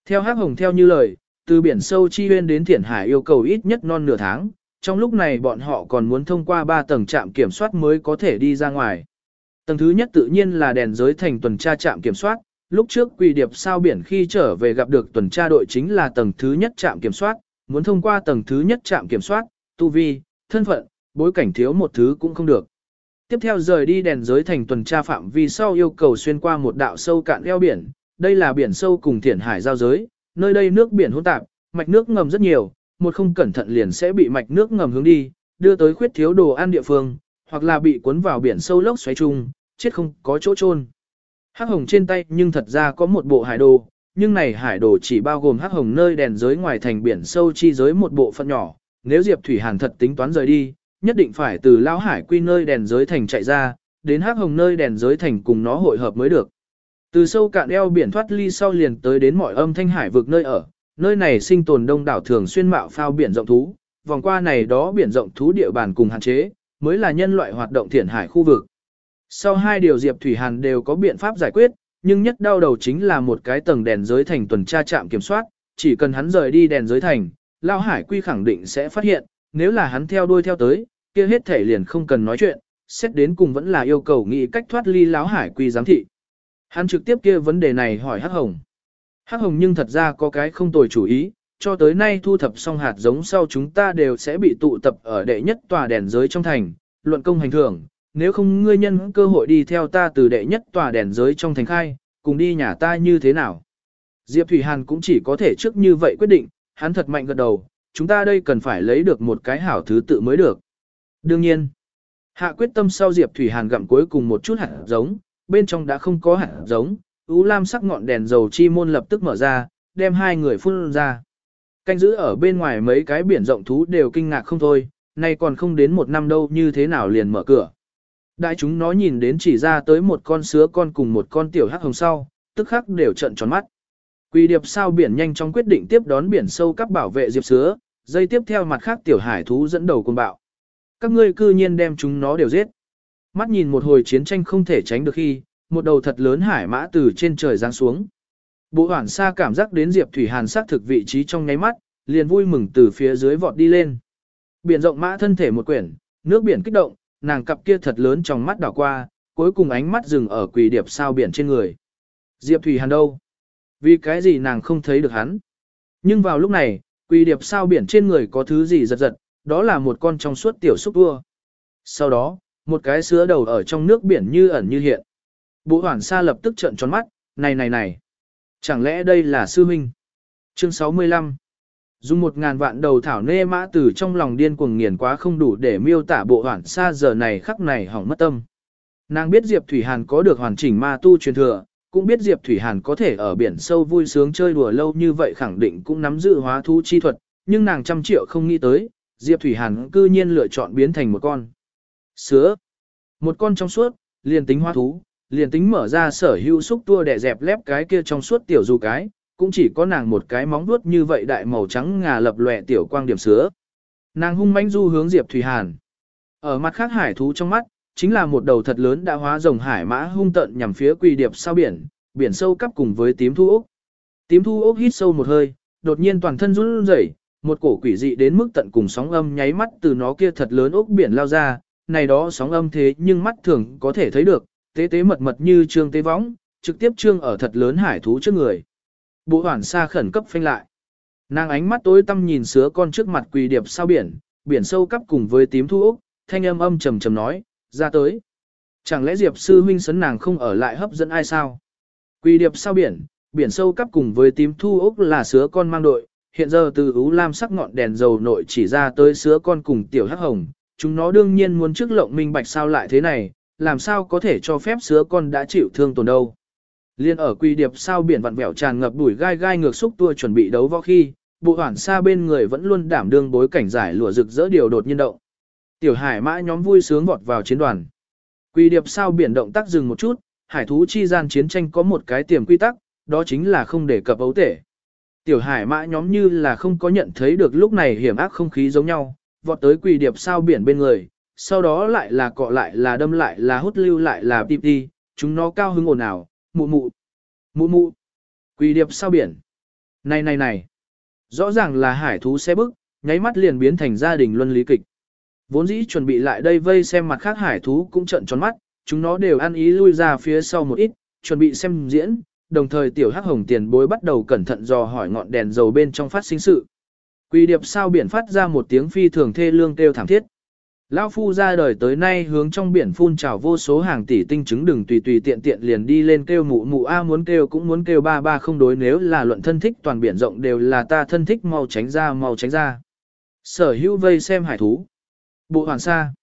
[SPEAKER 1] Theo Hắc Hồng theo như lời, từ biển sâu chi huyên đến Thiển Hải yêu cầu ít nhất non nửa tháng, trong lúc này bọn họ còn muốn thông qua 3 tầng trạm kiểm soát mới có thể đi ra ngoài. Tầng thứ nhất tự nhiên là đèn giới thành tuần tra trạm kiểm soát, lúc trước quỳ điệp sao biển khi trở về gặp được tuần tra đội chính là tầng thứ nhất trạm kiểm soát, muốn thông qua tầng thứ nhất trạm kiểm soát, tu vi, thân phận, bối cảnh thiếu một thứ cũng không được. Tiếp theo rời đi đèn giới thành tuần tra phạm vi sau yêu cầu xuyên qua một đạo sâu cạn eo biển, đây là biển sâu cùng thiển hải giao giới, nơi đây nước biển hỗn tạp, mạch nước ngầm rất nhiều, một không cẩn thận liền sẽ bị mạch nước ngầm hướng đi, đưa tới khuyết thiếu đồ ăn địa phương, hoặc là bị cuốn vào biển sâu lốc xoáy chung, chết không có chỗ chôn. Hắc hồng trên tay nhưng thật ra có một bộ hải đồ, nhưng này hải đồ chỉ bao gồm hắc hồng nơi đèn giới ngoài thành biển sâu chi giới một bộ phận nhỏ, nếu Diệp Thủy Hàn thật tính toán rời đi, nhất định phải từ Lão Hải Quy nơi đèn giới thành chạy ra, đến Hắc Hồng nơi đèn giới thành cùng nó hội hợp mới được. Từ sâu cạn eo biển thoát ly sau liền tới đến mọi âm thanh hải vực nơi ở, nơi này sinh tồn đông đảo thường xuyên mạo phao biển rộng thú, vòng qua này đó biển rộng thú địa bàn cùng hạn chế, mới là nhân loại hoạt động thiện hải khu vực. Sau hai điều Diệp Thủy Hàn đều có biện pháp giải quyết, nhưng nhất đau đầu chính là một cái tầng đèn giới thành tuần tra trạm kiểm soát, chỉ cần hắn rời đi đèn giới thành, Lao Hải Quy khẳng định sẽ phát hiện, nếu là hắn theo đuôi theo tới, kia hết thể liền không cần nói chuyện, xét đến cùng vẫn là yêu cầu nghĩ cách thoát ly Lão Hải Quy giám thị. Hắn trực tiếp kia vấn đề này hỏi Hắc Hồng. Hắc Hồng nhưng thật ra có cái không tồi chủ ý, cho tới nay thu thập xong hạt giống sau chúng ta đều sẽ bị tụ tập ở đệ nhất tòa đèn giới trong thành, luận công hành thưởng, nếu không ngươi nhân cơ hội đi theo ta từ đệ nhất tòa đèn giới trong thành khai, cùng đi nhà ta như thế nào. Diệp Thủy Hàn cũng chỉ có thể trước như vậy quyết định, hắn thật mạnh gật đầu, chúng ta đây cần phải lấy được một cái hảo thứ tự mới được. Đương nhiên, hạ quyết tâm sau Diệp Thủy Hàn gặm cuối cùng một chút hạt giống, bên trong đã không có hạt giống, ú lam sắc ngọn đèn dầu chi môn lập tức mở ra, đem hai người phun ra. Canh giữ ở bên ngoài mấy cái biển rộng thú đều kinh ngạc không thôi, nay còn không đến một năm đâu như thế nào liền mở cửa. Đại chúng nó nhìn đến chỉ ra tới một con sứa con cùng một con tiểu hắc hồng sau, tức khắc đều trận tròn mắt. Quỳ điệp sao biển nhanh chóng quyết định tiếp đón biển sâu các bảo vệ diệp sứa, dây tiếp theo mặt khác tiểu hải thú dẫn đầu cùng bạo. Các ngươi cư nhiên đem chúng nó đều giết. Mắt nhìn một hồi chiến tranh không thể tránh được khi, một đầu thật lớn hải mã từ trên trời giáng xuống. Bộ hoảng xa cảm giác đến Diệp Thủy Hàn xác thực vị trí trong nháy mắt, liền vui mừng từ phía dưới vọt đi lên. Biển rộng mã thân thể một quyển, nước biển kích động, nàng cặp kia thật lớn trong mắt đảo qua, cuối cùng ánh mắt dừng ở quỷ điệp sao biển trên người. Diệp Thủy Hàn đâu? Vì cái gì nàng không thấy được hắn? Nhưng vào lúc này, quỷ điệp sao biển trên người có thứ gì giật giật, đó là một con trong suốt tiểu xúc vua. Sau đó, một cái sứa đầu ở trong nước biển như ẩn như hiện. Bộ hoảng xa lập tức trợn tròn mắt, này này này. Chẳng lẽ đây là sư minh? Chương 65 Dùng một ngàn vạn đầu thảo nê mã từ trong lòng điên cuồng nghiền quá không đủ để miêu tả bộ hoảng xa giờ này khắc này hỏng mất tâm. Nàng biết Diệp Thủy Hàn có được hoàn chỉnh ma tu truyền thừa, cũng biết Diệp Thủy Hàn có thể ở biển sâu vui sướng chơi đùa lâu như vậy khẳng định cũng nắm giữ hóa thú chi thuật, nhưng nàng trăm triệu không nghĩ tới, Diệp Thủy Hàn cư nhiên lựa chọn biến thành một con. Sứa. Một con trong suốt, liền tính hoa thú, liền tính mở ra sở hữu xúc tua để dẹp lép cái kia trong suốt tiểu dù cái, cũng chỉ có nàng một cái móng vuốt như vậy đại màu trắng ngà lập lòe tiểu quang điểm sứa. Nàng hung mãnh du hướng Diệp Thủy Hàn. Ở mặt khác hải thú trong mắt, chính là một đầu thật lớn đã hóa rồng hải mã hung tận nhằm phía quỳ điệp sao biển, biển sâu cắp cùng với tím thu ốc. Tím thu ốc hít sâu một hơi, đột nhiên toàn thân run rẩy, một cổ quỷ dị đến mức tận cùng sóng âm nháy mắt từ nó kia thật lớn ốc biển lao ra, này đó sóng âm thế nhưng mắt thường có thể thấy được, tế tế mật mật như trương tế võng, trực tiếp trương ở thật lớn hải thú trước người. Bộ hoản xa khẩn cấp phanh lại. Nàng ánh mắt tối tăm nhìn sứa con trước mặt quỳ điệp sao biển, biển sâu cắp cùng với tím thu ốc, thanh âm âm trầm trầm nói, ra tới. Chẳng lẽ Diệp sư huynh sấn nàng không ở lại hấp dẫn ai sao? Quỳ điệp sao biển, biển sâu cắp cùng với tím thu ốc là sứa con mang đội, hiện giờ từ ú lam sắc ngọn đèn dầu nội chỉ ra tới sứa con cùng tiểu hắc hồng, chúng nó đương nhiên muốn trước lộng minh bạch sao lại thế này, làm sao có thể cho phép sứa con đã chịu thương tổn đâu. Liên ở quy điệp sao biển vặn vẹo tràn ngập đuổi gai gai ngược xúc tua chuẩn bị đấu võ khi, bộ hoảng xa bên người vẫn luôn đảm đương bối cảnh giải lụa rực rỡ điều đột nhiên động. Tiểu hải mã nhóm vui sướng vọt vào chiến đoàn. Quy điệp sao biển động tác dừng một chút, hải thú chi gian chiến tranh có một cái tiềm quy tắc, đó chính là không để cập ấu tể. Tiểu hải mã nhóm như là không có nhận thấy được lúc này hiểm ác không khí giống nhau, vọt tới quỳ điệp sao biển bên người, sau đó lại là cọ lại là đâm lại là hút lưu lại là tịp đi, chúng nó cao hứng ồn ào, mụ mụ, mụ mụ, quỳ điệp sao biển. Này này này, rõ ràng là hải thú xe bức, nháy mắt liền biến thành gia đình luân lý kịch. Vốn dĩ chuẩn bị lại đây vây xem mặt khác hải thú cũng trận tròn mắt, chúng nó đều ăn ý lui ra phía sau một ít, chuẩn bị xem diễn, đồng thời tiểu hắc hồng tiền bối bắt đầu cẩn thận dò hỏi ngọn đèn dầu bên trong phát sinh sự. Quỳ điệp sao biển phát ra một tiếng phi thường thê lương kêu thảm thiết. Lão phu ra đời tới nay hướng trong biển phun trào vô số hàng tỷ tinh trứng đừng tùy tùy tiện tiện liền đi lên kêu mụ mụ a muốn kêu cũng muốn kêu ba ba không đối nếu là luận thân thích toàn biển rộng đều là ta thân thích mau tránh ra mau tránh ra. Sở hữu vây xem hải thú. Bộ hoàn sa.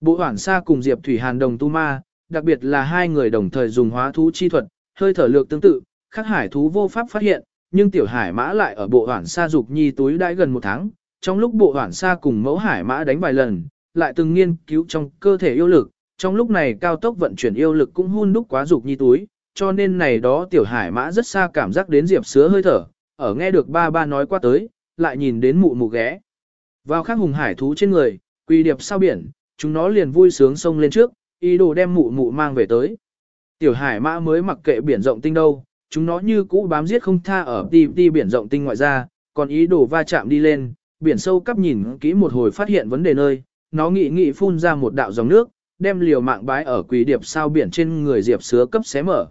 [SPEAKER 1] Bộ hoàn sa cùng Diệp Thủy Hàn đồng tu ma, đặc biệt là hai người đồng thời dùng hóa thú chi thuật, hơi thở lược tương tự, khắc hải thú vô pháp phát hiện, nhưng tiểu hải mã lại ở bộ hoàn sa dục nhi túi đãi gần một tháng, trong lúc bộ hoàn sa cùng mẫu hải mã đánh vài lần, lại từng nghiên cứu trong cơ thể yêu lực, trong lúc này cao tốc vận chuyển yêu lực cũng hun đúc quá dục nhi túi, cho nên này đó tiểu hải mã rất xa cảm giác đến diệp sứa hơi thở, ở nghe được ba ba nói qua tới, lại nhìn đến mụ mụ ghé. Vào khắc hùng hải thú trên người, quy điệp sao biển, chúng nó liền vui sướng xông lên trước, ý đồ đem mụ mụ mang về tới. Tiểu hải mã mới mặc kệ biển rộng tinh đâu, chúng nó như cũ bám giết không tha ở đi đi biển rộng tinh ngoại ra, còn ý đồ va chạm đi lên, biển sâu cắp nhìn kỹ một hồi phát hiện vấn đề nơi, nó nghị nghị phun ra một đạo dòng nước, đem liều mạng bái ở quỷ điệp sao biển trên người diệp sứa cấp xé mở.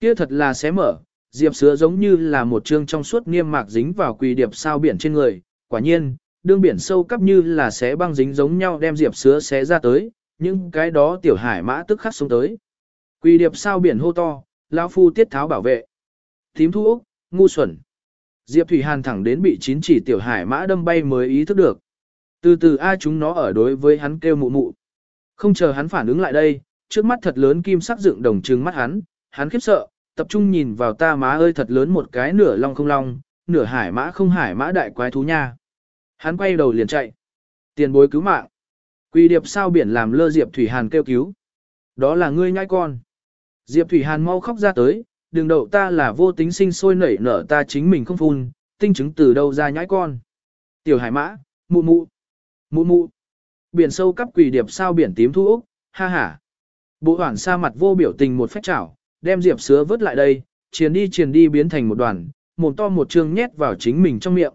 [SPEAKER 1] Kia thật là xé mở, diệp sứa giống như là một chương trong suốt niêm mạc dính vào quỷ điệp sao biển trên người, quả nhiên, đương biển sâu cắp như là xé băng dính giống nhau đem diệp sứa xé ra tới, nhưng cái đó tiểu hải mã tức khắc xuống tới. Quỳ điệp sao biển hô to, lão phu tiết tháo bảo vệ. Thím thu Úc, ngu xuẩn. Diệp Thủy Hàn thẳng đến bị chín chỉ tiểu hải mã đâm bay mới ý thức được. Từ từ ai chúng nó ở đối với hắn kêu mụ mụ. Không chờ hắn phản ứng lại đây, trước mắt thật lớn kim sắc dựng đồng trừng mắt hắn, hắn khiếp sợ, tập trung nhìn vào ta má ơi thật lớn một cái nửa long không long, nửa hải mã không hải mã đại quái thú nha. Hắn quay đầu liền chạy. Tiền bối cứu mạng. Quỳ điệp sao biển làm lơ Diệp Thủy Hàn kêu cứu. Đó là ngươi nhai con. Diệp Thủy Hàn mau khóc ra tới, đừng đậu ta là vô tính sinh sôi nảy nở ta chính mình không phun, tinh chứng từ đâu ra nhãi con. Tiểu hải mã, mụ mụ, mụ mụ. Biển sâu cắp quỷ điệp sao biển tím thu úc, ha ha. Bộ hoảng sa mặt vô biểu tình một phép chảo, đem diệp sứa vớt lại đây, chiến đi chiến đi biến thành một đoàn, mồm to một chương nhét vào chính mình trong miệng.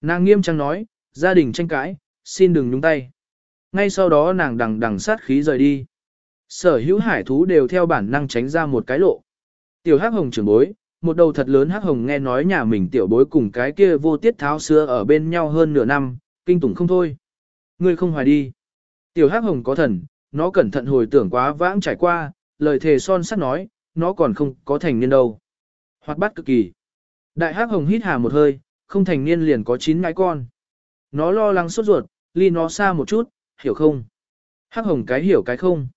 [SPEAKER 1] Nàng nghiêm trang nói, gia đình tranh cãi, xin đừng nhúng tay. Ngay sau đó nàng đằng đằng sát khí rời đi. Sở hữu hải thú đều theo bản năng tránh ra một cái lộ. Tiểu hắc hồng trưởng bối, một đầu thật lớn hắc hồng nghe nói nhà mình tiểu bối cùng cái kia vô tiết tháo xưa ở bên nhau hơn nửa năm, kinh tủng không thôi. Ngươi không hoài đi. Tiểu hắc hồng có thần, nó cẩn thận hồi tưởng quá vãng trải qua, lời thề son sắt nói, nó còn không có thành niên đâu. Hoạt bát cực kỳ. Đại hắc hồng hít hà một hơi, không thành niên liền có chín ngái con. Nó lo lắng sốt ruột, ly nó xa một chút, hiểu không? Hắc hồng cái hiểu cái không.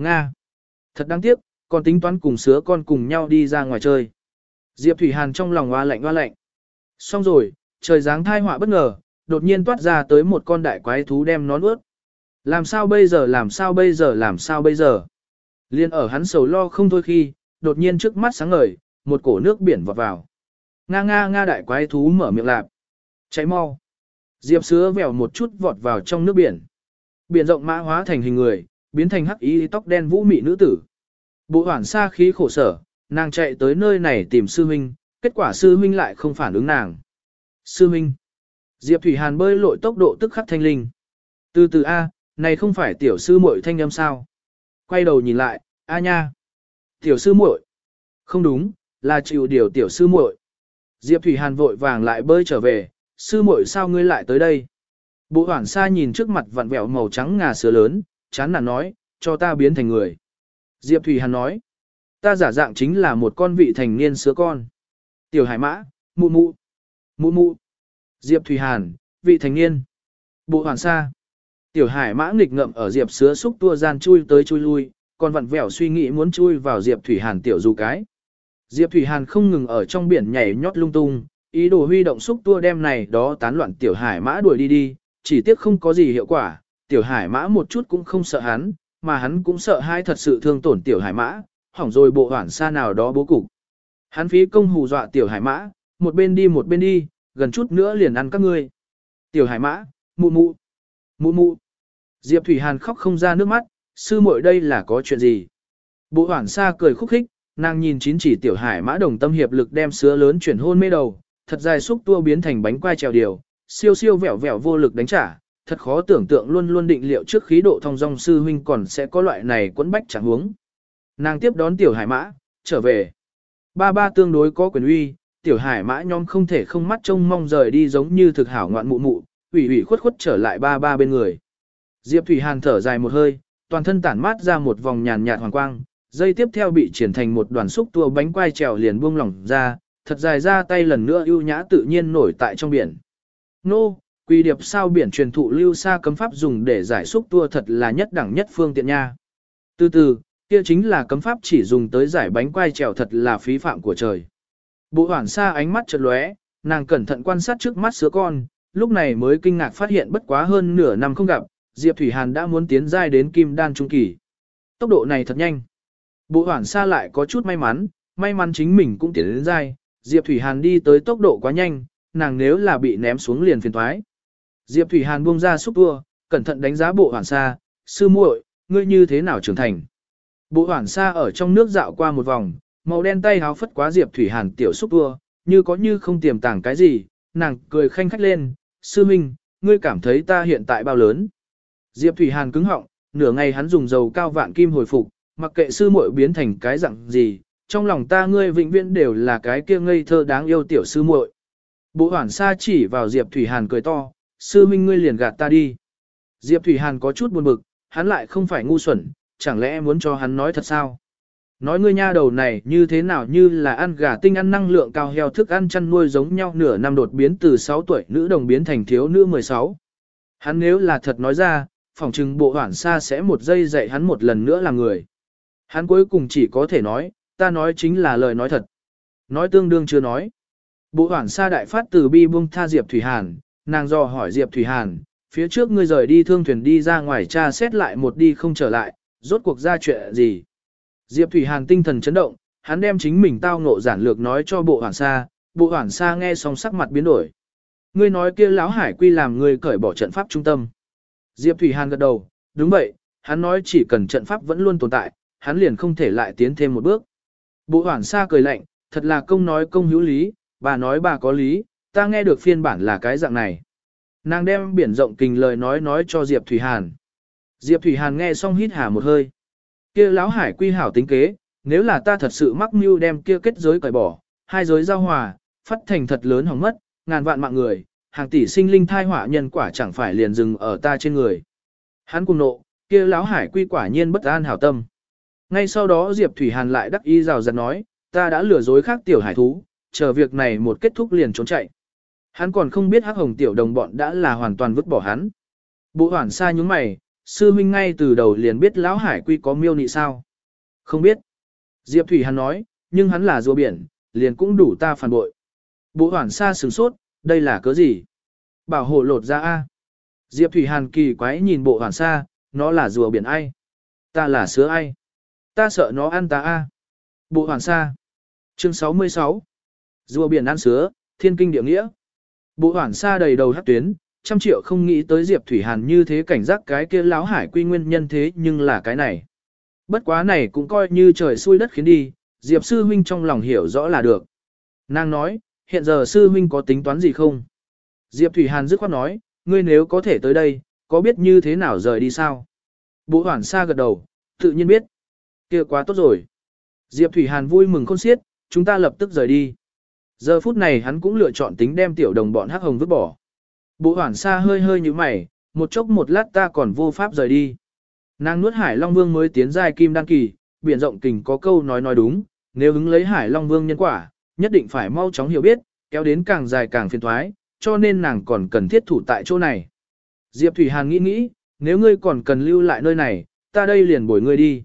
[SPEAKER 1] Nga. Thật đáng tiếc, còn tính toán cùng sứa con cùng nhau đi ra ngoài chơi. Diệp Thủy Hàn trong lòng hoa lạnh hoa lạnh. Xong rồi, trời dáng thai họa bất ngờ, đột nhiên toát ra tới một con đại quái thú đem nó nuốt. Làm sao bây giờ làm sao bây giờ làm sao bây giờ. Liên ở hắn sầu lo không thôi khi, đột nhiên trước mắt sáng ngời, một cổ nước biển vọt vào. Nga nga nga đại quái thú mở miệng lạp. Cháy mau. Diệp sứa vèo một chút vọt vào trong nước biển. Biển rộng mã hóa thành hình người, biến thành hắc y tóc đen vũ mị nữ tử. Bộ hoảng xa khí khổ sở, nàng chạy tới nơi này tìm sư huynh, kết quả sư huynh lại không phản ứng nàng. Sư huynh. Diệp Thủy Hàn bơi lội tốc độ tức khắc thanh linh. Từ từ A, này không phải tiểu sư muội thanh âm sao? Quay đầu nhìn lại, A nha. Tiểu sư muội. Không đúng, là chịu điều tiểu sư muội. Diệp Thủy Hàn vội vàng lại bơi trở về, sư muội sao ngươi lại tới đây? Bộ hoảng xa nhìn trước mặt vặn vẹo màu trắng ngà sữa lớn, chán nản nói, cho ta biến thành người. Diệp Thủy Hàn nói, ta giả dạng chính là một con vị thành niên sứa con. Tiểu hải mã, mụ mụ, mụ mụ. Diệp Thủy Hàn, vị thành niên. Bộ hoàn sa. Tiểu hải mã nghịch ngậm ở Diệp sứa xúc tua gian chui tới chui lui, còn vặn vẹo suy nghĩ muốn chui vào Diệp Thủy Hàn tiểu dù cái. Diệp Thủy Hàn không ngừng ở trong biển nhảy nhót lung tung, ý đồ huy động xúc tua đem này đó tán loạn tiểu hải mã đuổi đi đi, chỉ tiếc không có gì hiệu quả, tiểu hải mã một chút cũng không sợ hắn, mà hắn cũng sợ hai thật sự thương tổn tiểu hải mã, hỏng rồi bộ hoảng xa nào đó bố cục. Hắn phí công hù dọa tiểu hải mã, một bên đi một bên đi, gần chút nữa liền ăn các ngươi. Tiểu hải mã, mụ mụ, mụ mụ. Diệp Thủy Hàn khóc không ra nước mắt, sư muội đây là có chuyện gì? Bộ hoảng xa cười khúc khích, nàng nhìn chín chỉ tiểu hải mã đồng tâm hiệp lực đem sứa lớn chuyển hôn mê đầu, thật dài xúc tua biến thành bánh quai trèo điều, siêu siêu vẹo vẹo vô lực đánh trả, thật khó tưởng tượng luôn luôn định liệu trước khí độ thông dong sư huynh còn sẽ có loại này quấn bách chẳng huống. Nàng tiếp đón tiểu hải mã, trở về. Ba ba tương đối có quyền uy, tiểu hải mã nhóm không thể không mắt trông mong rời đi giống như thực hảo ngoạn mụ mụ, ủy ủy khuất khuất trở lại ba ba bên người. Diệp Thủy Hàn thở dài một hơi, toàn thân tản mát ra một vòng nhàn nhạt hoàng quang, dây tiếp theo bị triển thành một đoàn xúc tua bánh quai trèo liền buông lỏng ra, thật dài ra tay lần nữa ưu nhã tự nhiên nổi tại trong biển. Nô, Quy điệp sao biển truyền thụ lưu xa cấm pháp dùng để giải xúc tua thật là nhất đẳng nhất phương tiện nha. Từ từ, kia chính là cấm pháp chỉ dùng tới giải bánh quai trèo thật là phí phạm của trời. Bộ hoảng xa ánh mắt chợt lóe, nàng cẩn thận quan sát trước mắt sứa con, lúc này mới kinh ngạc phát hiện bất quá hơn nửa năm không gặp, Diệp Thủy Hàn đã muốn tiến giai đến kim đan trung kỳ. Tốc độ này thật nhanh. Bộ hoảng xa lại có chút may mắn, may mắn chính mình cũng tiến đến giai. Diệp Thủy Hàn đi tới tốc độ quá nhanh, nàng nếu là bị ném xuống liền phiền thoái. Diệp Thủy Hàn buông ra xúc tua, cẩn thận đánh giá bộ hoảng xa, sư muội, ngươi như thế nào trưởng thành. Bộ hoảng xa ở trong nước dạo qua một vòng, màu đen tay háo phất quá Diệp Thủy Hàn tiểu xúc tua, như có như không tiềm tàng cái gì, nàng cười khanh khách lên, sư minh, ngươi cảm thấy ta hiện tại bao lớn. Diệp Thủy Hàn cứng họng, nửa ngày hắn dùng dầu cao vạn kim hồi phục, mặc kệ sư muội biến thành cái dạng gì, trong lòng ta ngươi vĩnh viễn đều là cái kia ngây thơ đáng yêu tiểu sư muội. Bộ hoảng xa chỉ vào Diệp Thủy Hàn cười to, sư minh ngươi liền gạt ta đi. Diệp Thủy Hàn có chút buồn bực, hắn lại không phải ngu xuẩn, chẳng lẽ muốn cho hắn nói thật sao? Nói ngươi nha đầu này như thế nào như là ăn gà tinh ăn năng lượng cao heo thức ăn chăn nuôi giống nhau nửa năm đột biến từ 6 tuổi nữ đồng biến thành thiếu nữ 16. Hắn nếu là thật nói ra, phòng trừng bộ hoảng xa sẽ một giây dạy hắn một lần nữa là người. Hắn cuối cùng chỉ có thể nói, ta nói chính là lời nói thật. Nói tương đương chưa nói. Bộ hoảng xa đại phát từ bi buông tha Diệp Thủy Hàn, nàng dò hỏi Diệp Thủy Hàn, phía trước ngươi rời đi thương thuyền đi ra ngoài tra xét lại một đi không trở lại, rốt cuộc ra chuyện gì. Diệp Thủy Hàn tinh thần chấn động, hắn đem chính mình tao ngộ giản lược nói cho bộ hoảng xa, bộ hoảng xa nghe xong sắc mặt biến đổi. Ngươi nói kia lão hải quy làm ngươi cởi bỏ trận pháp trung tâm. Diệp Thủy Hàn gật đầu, đúng vậy, hắn nói chỉ cần trận pháp vẫn luôn tồn tại, hắn liền không thể lại tiến thêm một bước. Bộ hoảng xa cười lạnh, thật là công nói công hữu lý, bà nói bà có lý, ta nghe được phiên bản là cái dạng này. Nàng đem biển rộng kình lời nói nói cho Diệp Thủy Hàn. Diệp Thủy Hàn nghe xong hít hà một hơi. Kia lão hải quy hảo tính kế, nếu là ta thật sự mắc mưu đem kia kết giới cởi bỏ, hai giới giao hòa, phát thành thật lớn hỏng mất, ngàn vạn mạng người, hàng tỷ sinh linh thai họa nhân quả chẳng phải liền dừng ở ta trên người. Hắn cùng nộ, kia lão hải quy quả nhiên bất an hảo tâm. Ngay sau đó Diệp Thủy Hàn lại đắc ý rào rạt nói, ta đã lừa dối khác tiểu hải thú, chờ việc này một kết thúc liền trốn chạy. Hắn còn không biết hắc hồng tiểu đồng bọn đã là hoàn toàn vứt bỏ hắn. Bộ hoảng xa nhúng mày, sư huynh ngay từ đầu liền biết lão hải quy có miêu nị sao. Không biết. Diệp Thủy Hàn nói, nhưng hắn là rùa biển, liền cũng đủ ta phản bội. Bộ hoảng xa sửng sốt, đây là cớ gì? Bảo hộ lột ra A. Diệp Thủy Hàn kỳ quái nhìn bộ hoảng xa, nó là rùa biển ai? Ta là sứa ai? Ta sợ nó ăn ta A. Bộ hoảng xa. Chương 66. Rùa biển ăn sứa, thiên kinh địa nghĩa. Bộ hoảng xa đầy đầu hát tuyến, trăm triệu không nghĩ tới Diệp Thủy Hàn như thế cảnh giác cái kia láo hải quy nguyên nhân thế nhưng là cái này. Bất quá này cũng coi như trời xui đất khiến đi, Diệp sư huynh trong lòng hiểu rõ là được. Nàng nói, hiện giờ sư huynh có tính toán gì không? Diệp Thủy Hàn dứt khoát nói, ngươi nếu có thể tới đây, có biết như thế nào rời đi sao? Bộ hoảng xa gật đầu, tự nhiên biết. kia quá tốt rồi. Diệp Thủy Hàn vui mừng khôn xiết, chúng ta lập tức rời đi. Giờ phút này hắn cũng lựa chọn tính đem tiểu đồng bọn hắc hồng vứt bỏ. Bộ hoảng xa hơi hơi như mày, một chốc một lát ta còn vô pháp rời đi. Nàng nuốt Hải Long Vương mới tiến giai kim đăng kỳ, biển rộng kình có câu nói nói đúng, nếu hứng lấy Hải Long Vương nhân quả, nhất định phải mau chóng hiểu biết, kéo đến càng dài càng phiền thoái, cho nên nàng còn cần thiết thủ tại chỗ này. Diệp Thủy Hàn nghĩ nghĩ, nếu ngươi còn cần lưu lại nơi này, ta đây liền bồi ngươi đi.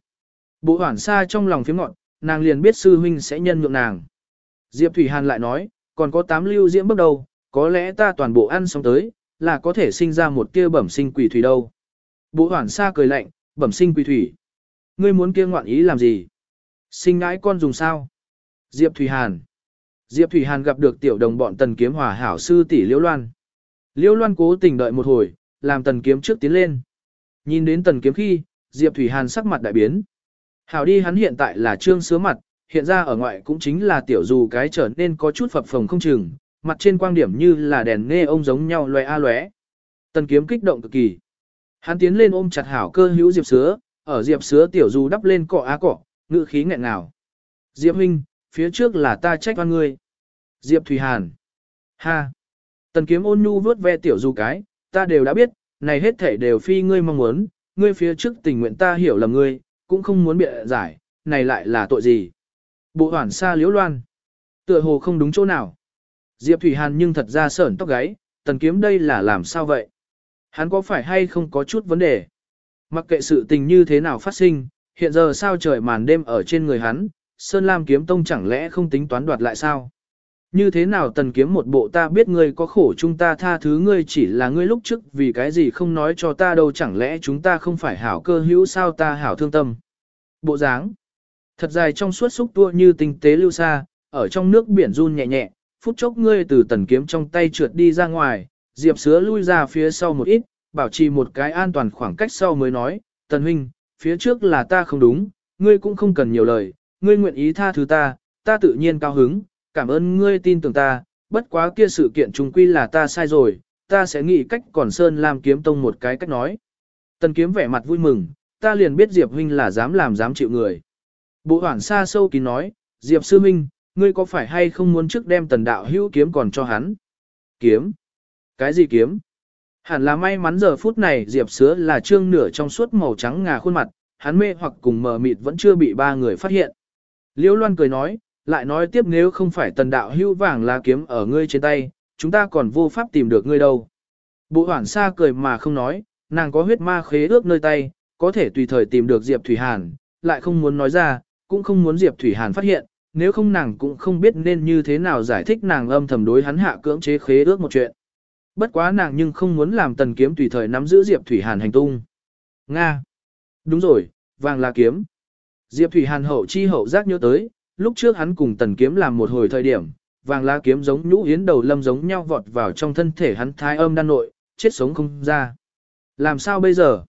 [SPEAKER 1] Bộ hoảng xa trong lòng phía ngọn, nàng liền biết sư huynh sẽ nhân nhượng nàng. Diệp Thủy Hàn lại nói, còn có tám lưu diễm bước đầu, có lẽ ta toàn bộ ăn xong tới, là có thể sinh ra một kia bẩm sinh quỷ thủy đâu. Bộ hoảng xa cười lạnh, bẩm sinh quỷ thủy. Ngươi muốn kia ngoạn ý làm gì? Sinh ngãi con dùng sao? Diệp Thủy Hàn. Diệp Thủy Hàn gặp được tiểu đồng bọn tần kiếm hòa hảo sư tỷ Liễu Loan. Liễu Loan cố tình đợi một hồi, làm tần kiếm trước tiến lên. Nhìn đến tần kiếm khi, Diệp Thủy Hàn sắc mặt đại biến. Hảo đi hắn hiện tại là trương sứa mặt, hiện ra ở ngoại cũng chính là tiểu dù cái trở nên có chút phập phồng không chừng, mặt trên quang điểm như là đèn nghe ông giống nhau loé a loé. Tần kiếm kích động cực kỳ. Hắn tiến lên ôm chặt hảo cơ hữu Diệp Sứa, ở Diệp Sứa tiểu dù đắp lên cọ á cọ, ngự khí nghẹn ngào. Diệp huynh, phía trước là ta trách oan ngươi. Diệp Thủy Hàn. Ha. Tần kiếm ôn nhu vớt ve tiểu dù cái, ta đều đã biết, này hết thể đều phi ngươi mong muốn, ngươi phía trước tình nguyện ta hiểu lầm ngươi, cũng không muốn bịa giải, này lại là tội gì. Bộ hoản xa liễu loan. Tựa hồ không đúng chỗ nào. Diệp Thủy Hàn nhưng thật ra sởn tóc gáy, tần kiếm đây là làm sao vậy? Hắn có phải hay không có chút vấn đề? Mặc kệ sự tình như thế nào phát sinh, hiện giờ sao trời màn đêm ở trên người hắn, Sơn Lam kiếm tông chẳng lẽ không tính toán đoạt lại sao? Như thế nào tần kiếm một bộ ta biết ngươi có khổ chúng ta tha thứ ngươi chỉ là ngươi lúc trước vì cái gì không nói cho ta đâu chẳng lẽ chúng ta không phải hảo cơ hữu sao ta hảo thương tâm. Bộ dáng. Thật dài trong suốt xúc tua như tinh tế lưu xa, ở trong nước biển run nhẹ nhẹ, phút chốc ngươi từ tần kiếm trong tay trượt đi ra ngoài, diệp sứa lui ra phía sau một ít, bảo trì một cái an toàn khoảng cách sau mới nói, tần huynh, phía trước là ta không đúng, ngươi cũng không cần nhiều lời, ngươi nguyện ý tha thứ ta, ta tự nhiên cao hứng, cảm ơn ngươi tin tưởng ta, bất quá kia sự kiện trùng quy là ta sai rồi, ta sẽ nghĩ cách còn Sơn làm kiếm tông một cái cách nói. Tần kiếm vẻ mặt vui mừng, ta liền biết Diệp huynh là dám làm dám chịu người. Bộ hoảng xa sâu kín nói, Diệp sư minh, ngươi có phải hay không muốn trước đem tần đạo hữu kiếm còn cho hắn? Kiếm? Cái gì kiếm? Hẳn là may mắn giờ phút này Diệp sứa là trương nửa trong suốt màu trắng ngà khuôn mặt, hắn mê hoặc cùng mờ mịt vẫn chưa bị ba người phát hiện. Liễu Loan cười nói, lại nói tiếp nếu không phải tần đạo hữu vàng lá kiếm ở ngươi trên tay, chúng ta còn vô pháp tìm được ngươi đâu. Bộ hoảng xa cười mà không nói, nàng có huyết ma khế ước nơi tay, có thể tùy thời tìm được Diệp Thủy Hàn, lại không muốn nói ra, cũng không muốn Diệp Thủy Hàn phát hiện, nếu không nàng cũng không biết nên như thế nào giải thích nàng âm thầm đối hắn hạ cưỡng chế khế ước một chuyện. Bất quá nàng nhưng không muốn làm tần kiếm tùy thời nắm giữ Diệp Thủy Hàn hành tung. Nga. Đúng rồi, vàng là kiếm. Diệp Thủy Hàn hậu chi hậu giác nhớ tới, lúc trước hắn cùng tần kiếm làm một hồi thời điểm, vàng lá kiếm giống nhũ yến đầu lâm giống nhau vọt vào trong thân thể hắn thái âm đan nội, chết sống không ra. Làm sao bây giờ?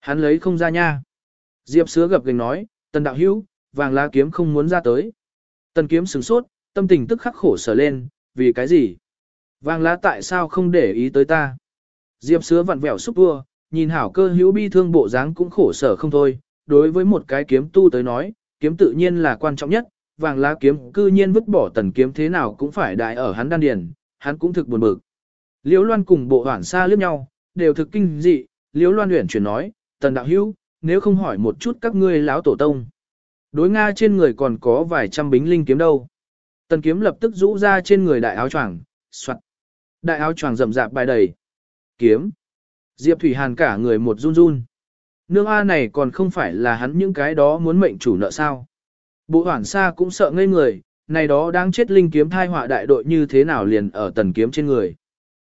[SPEAKER 1] Hắn lấy không ra nha. Diệp sứa gập gành nói, tần đạo hữu, vàng lá kiếm không muốn ra tới. Tần kiếm sửng sốt, tâm tình tức khắc khổ sở lên, vì cái gì? Vàng lá tại sao không để ý tới ta? Diệp sứa vặn vẹo xúc vua, nhìn hảo cơ hữu bi thương bộ dáng cũng khổ sở không thôi. Đối với một cái kiếm tu tới nói, kiếm tự nhiên là quan trọng nhất, vàng lá kiếm cư nhiên vứt bỏ tần kiếm thế nào cũng phải đại ở hắn đan điền, hắn cũng thực buồn bực. Liễu Loan cùng bộ hoảng xa liếc nhau, đều thực kinh dị, Liễu Loan luyện chuyển nói, tần đạo hữu, nếu không hỏi một chút các ngươi lão tổ tông. Đối Nga trên người còn có vài trăm bính linh kiếm đâu. Tần kiếm lập tức rũ ra trên người đại áo choàng, soạt. Đại áo choàng rậm rạp bài đầy. Kiếm. Diệp Thủy Hàn cả người một run run. Nương A này còn không phải là hắn những cái đó muốn mệnh chủ nợ sao. Bộ hoảng xa cũng sợ ngây người, này đó đang chết linh kiếm thai họa đại đội như thế nào liền ở tần kiếm trên người.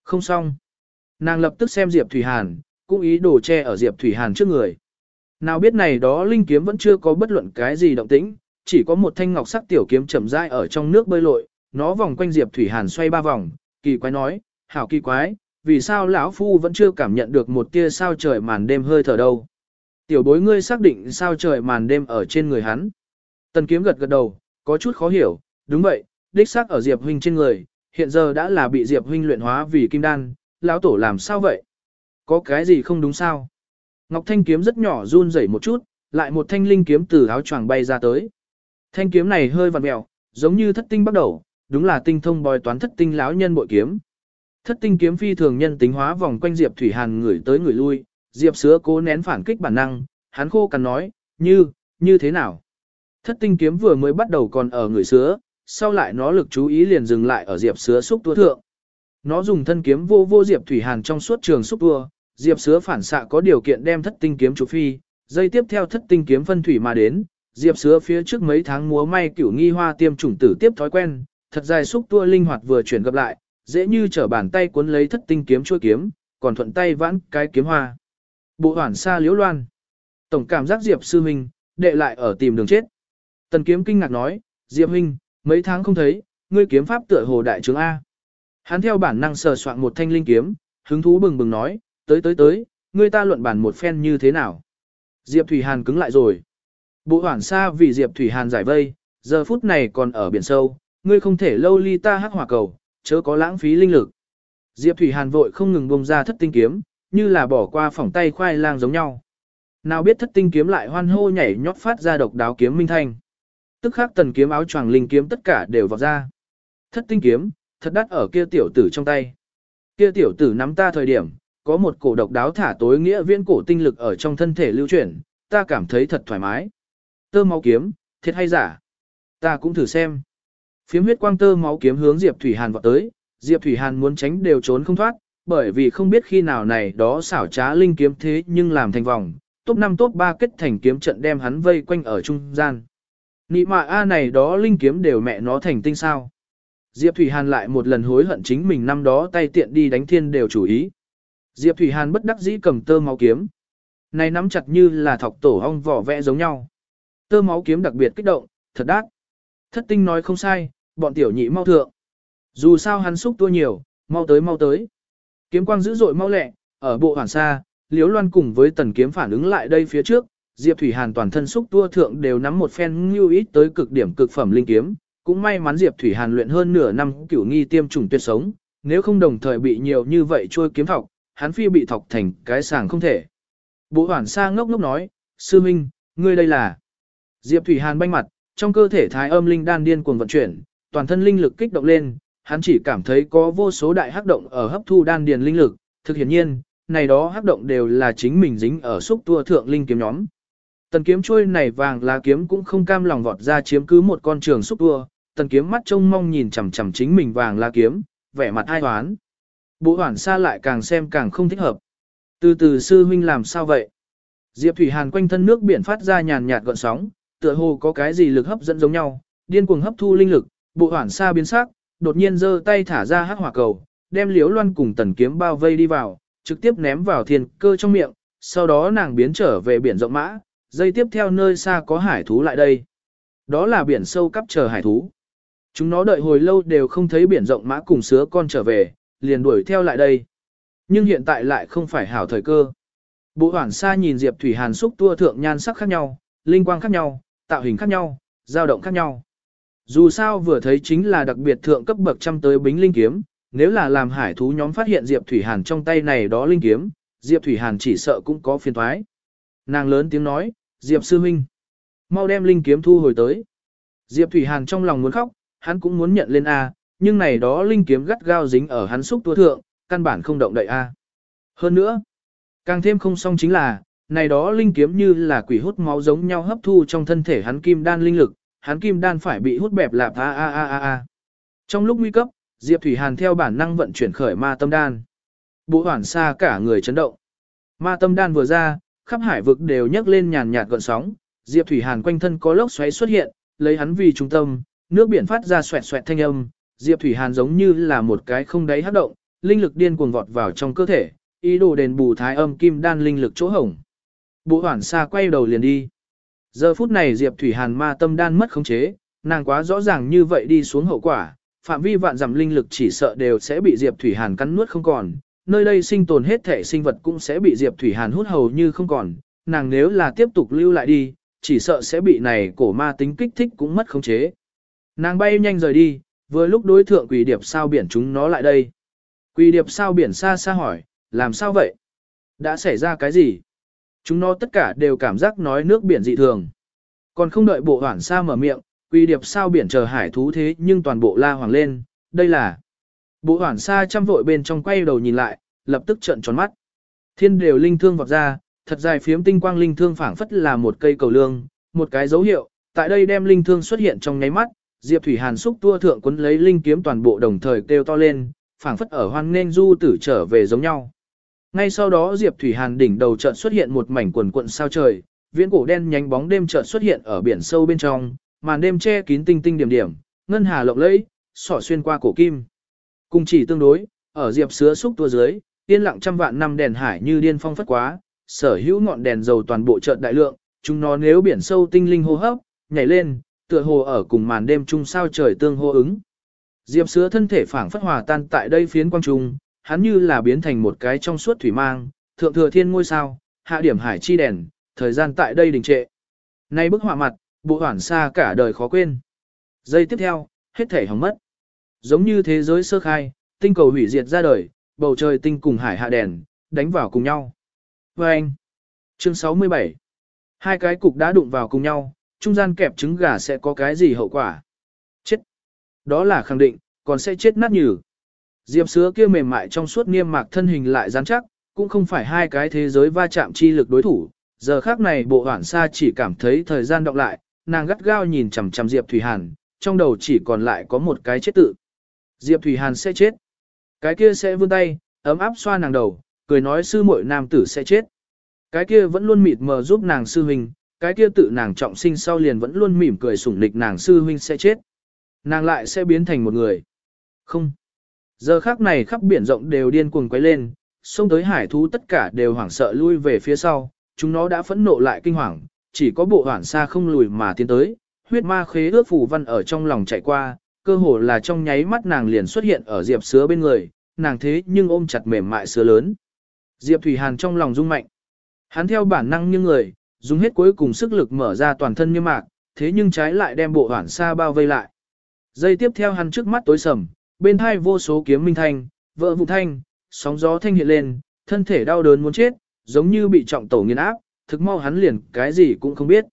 [SPEAKER 1] Không xong. Nàng lập tức xem Diệp Thủy Hàn, cũng ý đồ che ở Diệp Thủy Hàn trước người. Nào biết này đó linh kiếm vẫn chưa có bất luận cái gì động tĩnh, chỉ có một thanh ngọc sắc tiểu kiếm chậm rãi ở trong nước bơi lội, nó vòng quanh Diệp Thủy Hàn xoay ba vòng, kỳ quái nói, hảo kỳ quái, vì sao lão phu vẫn chưa cảm nhận được một tia sao trời màn đêm hơi thở đâu. Tiểu bối ngươi xác định sao trời màn đêm ở trên người hắn. Tần kiếm gật gật đầu, có chút khó hiểu, đúng vậy, đích xác ở Diệp huynh trên người, hiện giờ đã là bị Diệp huynh luyện hóa vì kim đan, lão tổ làm sao vậy? Có cái gì không đúng sao? Ngọc Thanh kiếm rất nhỏ run rẩy một chút, lại một thanh linh kiếm từ áo choàng bay ra tới. Thanh kiếm này hơi vặn mèo, giống như thất tinh bắt đầu, đúng là tinh thông bòi toán thất tinh lão nhân bội kiếm. Thất tinh kiếm phi thường nhân tính hóa vòng quanh Diệp Thủy Hàn người tới người lui, Diệp Sứa cố nén phản kích bản năng, hắn khô cằn nói, như, như thế nào? Thất tinh kiếm vừa mới bắt đầu còn ở người Sứa, sau lại nó lực chú ý liền dừng lại ở Diệp Sứa xúc tua thượng. Nó dùng thân kiếm vô vô Diệp Thủy Hàn trong suốt trường xúc tua, Diệp Sứa phản xạ có điều kiện đem thất tinh kiếm chủ phi, dây tiếp theo thất tinh kiếm phân thủy mà đến, Diệp Sứa phía trước mấy tháng múa may cửu nghi hoa tiêm chủng tử tiếp thói quen, thật dài xúc tua linh hoạt vừa chuyển gặp lại, dễ như trở bàn tay cuốn lấy thất tinh kiếm chuôi kiếm, còn thuận tay vãn cái kiếm hoa. Bộ hoản xa liễu loan. Tổng cảm giác Diệp sư huynh, đệ lại ở tìm đường chết. Tần kiếm kinh ngạc nói, Diệp huynh, mấy tháng không thấy, ngươi kiếm pháp tựa hồ đại trưởng A. Hắn theo bản năng sờ soạn một thanh linh kiếm, hứng thú bừng bừng nói, tới tới tới, ngươi ta luận bản một phen như thế nào. Diệp Thủy Hàn cứng lại rồi. Bộ hoảng xa vì Diệp Thủy Hàn giải vây, giờ phút này còn ở biển sâu, ngươi không thể lâu ly ta hắc hỏa cầu, chớ có lãng phí linh lực. Diệp Thủy Hàn vội không ngừng bông ra thất tinh kiếm, như là bỏ qua phỏng tay khoai lang giống nhau. Nào biết thất tinh kiếm lại hoan hô nhảy nhót phát ra độc đáo kiếm minh thanh. Tức khắc tần kiếm áo choàng linh kiếm tất cả đều vọt ra. Thất tinh kiếm, thật đắt ở kia tiểu tử trong tay. Kia tiểu tử nắm ta thời điểm, có một cổ độc đáo thả tối nghĩa viễn cổ tinh lực ở trong thân thể lưu chuyển, ta cảm thấy thật thoải mái. Tơ máu kiếm, thiệt hay giả? Ta cũng thử xem. Phiếm huyết quang tơ máu kiếm hướng Diệp Thủy Hàn vọt tới, Diệp Thủy Hàn muốn tránh đều trốn không thoát, bởi vì không biết khi nào này đó xảo trá linh kiếm thế nhưng làm thành vòng, top 5 top 3 kết thành kiếm trận đem hắn vây quanh ở trung gian. Nị mạ A này đó linh kiếm đều mẹ nó thành tinh sao. Diệp Thủy Hàn lại một lần hối hận chính mình năm đó tay tiện đi đánh thiên đều chủ ý. Diệp Thủy Hàn bất đắc dĩ cầm tơ máu kiếm. Này nắm chặt như là thọc tổ ong vỏ vẽ giống nhau. Tơ máu kiếm đặc biệt kích động, thật đắt. Thất tinh nói không sai, bọn tiểu nhị mau thượng. Dù sao hắn xúc tua nhiều, mau tới mau tới. Kiếm quang dữ dội mau lẹ, ở bộ hoàn xa, Liễu Loan cùng với tần kiếm phản ứng lại đây phía trước, Diệp Thủy Hàn toàn thân xúc tua thượng đều nắm một phen lưu ít tới cực điểm cực phẩm linh kiếm, cũng may mắn Diệp Thủy Hàn luyện hơn nửa năm cửu nghi tiêm trùng tuyệt sống, nếu không đồng thời bị nhiều như vậy trôi kiếm thọc, hắn phi bị thọc thành cái sàng không thể. Bộ hoảng sa ngốc ngốc nói, sư minh, ngươi đây là. Diệp Thủy Hàn banh mặt, trong cơ thể thái âm linh đan điên cuồng vận chuyển, toàn thân linh lực kích động lên, hắn chỉ cảm thấy có vô số đại hắc động ở hấp thu đan điền linh lực, thực hiển nhiên, này đó hắc động đều là chính mình dính ở xúc tua thượng linh kiếm nhóm. Tần kiếm trôi này vàng lá kiếm cũng không cam lòng vọt ra chiếm cứ một con trường xúc tua, tần kiếm mắt trông mong nhìn chằm chằm chính mình vàng lá kiếm, vẻ mặt ai hoán. Bộ hoản xa lại càng xem càng không thích hợp. Từ từ sư huynh làm sao vậy? Diệp Thủy Hàn quanh thân nước biển phát ra nhàn nhạt gợn sóng, tựa hồ có cái gì lực hấp dẫn giống nhau, điên cuồng hấp thu linh lực, bộ hoản xa biến sắc, đột nhiên giơ tay thả ra hắc hỏa cầu, đem Liễu Loan cùng tần kiếm bao vây đi vào, trực tiếp ném vào thiên cơ trong miệng, sau đó nàng biến trở về biển rộng mã, dây tiếp theo nơi xa có hải thú lại đây. Đó là biển sâu cắp chờ hải thú. Chúng nó đợi hồi lâu đều không thấy biển rộng mã cùng sứa con trở về, liền đuổi theo lại đây. Nhưng hiện tại lại không phải hảo thời cơ. Bộ hoảng xa nhìn Diệp Thủy Hàn xúc tua thượng nhan sắc khác nhau, linh quang khác nhau, tạo hình khác nhau, dao động khác nhau. Dù sao vừa thấy chính là đặc biệt thượng cấp bậc trăm tới bính linh kiếm, nếu là làm hải thú nhóm phát hiện Diệp Thủy Hàn trong tay này đó linh kiếm, Diệp Thủy Hàn chỉ sợ cũng có phiền thoái. Nàng lớn tiếng nói, Diệp Sư Minh, mau đem linh kiếm thu hồi tới. Diệp Thủy Hàn trong lòng muốn khóc, hắn cũng muốn nhận lên A, nhưng này đó linh kiếm gắt gao dính ở hắn xúc tua thượng, căn bản không động đậy A. Hơn nữa, càng thêm không xong chính là, này đó linh kiếm như là quỷ hút máu giống nhau hấp thu trong thân thể hắn kim đan linh lực, hắn kim đan phải bị hút bẹp lạp a a a a a. Trong lúc nguy cấp, Diệp Thủy Hàn theo bản năng vận chuyển khởi ma tâm đan. Bộ hoàn xa cả người chấn động. Ma tâm đan vừa ra, khắp hải vực đều nhấc lên nhàn nhạt gợn sóng, Diệp Thủy Hàn quanh thân có lốc xoáy xuất hiện, lấy hắn vì trung tâm, nước biển phát ra xoẹt xoẹt thanh âm, Diệp Thủy Hàn giống như là một cái không đáy hấp động, linh lực điên cuồng vọt vào trong cơ thể, ý đồ đền bù thái âm kim đan linh lực chỗ hổng. Bộ hoản xa quay đầu liền đi. Giờ phút này Diệp Thủy Hàn ma tâm đan mất khống chế, nàng quá rõ ràng như vậy đi xuống hậu quả, phạm vi vạn dặm linh lực chỉ sợ đều sẽ bị Diệp Thủy Hàn cắn nuốt không còn, nơi đây sinh tồn hết thể sinh vật cũng sẽ bị Diệp Thủy Hàn hút hầu như không còn, nàng nếu là tiếp tục lưu lại đi, chỉ sợ sẽ bị này cổ ma tính kích thích cũng mất khống chế. Nàng bay nhanh rời đi, vừa lúc đối thượng quỷ điệp sao biển chúng nó lại đây. Quỷ điệp sao biển xa xa hỏi, làm sao vậy? Đã xảy ra cái gì? Chúng nó tất cả đều cảm giác nói nước biển dị thường. Còn không đợi bộ hoảng xa mở miệng, quỷ điệp sao biển chờ hải thú thế nhưng toàn bộ la hoàng lên, đây là. Bộ hoảng xa chăm vội bên trong quay đầu nhìn lại, lập tức trợn tròn mắt. Thiên đều linh thương vọt ra, thật dài phiếm tinh quang linh thương phảng phất là một cây cầu lương, một cái dấu hiệu, tại đây đem linh thương xuất hiện trong nháy mắt, Diệp Thủy Hàn xúc tua thượng quấn lấy linh kiếm toàn bộ đồng thời kêu to lên, phảng phất ở hoang nên du tử trở về giống nhau. Ngay sau đó Diệp Thủy Hàn đỉnh đầu chợt xuất hiện một mảnh quần quận sao trời, viễn cổ đen nhánh bóng đêm chợt xuất hiện ở biển sâu bên trong, màn đêm che kín tinh tinh điểm điểm, ngân hà lộng lẫy, xỏ xuyên qua cổ kim. Cùng chỉ tương đối, ở Diệp sứa xúc tua dưới, yên lặng trăm vạn năm đèn hải như điên phong phất quá, sở hữu ngọn đèn dầu toàn bộ chợt đại lượng, chúng nó nếu biển sâu tinh linh hô hấp, nhảy lên, tựa hồ ở cùng màn đêm chung sao trời tương hô ứng. Diệp sứa thân thể phảng phất hòa tan tại đây phiến quang trung, hắn như là biến thành một cái trong suốt thủy mang, thượng thừa thiên ngôi sao, hạ điểm hải chi đèn, thời gian tại đây đình trệ. Nay bức họa mặt, bộ hoảng xa cả đời khó quên. Giây tiếp theo, hết thể hỏng mất. Giống như thế giới sơ khai, tinh cầu hủy diệt ra đời, bầu trời tinh cùng hải hạ đèn, đánh vào cùng nhau. Và anh, chương 67, hai cái cục đã đụng vào cùng nhau, trung gian kẹp trứng gà sẽ có cái gì hậu quả? Chết. Đó là khẳng định, còn sẽ chết nát nhừ. Diệp sứa kia mềm mại trong suốt niêm mạc thân hình lại rắn chắc, cũng không phải hai cái thế giới va chạm chi lực đối thủ. Giờ khác này bộ hoảng xa chỉ cảm thấy thời gian đọc lại, nàng gắt gao nhìn chằm chằm Diệp Thủy Hàn, trong đầu chỉ còn lại có một cái chết tự. Diệp Thủy Hàn sẽ chết. Cái kia sẽ vươn tay, ấm áp xoa nàng đầu, cười nói sư muội nam tử sẽ chết. Cái kia vẫn luôn mịt mờ giúp nàng sư hình cái kia tự nàng trọng sinh sau liền vẫn luôn mỉm cười sủng nịch nàng sư huynh sẽ chết. Nàng lại sẽ biến thành một người. Không. Giờ khác này khắp biển rộng đều điên cuồng quấy lên, xông tới hải thú tất cả đều hoảng sợ lui về phía sau, chúng nó đã phẫn nộ lại kinh hoàng, chỉ có bộ hoảng xa không lùi mà tiến tới, huyết ma khế ước phù văn ở trong lòng chạy qua, cơ hồ là trong nháy mắt nàng liền xuất hiện ở Diệp Sứa bên người, nàng thế nhưng ôm chặt mềm mại sứa lớn. Diệp Thủy Hàn trong lòng rung mạnh. Hắn theo bản năng như người, dùng hết cuối cùng sức lực mở ra toàn thân như mạc, thế nhưng trái lại đem bộ hoảng xa bao vây lại. Giây tiếp theo hắn trước mắt tối sầm, bên hai vô số kiếm minh thanh, vỡ vụ thanh, sóng gió thanh hiện lên, thân thể đau đớn muốn chết, giống như bị trọng tổ nghiền áp, thực mau hắn liền cái gì cũng không biết.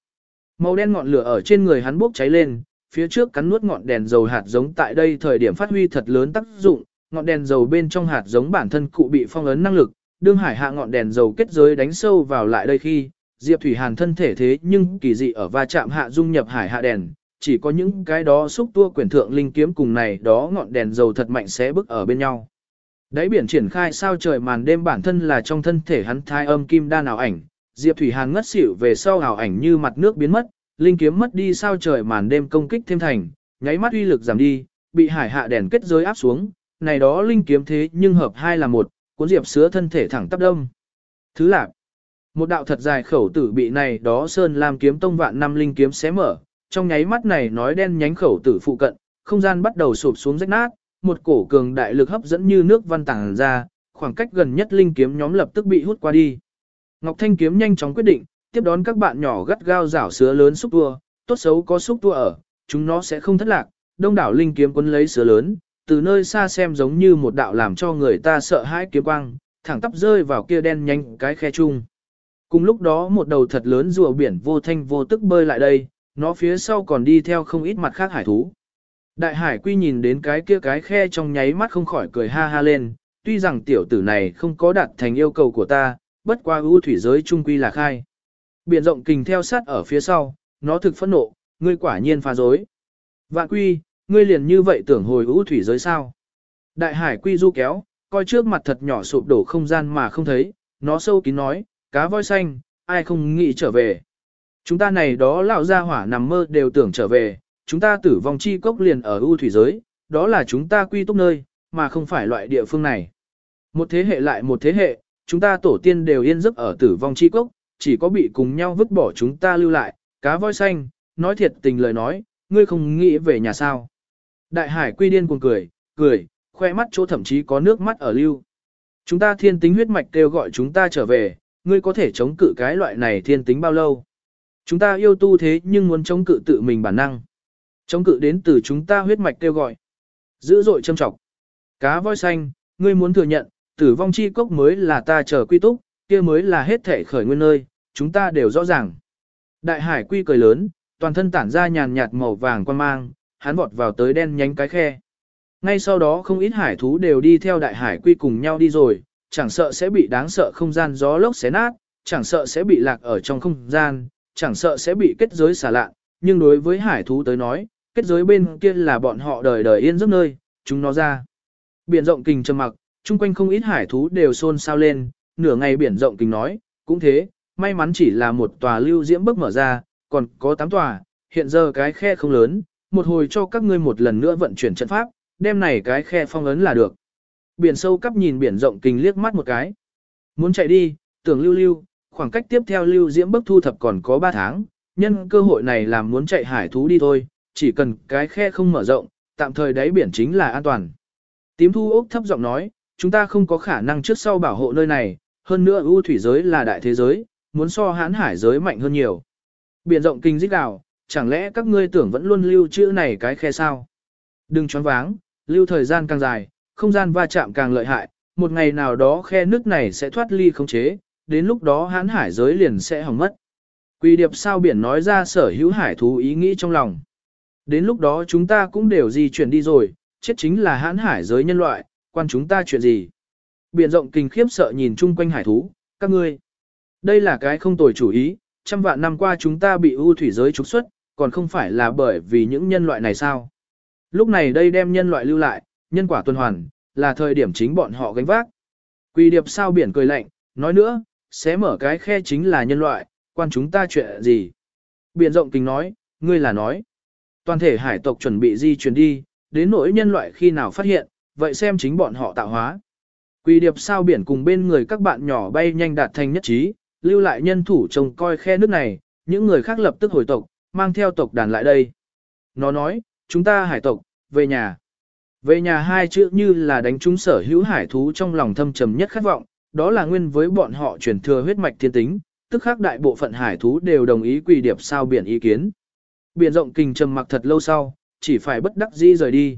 [SPEAKER 1] Màu đen ngọn lửa ở trên người hắn bốc cháy lên, phía trước cắn nuốt ngọn đèn dầu hạt giống tại đây thời điểm phát huy thật lớn tác dụng, ngọn đèn dầu bên trong hạt giống bản thân cụ bị phong ấn năng lực, đương hải hạ ngọn đèn dầu kết giới đánh sâu vào lại đây khi, Diệp Thủy Hàn thân thể thế nhưng kỳ dị ở va chạm hạ dung nhập hải hạ đèn, chỉ có những cái đó xúc tua quyển thượng linh kiếm cùng này đó ngọn đèn dầu thật mạnh sẽ bức ở bên nhau. Đáy biển triển khai sao trời màn đêm bản thân là trong thân thể hắn thai âm kim đan ảo ảnh, Diệp Thủy Hàn ngất xỉu về sau ảo ảnh như mặt nước biến mất, linh kiếm mất đi sao trời màn đêm công kích thêm thành, nháy mắt uy lực giảm đi, bị hải hạ đèn kết giới áp xuống, này đó linh kiếm thế nhưng hợp hai là một, cuốn Diệp sứa thân thể thẳng tắp đông. Thứ lạc, một đạo thật dài khẩu tử bị này đó sơn làm kiếm tông vạn năm linh kiếm xé mở, trong nháy mắt này nói đen nhánh khẩu tử phụ cận, không gian bắt đầu sụp xuống rách nát, một cổ cường đại lực hấp dẫn như nước văn tàng ra, khoảng cách gần nhất linh kiếm nhóm lập tức bị hút qua đi. Ngọc Thanh kiếm nhanh chóng quyết định, tiếp đón các bạn nhỏ gắt gao rảo sứa lớn xúc tua, tốt xấu có xúc tua ở, chúng nó sẽ không thất lạc. Đông đảo linh kiếm quân lấy sứa lớn, từ nơi xa xem giống như một đạo làm cho người ta sợ hãi kiếm quang, thẳng tắp rơi vào kia đen nhanh cái khe chung. Cùng lúc đó một đầu thật lớn rùa biển vô thanh vô tức bơi lại đây, nó phía sau còn đi theo không ít mặt khác hải thú. Đại hải quy nhìn đến cái kia cái khe trong nháy mắt không khỏi cười ha ha lên, tuy rằng tiểu tử này không có đạt thành yêu cầu của ta, bất qua ưu thủy giới trung quy là khai. Biển rộng kình theo sát ở phía sau, nó thực phẫn nộ, ngươi quả nhiên phá dối. Vạn quy, ngươi liền như vậy tưởng hồi ưu thủy giới sao. Đại hải quy du kéo, coi trước mặt thật nhỏ sụp đổ không gian mà không thấy, nó sâu kín nói, cá voi xanh, ai không nghĩ trở về. Chúng ta này đó lão gia hỏa nằm mơ đều tưởng trở về, chúng ta tử vong chi cốc liền ở ưu thủy giới, đó là chúng ta quy túc nơi, mà không phải loại địa phương này. Một thế hệ lại một thế hệ, chúng ta tổ tiên đều yên giấc ở tử vong chi cốc, chỉ có bị cùng nhau vứt bỏ chúng ta lưu lại, cá voi xanh, nói thiệt tình lời nói, ngươi không nghĩ về nhà sao. Đại hải quy điên cuồng cười, cười, khoe mắt chỗ thậm chí có nước mắt ở lưu. Chúng ta thiên tính huyết mạch kêu gọi chúng ta trở về, ngươi có thể chống cự cái loại này thiên tính bao lâu. Chúng ta yêu tu thế nhưng muốn chống cự tự mình bản năng. Chống cự đến từ chúng ta huyết mạch kêu gọi. Dữ dội châm trọng. Cá voi xanh, ngươi muốn thừa nhận, tử vong chi cốc mới là ta chờ quy túc, kia mới là hết thể khởi nguyên nơi, chúng ta đều rõ ràng. Đại hải quy cười lớn, toàn thân tản ra nhàn nhạt màu vàng quan mang, hắn vọt vào tới đen nhánh cái khe. Ngay sau đó không ít hải thú đều đi theo đại hải quy cùng nhau đi rồi, chẳng sợ sẽ bị đáng sợ không gian gió lốc xé nát, chẳng sợ sẽ bị lạc ở trong không gian, chẳng sợ sẽ bị kết giới xả lạ, nhưng đối với hải thú tới nói, kết giới bên kia là bọn họ đời đời yên giấc nơi, chúng nó ra. Biển rộng kình trầm mặc, chung quanh không ít hải thú đều xôn xao lên, nửa ngày biển rộng kình nói, cũng thế, may mắn chỉ là một tòa lưu diễm bức mở ra, còn có tám tòa, hiện giờ cái khe không lớn, một hồi cho các ngươi một lần nữa vận chuyển trận pháp, đem này cái khe phong ấn là được. Biển sâu cắp nhìn biển rộng kinh liếc mắt một cái. Muốn chạy đi, tưởng lưu lưu, khoảng cách tiếp theo lưu diễm bức thu thập còn có 3 tháng, nhân cơ hội này làm muốn chạy hải thú đi thôi, chỉ cần cái khe không mở rộng, tạm thời đáy biển chính là an toàn. Tím thu ốc thấp giọng nói, chúng ta không có khả năng trước sau bảo hộ nơi này, hơn nữa ưu thủy giới là đại thế giới, muốn so hán hải giới mạnh hơn nhiều. Biển rộng kinh dích đảo, chẳng lẽ các ngươi tưởng vẫn luôn lưu chữ này cái khe sao? Đừng choáng váng, lưu thời gian càng dài, không gian va chạm càng lợi hại, một ngày nào đó khe nước này sẽ thoát ly không chế, đến lúc đó hán hải giới liền sẽ hỏng mất. Quỳ điệp sao biển nói ra sở hữu hải thú ý nghĩ trong lòng. Đến lúc đó chúng ta cũng đều di chuyển đi rồi, chết chính là hán hải giới nhân loại, quan chúng ta chuyện gì. Biển rộng kinh khiếp sợ nhìn chung quanh hải thú, các ngươi. Đây là cái không tồi chủ ý, trăm vạn năm qua chúng ta bị ưu thủy giới trục xuất, còn không phải là bởi vì những nhân loại này sao. Lúc này đây đem nhân loại lưu lại, nhân quả tuần hoàn, là thời điểm chính bọn họ gánh vác. Quỳ điệp sao biển cười lạnh, nói nữa, sẽ mở cái khe chính là nhân loại, quan chúng ta chuyện gì. Biển rộng kính nói, ngươi là nói. Toàn thể hải tộc chuẩn bị di chuyển đi, đến nỗi nhân loại khi nào phát hiện, vậy xem chính bọn họ tạo hóa. Quỳ điệp sao biển cùng bên người các bạn nhỏ bay nhanh đạt thành nhất trí, lưu lại nhân thủ trông coi khe nước này, những người khác lập tức hồi tộc, mang theo tộc đàn lại đây. Nó nói, chúng ta hải tộc, về nhà. Về nhà hai chữ như là đánh trúng sở hữu hải thú trong lòng thâm trầm nhất khát vọng, đó là nguyên với bọn họ truyền thừa huyết mạch thiên tính, tức khác đại bộ phận hải thú đều đồng ý quỳ điệp sao biển ý kiến. Biển rộng kình trầm mặc thật lâu sau, chỉ phải bất đắc dĩ rời đi.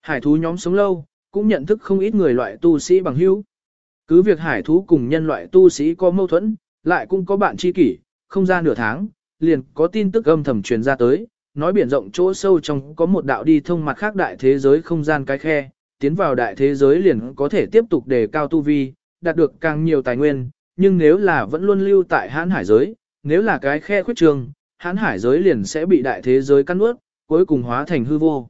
[SPEAKER 1] Hải thú nhóm sống lâu, cũng nhận thức không ít người loại tu sĩ bằng hữu. Cứ việc hải thú cùng nhân loại tu sĩ có mâu thuẫn, lại cũng có bạn tri kỷ, không ra nửa tháng, liền có tin tức âm thầm truyền ra tới, nói biển rộng chỗ sâu trong có một đạo đi thông mặt khác đại thế giới không gian cái khe, tiến vào đại thế giới liền có thể tiếp tục đề cao tu vi, đạt được càng nhiều tài nguyên, nhưng nếu là vẫn luôn lưu tại hãn hải giới, nếu là cái khe khuyết trường, hãn hải giới liền sẽ bị đại thế giới cắn nuốt, cuối cùng hóa thành hư vô.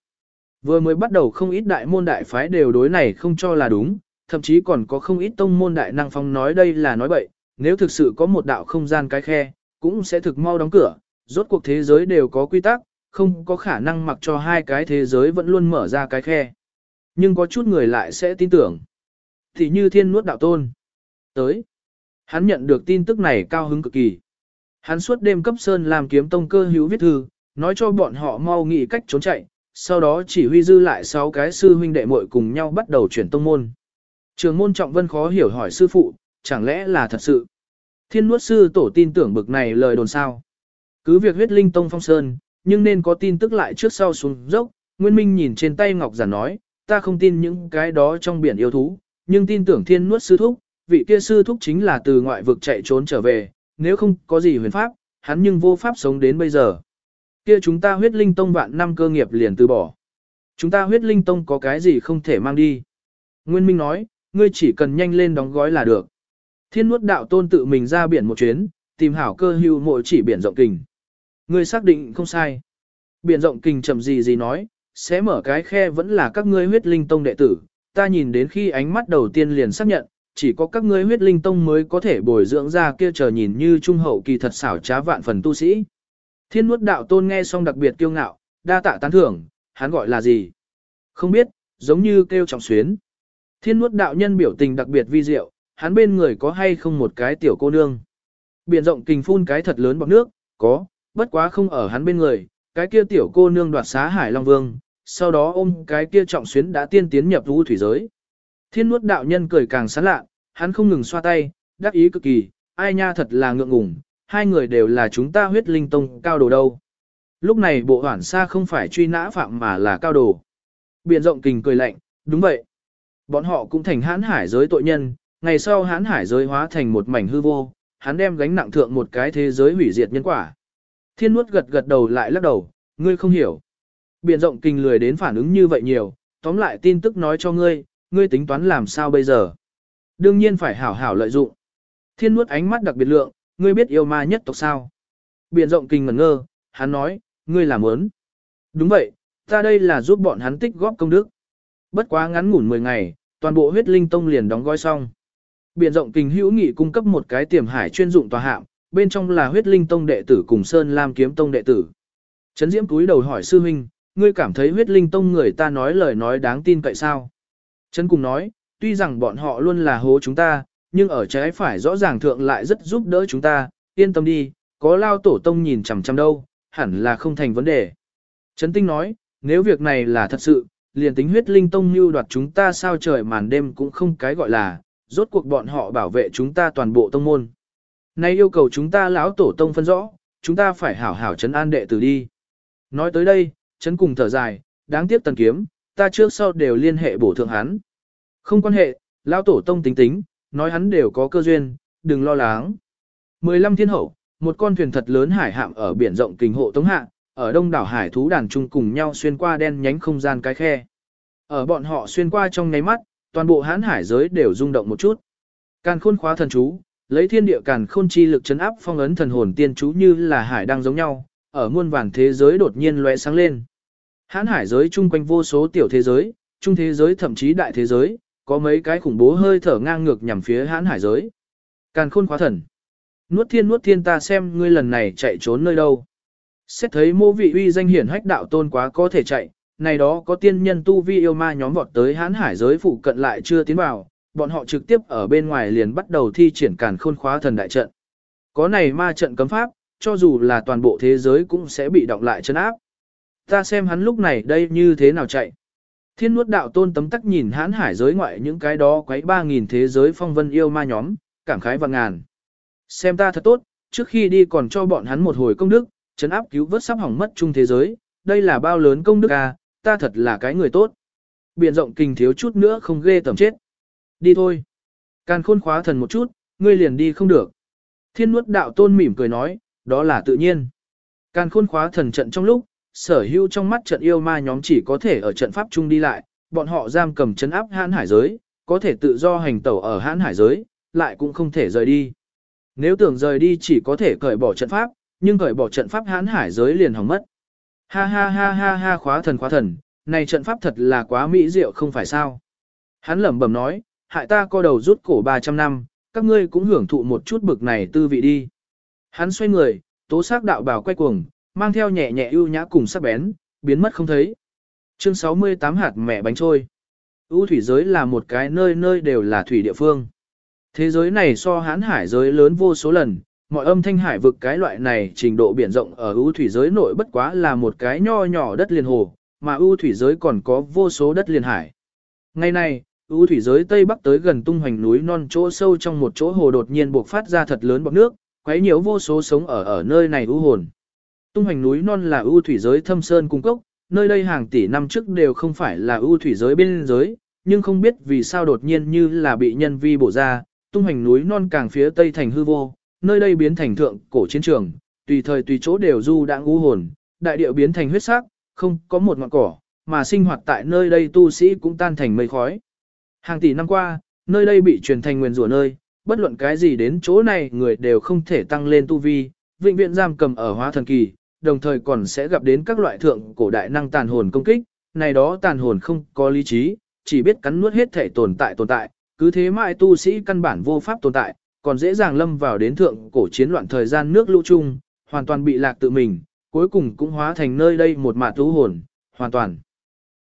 [SPEAKER 1] Vừa mới bắt đầu không ít đại môn đại phái đều đối này không cho là đúng, thậm chí còn có không ít tông môn đại năng phong nói đây là nói bậy, nếu thực sự có một đạo không gian cái khe, cũng sẽ thực mau đóng cửa, rốt cuộc thế giới đều có quy tắc, không có khả năng mặc cho hai cái thế giới vẫn luôn mở ra cái khe. Nhưng có chút người lại sẽ tin tưởng. Thì như thiên nuốt đạo tôn. Tới. Hắn nhận được tin tức này cao hứng cực kỳ. Hắn suốt đêm cấp sơn làm kiếm tông cơ hữu viết thư, nói cho bọn họ mau nghĩ cách trốn chạy, sau đó chỉ huy dư lại 6 cái sư huynh đệ muội cùng nhau bắt đầu chuyển tông môn. Trường môn trọng vân khó hiểu hỏi sư phụ, chẳng lẽ là thật sự? Thiên nuốt sư tổ tin tưởng bực này lời đồn sao? Cứ việc huyết linh tông phong sơn, nhưng nên có tin tức lại trước sau xuống dốc, Nguyên Minh nhìn trên tay Ngọc Giản nói, ta không tin những cái đó trong biển yêu thú, nhưng tin tưởng thiên nuốt sư thúc, vị kia sư thúc chính là từ ngoại vực chạy trốn trở về, nếu không có gì huyền pháp, hắn nhưng vô pháp sống đến bây giờ. Kia chúng ta huyết linh tông vạn năm cơ nghiệp liền từ bỏ. Chúng ta huyết linh tông có cái gì không thể mang đi. Nguyên Minh nói, ngươi chỉ cần nhanh lên đóng gói là được. Thiên nuốt đạo tôn tự mình ra biển một chuyến, tìm hảo cơ hưu mộ chỉ biển rộng kình. Ngươi xác định không sai. Biển rộng kình chậm gì gì nói, sẽ mở cái khe vẫn là các ngươi huyết linh tông đệ tử. Ta nhìn đến khi ánh mắt đầu tiên liền xác nhận, chỉ có các ngươi huyết linh tông mới có thể bồi dưỡng ra kia chờ nhìn như trung hậu kỳ thật xảo trá vạn phần tu sĩ. Thiên nuốt đạo tôn nghe xong đặc biệt kiêu ngạo, đa tạ tán thưởng, hắn gọi là gì? Không biết, giống như kêu trọng xuyến. Thiên nuốt đạo nhân biểu tình đặc biệt vi diệu, hắn bên người có hay không một cái tiểu cô nương. Biển rộng kình phun cái thật lớn bọc nước, có, bất quá không ở hắn bên người, cái kia tiểu cô nương đoạt xá hải long vương, sau đó ôm cái kia trọng xuyến đã tiên tiến nhập vũ thủy giới. Thiên nuốt đạo nhân cười càng sán lạ, hắn không ngừng xoa tay, đắc ý cực kỳ, ai nha thật là ngượng ngùng, hai người đều là chúng ta huyết linh tông cao đồ đâu. Lúc này bộ hoản xa không phải truy nã phạm mà là cao đồ. Biển rộng kình cười lạnh, đúng vậy. Bọn họ cũng thành hãn hải giới tội nhân, ngày sau hãn hải giới hóa thành một mảnh hư vô, hắn đem gánh nặng thượng một cái thế giới hủy diệt nhân quả. Thiên nuốt gật gật đầu lại lắc đầu, ngươi không hiểu. Biển rộng kình lười đến phản ứng như vậy nhiều, tóm lại tin tức nói cho ngươi, ngươi tính toán làm sao bây giờ. Đương nhiên phải hảo hảo lợi dụng. Thiên nuốt ánh mắt đặc biệt lượng, ngươi biết yêu ma nhất tộc sao? Biển rộng kinh ngẩn ngơ, hắn nói, ngươi làm ớn. Đúng vậy, ta đây là giúp bọn hắn tích góp công đức. Bất quá ngắn ngủn 10 ngày, toàn bộ huyết linh tông liền đóng gói xong. Biển rộng kinh hữu nghị cung cấp một cái tiềm hải chuyên dụng tòa hạm, bên trong là huyết linh tông đệ tử cùng Sơn Lam kiếm tông đệ tử. Trấn Diễm túi đầu hỏi sư huynh, ngươi cảm thấy huyết linh tông người ta nói lời nói đáng tin cậy sao? Trấn cùng nói, tuy rằng bọn họ luôn là hố chúng ta, nhưng ở trái phải rõ ràng thượng lại rất giúp đỡ chúng ta, yên tâm đi, có lao tổ tông nhìn chằm chằm đâu, hẳn là không thành vấn đề. Trấn Tinh nói, nếu việc này là thật sự, liền tính huyết linh tông mưu đoạt chúng ta sao trời màn đêm cũng không cái gọi là, rốt cuộc bọn họ bảo vệ chúng ta toàn bộ tông môn. Nay yêu cầu chúng ta lão tổ tông phân rõ, chúng ta phải hảo hảo trấn an đệ tử đi. Nói tới đây, trấn cùng thở dài, đáng tiếc tần kiếm, ta trước sau đều liên hệ bổ thượng hắn. Không quan hệ, lão tổ tông tính tính, nói hắn đều có cơ duyên, đừng lo lắng. 15 thiên hậu, một con thuyền thật lớn hải hạm ở biển rộng kình hộ tống hạ, ở đông đảo hải thú đàn chung cùng nhau xuyên qua đen nhánh không gian cái khe. Ở bọn họ xuyên qua trong nháy mắt, toàn bộ hán hải giới đều rung động một chút. Càn khôn khóa thần chú, lấy thiên địa càn khôn chi lực chấn áp phong ấn thần hồn tiên chú như là hải đang giống nhau, ở muôn vàn thế giới đột nhiên lóe sáng lên. Hán hải giới chung quanh vô số tiểu thế giới, trung thế giới thậm chí đại thế giới, có mấy cái khủng bố hơi thở ngang ngược nhằm phía Hán hải giới. Càn khôn khóa thần. Nuốt thiên nuốt thiên ta xem ngươi lần này chạy trốn nơi đâu. Xét thấy mô vị uy danh hiển hách đạo tôn quá có thể chạy, này đó có tiên nhân tu vi yêu ma nhóm vọt tới Hán hải giới phụ cận lại chưa tiến vào, bọn họ trực tiếp ở bên ngoài liền bắt đầu thi triển càn khôn khóa thần đại trận. Có này ma trận cấm pháp, cho dù là toàn bộ thế giới cũng sẽ bị động lại chân áp. Ta xem hắn lúc này đây như thế nào chạy. Thiên nuốt đạo tôn tấm tắc nhìn hãn hải giới ngoại những cái đó quấy ba nghìn thế giới phong vân yêu ma nhóm, cảm khái và ngàn. Xem ta thật tốt, trước khi đi còn cho bọn hắn một hồi công đức, chấn áp cứu vớt sắp hỏng mất chung thế giới, đây là bao lớn công đức à, ta thật là cái người tốt. Biển rộng kinh thiếu chút nữa không ghê tầm chết. Đi thôi. Càn khôn khóa thần một chút, ngươi liền đi không được. Thiên nuốt đạo tôn mỉm cười nói, đó là tự nhiên. Càn khôn khóa thần trận trong lúc, sở hữu trong mắt trận yêu ma nhóm chỉ có thể ở trận pháp chung đi lại, bọn họ giam cầm chấn áp hãn hải giới, có thể tự do hành tẩu ở hãn hải giới, lại cũng không thể rời đi. Nếu tưởng rời đi chỉ có thể cởi bỏ trận pháp, nhưng cởi bỏ trận pháp hãn hải giới liền hỏng mất. Ha ha ha ha ha khóa thần khóa thần, này trận pháp thật là quá mỹ diệu không phải sao. Hắn lẩm bẩm nói, hại ta co đầu rút cổ 300 năm, các ngươi cũng hưởng thụ một chút bực này tư vị đi. Hắn xoay người, tố xác đạo bảo quay cuồng, mang theo nhẹ nhẹ ưu nhã cùng sắc bén, biến mất không thấy. Chương 68 hạt mẹ bánh trôi. U thủy giới là một cái nơi nơi đều là thủy địa phương. Thế giới này so hán hải giới lớn vô số lần, mọi âm thanh hải vực cái loại này trình độ biển rộng ở ưu thủy giới nội bất quá là một cái nho nhỏ đất liền hồ, mà ưu thủy giới còn có vô số đất liền hải. Ngày nay, U thủy giới tây bắc tới gần tung hoành núi non chỗ sâu trong một chỗ hồ đột nhiên buộc phát ra thật lớn bọt nước, quấy nhiễu vô số sống ở ở nơi này u hồn. Tung hoành núi non là u thủy giới thâm sơn cung cốc, nơi đây hàng tỷ năm trước đều không phải là u thủy giới bên giới, nhưng không biết vì sao đột nhiên như là bị nhân vi bổ ra, tung hoành núi non càng phía tây thành hư vô, nơi đây biến thành thượng cổ chiến trường, tùy thời tùy chỗ đều du đãng u hồn, đại địa biến thành huyết sắc, không có một ngọn cỏ, mà sinh hoạt tại nơi đây tu sĩ cũng tan thành mây khói. Hàng tỷ năm qua, nơi đây bị truyền thành nguyên rủa nơi, bất luận cái gì đến chỗ này người đều không thể tăng lên tu vi, vĩnh viễn giam cầm ở hóa thần kỳ, đồng thời còn sẽ gặp đến các loại thượng cổ đại năng tàn hồn công kích, này đó tàn hồn không có lý trí, chỉ biết cắn nuốt hết thể tồn tại tồn tại, cứ thế mãi tu sĩ căn bản vô pháp tồn tại, còn dễ dàng lâm vào đến thượng cổ chiến loạn thời gian nước lũ chung, hoàn toàn bị lạc tự mình, cuối cùng cũng hóa thành nơi đây một mạt tu hồn, hoàn toàn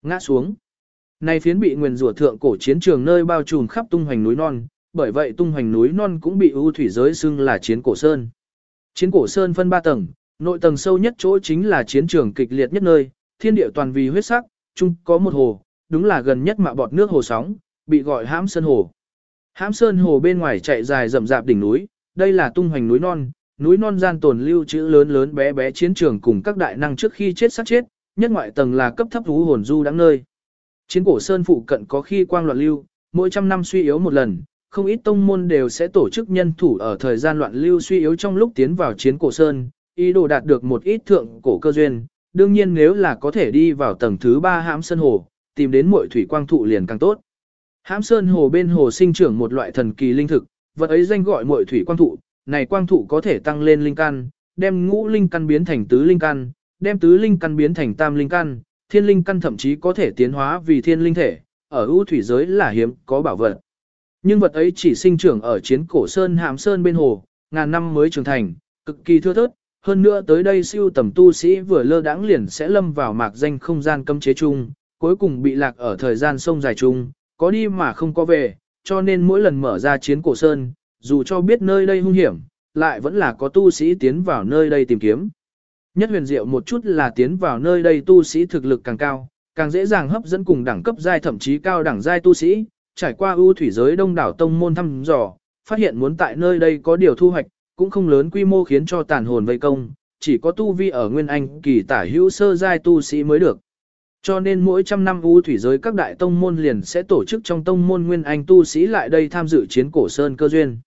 [SPEAKER 1] ngã xuống. Này phiến bị nguyền rủa thượng cổ chiến trường nơi bao trùm khắp tung hoành núi non, bởi vậy tung hoành núi non cũng bị ưu thủy giới xưng là chiến cổ sơn. Chiến cổ sơn phân ba tầng, nội tầng sâu nhất chỗ chính là chiến trường kịch liệt nhất nơi, thiên địa toàn vì huyết sắc, chung có một hồ, đúng là gần nhất mạ bọt nước hồ sóng, bị gọi hãm sơn hồ. Hãm sơn hồ bên ngoài chạy dài rậm rạp đỉnh núi, đây là tung hoành núi non, núi non gian tồn lưu chữ lớn lớn bé bé chiến trường cùng các đại năng trước khi chết sát chết, nhất ngoại tầng là cấp thấp thú hồn du đáng nơi. Chiến cổ sơn phụ cận có khi quang loạn lưu, mỗi trăm năm suy yếu một lần, không ít tông môn đều sẽ tổ chức nhân thủ ở thời gian loạn lưu suy yếu trong lúc tiến vào chiến cổ sơn, ý đồ đạt được một ít thượng cổ cơ duyên. Đương nhiên nếu là có thể đi vào tầng thứ ba hãm sơn hồ, tìm đến muội thủy quang thụ liền càng tốt. Hãm sơn hồ bên hồ sinh trưởng một loại thần kỳ linh thực, vật ấy danh gọi muội thủy quang thụ, này quang thụ có thể tăng lên linh căn, đem ngũ linh căn biến thành tứ linh căn, đem tứ linh căn biến thành tam linh căn, thiên linh căn thậm chí có thể tiến hóa vì thiên linh thể, ở ưu thủy giới là hiếm có bảo vật. Nhưng vật ấy chỉ sinh trưởng ở chiến cổ sơn hàm sơn bên hồ, ngàn năm mới trưởng thành, cực kỳ thưa thớt, hơn nữa tới đây siêu tầm tu sĩ vừa lơ đãng liền sẽ lâm vào mạc danh không gian cấm chế chung, cuối cùng bị lạc ở thời gian sông dài chung, có đi mà không có về, cho nên mỗi lần mở ra chiến cổ sơn, dù cho biết nơi đây hung hiểm, lại vẫn là có tu sĩ tiến vào nơi đây tìm kiếm. Nhất huyền diệu một chút là tiến vào nơi đây tu sĩ thực lực càng cao, càng dễ dàng hấp dẫn cùng đẳng cấp giai thậm chí cao đẳng giai tu sĩ, trải qua ưu thủy giới đông đảo tông môn thăm dò, phát hiện muốn tại nơi đây có điều thu hoạch, cũng không lớn quy mô khiến cho tàn hồn vây công, chỉ có tu vi ở nguyên anh kỳ tả hữu sơ giai tu sĩ mới được. Cho nên mỗi trăm năm ưu thủy giới các đại tông môn liền sẽ tổ chức trong tông môn nguyên anh tu sĩ lại đây tham dự chiến cổ sơn cơ duyên.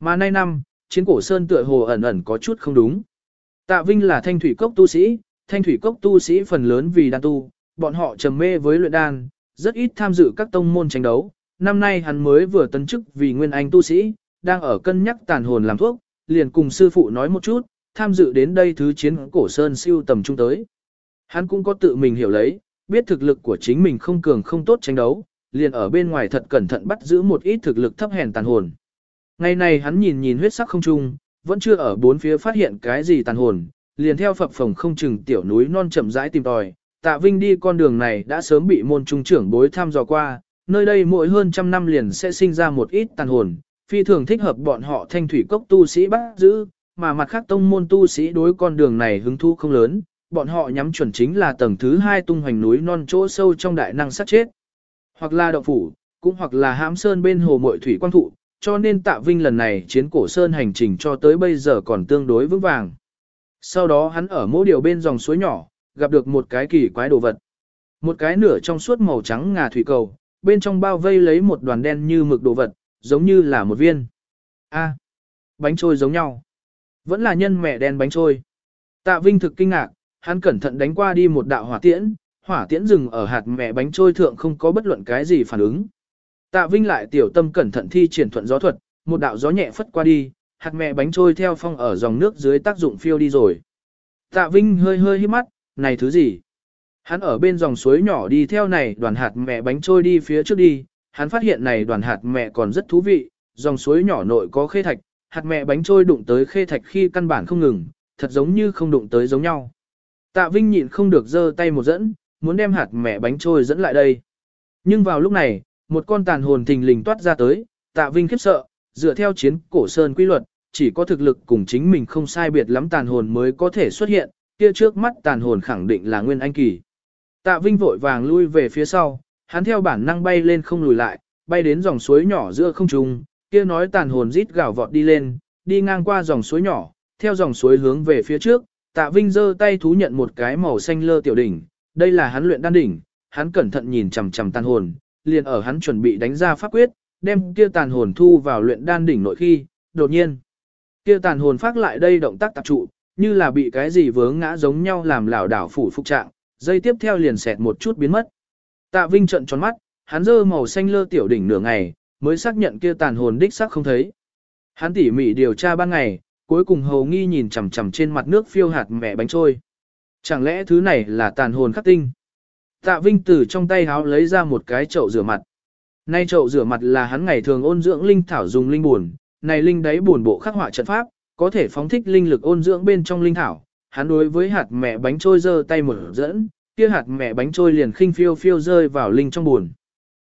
[SPEAKER 1] Mà nay năm, chiến cổ sơn tựa hồ ẩn ẩn có chút không đúng. Tạ Vinh là thanh thủy cốc tu sĩ, thanh thủy cốc tu sĩ phần lớn vì đan tu, bọn họ trầm mê với luyện đan, rất ít tham dự các tông môn tranh đấu. Năm nay hắn mới vừa tấn chức vì nguyên anh tu sĩ, đang ở cân nhắc tàn hồn làm thuốc, liền cùng sư phụ nói một chút, tham dự đến đây thứ chiến cổ sơn siêu tầm trung tới. Hắn cũng có tự mình hiểu lấy, biết thực lực của chính mình không cường không tốt tranh đấu, liền ở bên ngoài thật cẩn thận bắt giữ một ít thực lực thấp hèn tàn hồn. Ngày này hắn nhìn nhìn huyết sắc không trung, vẫn chưa ở bốn phía phát hiện cái gì tàn hồn, liền theo phập phồng không chừng tiểu núi non chậm rãi tìm tòi, tạ vinh đi con đường này đã sớm bị môn trung trưởng bối tham dò qua, nơi đây mỗi hơn trăm năm liền sẽ sinh ra một ít tàn hồn, phi thường thích hợp bọn họ thanh thủy cốc tu sĩ bắt giữ, mà mặt khác tông môn tu sĩ đối con đường này hứng thú không lớn, bọn họ nhắm chuẩn chính là tầng thứ hai tung hoành núi non chỗ sâu trong đại năng sát chết. Hoặc là động phủ, cũng hoặc là hãm sơn bên hồ mội thủy quang thụ, cho nên tạ vinh lần này chiến cổ sơn hành trình cho tới bây giờ còn tương đối vững vàng. Sau đó hắn ở mỗi điều bên dòng suối nhỏ, gặp được một cái kỳ quái đồ vật. Một cái nửa trong suốt màu trắng ngà thủy cầu, bên trong bao vây lấy một đoàn đen như mực đồ vật, giống như là một viên. A, bánh trôi giống nhau. Vẫn là nhân mẹ đen bánh trôi. Tạ Vinh thực kinh ngạc, hắn cẩn thận đánh qua đi một đạo hỏa tiễn, hỏa tiễn dừng ở hạt mẹ bánh trôi thượng không có bất luận cái gì phản ứng. Tạ Vinh lại tiểu tâm cẩn thận thi triển thuận gió thuật, một đạo gió nhẹ phất qua đi, hạt mẹ bánh trôi theo phong ở dòng nước dưới tác dụng phiêu đi rồi. Tạ Vinh hơi hơi hít mắt, này thứ gì? Hắn ở bên dòng suối nhỏ đi theo này đoàn hạt mẹ bánh trôi đi phía trước đi, hắn phát hiện này đoàn hạt mẹ còn rất thú vị, dòng suối nhỏ nội có khê thạch, hạt mẹ bánh trôi đụng tới khê thạch khi căn bản không ngừng, thật giống như không đụng tới giống nhau. Tạ Vinh nhịn không được giơ tay một dẫn, muốn đem hạt mẹ bánh trôi dẫn lại đây. Nhưng vào lúc này, một con tàn hồn thình lình toát ra tới, Tạ Vinh khiếp sợ, dựa theo chiến cổ sơn quy luật, chỉ có thực lực cùng chính mình không sai biệt lắm tàn hồn mới có thể xuất hiện, kia trước mắt tàn hồn khẳng định là Nguyên Anh Kỳ. Tạ Vinh vội vàng lui về phía sau, hắn theo bản năng bay lên không lùi lại, bay đến dòng suối nhỏ giữa không trung, kia nói tàn hồn rít gào vọt đi lên, đi ngang qua dòng suối nhỏ, theo dòng suối hướng về phía trước, Tạ Vinh giơ tay thú nhận một cái màu xanh lơ tiểu đỉnh, đây là hắn luyện đan đỉnh, hắn cẩn thận nhìn chằm chằm tàn hồn, liền ở hắn chuẩn bị đánh ra pháp quyết, đem kia tàn hồn thu vào luyện đan đỉnh nội khi, đột nhiên, kia tàn hồn phát lại đây động tác tập trụ, như là bị cái gì vướng ngã giống nhau làm lảo đảo phủ phục trạng, dây tiếp theo liền xẹt một chút biến mất. Tạ Vinh trận tròn mắt, hắn dơ màu xanh lơ tiểu đỉnh nửa ngày, mới xác nhận kia tàn hồn đích xác không thấy. Hắn tỉ mỉ điều tra ban ngày, cuối cùng hầu nghi nhìn chằm chằm trên mặt nước phiêu hạt mẹ bánh trôi. Chẳng lẽ thứ này là tàn hồn khắc tinh? Tạ Vinh từ trong tay háo lấy ra một cái chậu rửa mặt. Nay chậu rửa mặt là hắn ngày thường ôn dưỡng linh thảo dùng linh buồn, này linh đáy buồn bộ khắc họa trận pháp, có thể phóng thích linh lực ôn dưỡng bên trong linh thảo. Hắn đối với hạt mẹ bánh trôi giơ tay mở dẫn, kia hạt mẹ bánh trôi liền khinh phiêu phiêu rơi vào linh trong buồn.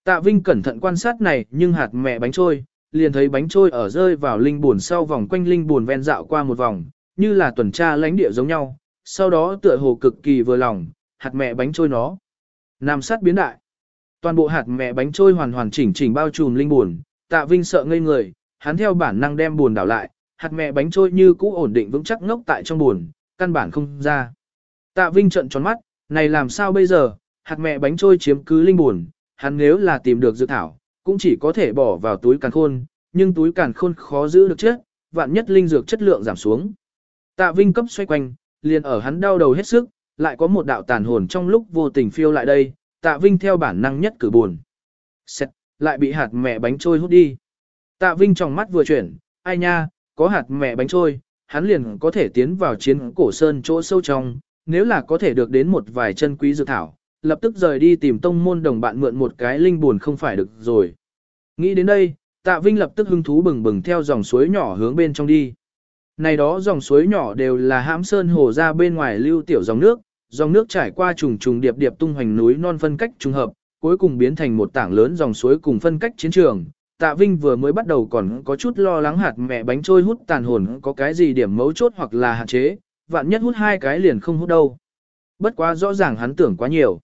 [SPEAKER 1] Tạ Vinh cẩn thận quan sát này, nhưng hạt mẹ bánh trôi, liền thấy bánh trôi ở rơi vào linh buồn sau vòng quanh linh buồn ven dạo qua một vòng, như là tuần tra lãnh địa giống nhau. Sau đó tựa hồ cực kỳ vừa lòng, hạt mẹ bánh trôi nó. Nam sát biến đại. Toàn bộ hạt mẹ bánh trôi hoàn hoàn chỉnh chỉnh bao trùm linh buồn, Tạ Vinh sợ ngây người, hắn theo bản năng đem buồn đảo lại, hạt mẹ bánh trôi như cũ ổn định vững chắc ngốc tại trong buồn, căn bản không ra. Tạ Vinh trợn tròn mắt, này làm sao bây giờ, hạt mẹ bánh trôi chiếm cứ linh buồn, hắn nếu là tìm được dược thảo, cũng chỉ có thể bỏ vào túi càn khôn, nhưng túi càn khôn khó giữ được chết, vạn nhất linh dược chất lượng giảm xuống. Tạ Vinh cấp xoay quanh, liền ở hắn đau đầu hết sức, lại có một đạo tàn hồn trong lúc vô tình phiêu lại đây, Tạ Vinh theo bản năng nhất cử buồn. Xét, lại bị hạt mẹ bánh trôi hút đi. Tạ Vinh trong mắt vừa chuyển, ai nha, có hạt mẹ bánh trôi, hắn liền có thể tiến vào chiến cổ sơn chỗ sâu trong, nếu là có thể được đến một vài chân quý dược thảo, lập tức rời đi tìm tông môn đồng bạn mượn một cái linh buồn không phải được rồi. Nghĩ đến đây, Tạ Vinh lập tức hứng thú bừng bừng theo dòng suối nhỏ hướng bên trong đi. Này đó dòng suối nhỏ đều là hãm sơn hồ ra bên ngoài lưu tiểu dòng nước, dòng nước trải qua trùng trùng điệp điệp tung hoành núi non phân cách trùng hợp, cuối cùng biến thành một tảng lớn dòng suối cùng phân cách chiến trường. Tạ Vinh vừa mới bắt đầu còn có chút lo lắng hạt mẹ bánh trôi hút tàn hồn có cái gì điểm mấu chốt hoặc là hạn chế, vạn nhất hút hai cái liền không hút đâu. Bất quá rõ ràng hắn tưởng quá nhiều.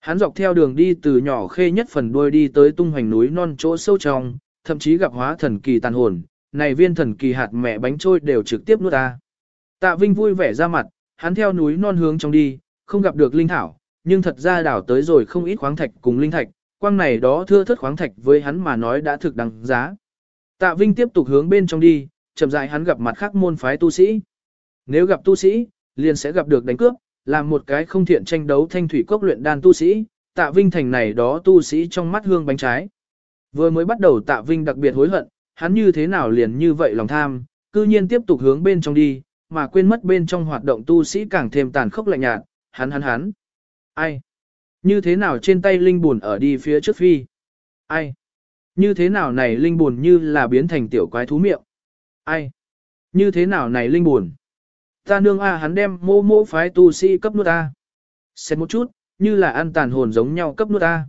[SPEAKER 1] Hắn dọc theo đường đi từ nhỏ khê nhất phần đuôi đi tới tung hoành núi non chỗ sâu trong, thậm chí gặp hóa thần kỳ tàn hồn, này viên thần kỳ hạt mẹ bánh trôi đều trực tiếp nuốt ta. Tạ Vinh vui vẻ ra mặt, hắn theo núi non hướng trong đi, không gặp được linh thảo, nhưng thật ra đảo tới rồi không ít khoáng thạch cùng linh thạch, quang này đó thưa thất khoáng thạch với hắn mà nói đã thực đáng giá. Tạ Vinh tiếp tục hướng bên trong đi, chậm rãi hắn gặp mặt khác môn phái tu sĩ. Nếu gặp tu sĩ, liền sẽ gặp được đánh cướp, làm một cái không thiện tranh đấu thanh thủy cốc luyện đan tu sĩ, Tạ Vinh thành này đó tu sĩ trong mắt hương bánh trái. Vừa mới bắt đầu Tạ Vinh đặc biệt hối hận, hắn như thế nào liền như vậy lòng tham, cư nhiên tiếp tục hướng bên trong đi, mà quên mất bên trong hoạt động tu sĩ càng thêm tàn khốc lạnh nhạt, hắn hắn hắn. Ai? Như thế nào trên tay linh buồn ở đi phía trước phi? Ai? Như thế nào này linh buồn như là biến thành tiểu quái thú miệng? Ai? Như thế nào này linh buồn? Ta nương a hắn đem mô mô phái tu sĩ cấp nuốt ta. Xét một chút, như là ăn tàn hồn giống nhau cấp nuốt ta.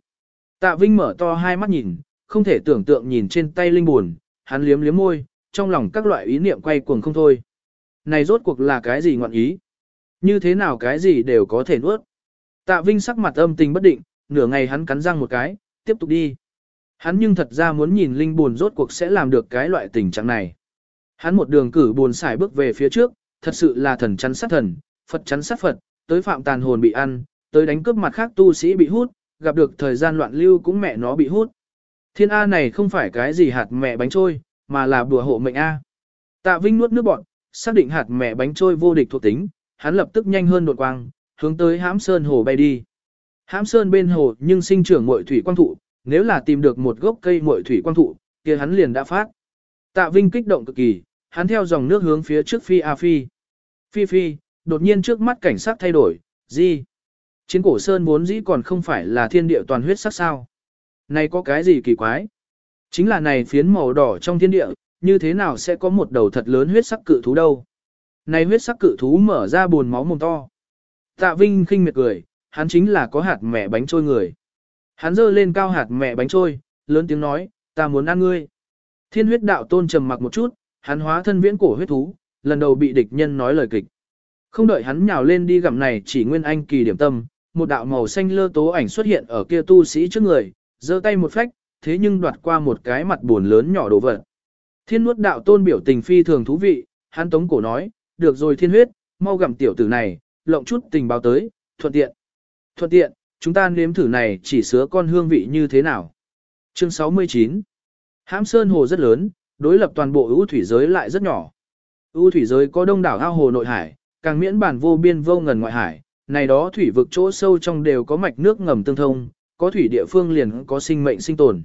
[SPEAKER 1] Tạ Vinh mở to hai mắt nhìn, không thể tưởng tượng nhìn trên tay linh buồn, hắn liếm liếm môi, trong lòng các loại ý niệm quay cuồng không thôi. Này rốt cuộc là cái gì ngọn ý? Như thế nào cái gì đều có thể nuốt? Tạ Vinh sắc mặt âm tình bất định, nửa ngày hắn cắn răng một cái, tiếp tục đi. Hắn nhưng thật ra muốn nhìn linh buồn rốt cuộc sẽ làm được cái loại tình trạng này. Hắn một đường cử buồn xài bước về phía trước, thật sự là thần chắn sát thần, Phật chắn sát Phật, tới phạm tàn hồn bị ăn, tới đánh cướp mặt khác tu sĩ bị hút, gặp được thời gian loạn lưu cũng mẹ nó bị hút. Thiên A này không phải cái gì hạt mẹ bánh trôi, mà là bùa hộ mệnh A. Tạ Vinh nuốt nước bọn, xác định hạt mẹ bánh trôi vô địch thuộc tính, hắn lập tức nhanh hơn đột quang, hướng tới hãm sơn hồ bay đi. Hãm sơn bên hồ nhưng sinh trưởng muội thủy quang thụ, nếu là tìm được một gốc cây muội thủy quang thụ, kia hắn liền đã phát. Tạ Vinh kích động cực kỳ, hắn theo dòng nước hướng phía trước phi a phi. Phi phi, đột nhiên trước mắt cảnh sát thay đổi, gì? Chiến cổ sơn vốn dĩ còn không phải là thiên địa toàn huyết sắc sao. Này có cái gì kỳ quái? Chính là này phiến màu đỏ trong thiên địa, như thế nào sẽ có một đầu thật lớn huyết sắc cự thú đâu? Này huyết sắc cự thú mở ra buồn máu mồm to. Tạ Vinh khinh miệt cười, hắn chính là có hạt mẹ bánh trôi người. Hắn giơ lên cao hạt mẹ bánh trôi, lớn tiếng nói, ta muốn ăn ngươi. Thiên huyết đạo tôn trầm mặc một chút, hắn hóa thân viễn cổ huyết thú, lần đầu bị địch nhân nói lời kịch. Không đợi hắn nhào lên đi gặm này chỉ nguyên anh kỳ điểm tâm, một đạo màu xanh lơ tố ảnh xuất hiện ở kia tu sĩ trước người, giơ tay một phách, thế nhưng đoạt qua một cái mặt buồn lớn nhỏ đồ vật. Thiên nuốt đạo tôn biểu tình phi thường thú vị, hắn tống cổ nói, được rồi thiên huyết, mau gặm tiểu tử này, lộng chút tình báo tới, thuận tiện. Thuận tiện, chúng ta nếm thử này chỉ sứa con hương vị như thế nào. Chương 69 Hãm Sơn Hồ rất lớn, đối lập toàn bộ ưu thủy giới lại rất nhỏ. ưu thủy giới có đông đảo ao hồ nội hải, càng miễn bản vô biên vô ngần ngoại hải, này đó thủy vực chỗ sâu trong đều có mạch nước ngầm tương thông, có thủy địa phương liền có sinh mệnh sinh tồn.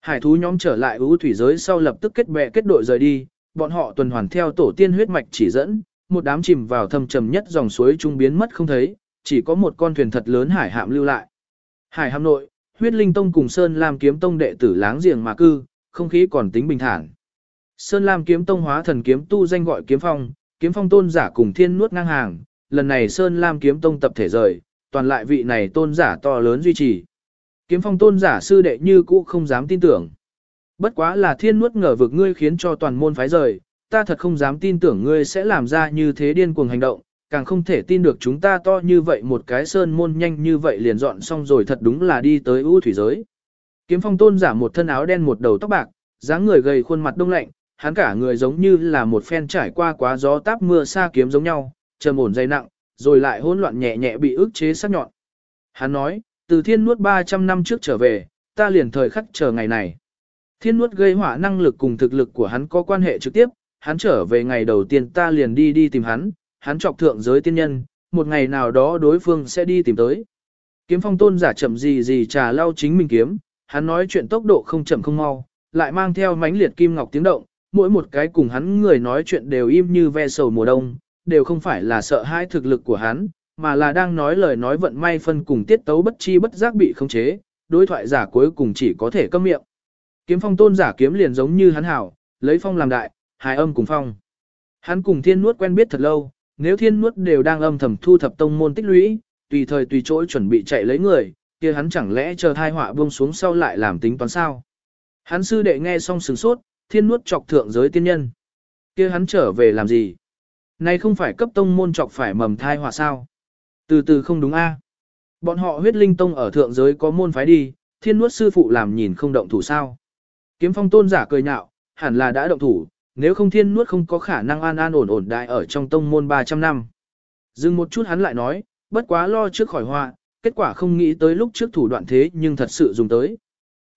[SPEAKER 1] Hải thú nhóm trở lại ưu thủy giới sau lập tức kết bè kết đội rời đi, bọn họ tuần hoàn theo tổ tiên huyết mạch chỉ dẫn, một đám chìm vào thâm trầm nhất dòng suối trung biến mất không thấy, chỉ có một con thuyền thật lớn hải hạm lưu lại. Hải hạm nội, huyết linh tông cùng Sơn Lam kiếm tông đệ tử láng giềng mà cư, không khí còn tính bình thản. Sơn Lam kiếm tông hóa thần kiếm tu danh gọi kiếm phong, kiếm phong tôn giả cùng thiên nuốt ngang hàng, lần này Sơn Lam kiếm tông tập thể rời, toàn lại vị này tôn giả to lớn duy trì. Kiếm phong tôn giả sư đệ như cũ không dám tin tưởng. Bất quá là thiên nuốt ngờ vực ngươi khiến cho toàn môn phái rời, ta thật không dám tin tưởng ngươi sẽ làm ra như thế điên cuồng hành động, càng không thể tin được chúng ta to như vậy một cái sơn môn nhanh như vậy liền dọn xong rồi thật đúng là đi tới ưu thủy giới. Kiếm phong tôn giả một thân áo đen một đầu tóc bạc, dáng người gầy khuôn mặt đông lạnh, hắn cả người giống như là một phen trải qua quá gió táp mưa xa kiếm giống nhau, trầm ổn dày nặng, rồi lại hỗn loạn nhẹ nhẹ bị ức chế sắc nhọn. Hắn nói, từ thiên nuốt 300 năm trước trở về, ta liền thời khắc chờ ngày này. Thiên nuốt gây hỏa năng lực cùng thực lực của hắn có quan hệ trực tiếp, hắn trở về ngày đầu tiên ta liền đi đi tìm hắn, hắn chọc thượng giới tiên nhân, một ngày nào đó đối phương sẽ đi tìm tới. Kiếm phong tôn giả chậm gì gì trà lau chính mình kiếm, hắn nói chuyện tốc độ không chậm không mau, lại mang theo mánh liệt kim ngọc tiếng động, mỗi một cái cùng hắn người nói chuyện đều im như ve sầu mùa đông, đều không phải là sợ hãi thực lực của hắn, mà là đang nói lời nói vận may phân cùng tiết tấu bất chi bất giác bị khống chế, đối thoại giả cuối cùng chỉ có thể câm miệng. Kiếm phong tôn giả kiếm liền giống như hắn hảo, lấy phong làm đại, hài âm cùng phong. Hắn cùng thiên nuốt quen biết thật lâu, nếu thiên nuốt đều đang âm thầm thu thập tông môn tích lũy, tùy thời tùy chỗ chuẩn bị chạy lấy người, kia hắn chẳng lẽ chờ thai họa buông xuống sau lại làm tính toán sao? Hắn sư đệ nghe xong sừng sốt, thiên nuốt chọc thượng giới tiên nhân. kia hắn trở về làm gì? Này không phải cấp tông môn chọc phải mầm thai họa sao? Từ từ không đúng a. À. Bọn họ huyết linh tông ở thượng giới có môn phái đi, thiên nuốt sư phụ làm nhìn không động thủ sao? Kiếm phong tôn giả cười nhạo, hẳn là đã động thủ, nếu không thiên nuốt không có khả năng an an ổn ổn đại ở trong tông môn 300 năm. Dừng một chút hắn lại nói, bất quá lo trước khỏi họa, kết quả không nghĩ tới lúc trước thủ đoạn thế nhưng thật sự dùng tới.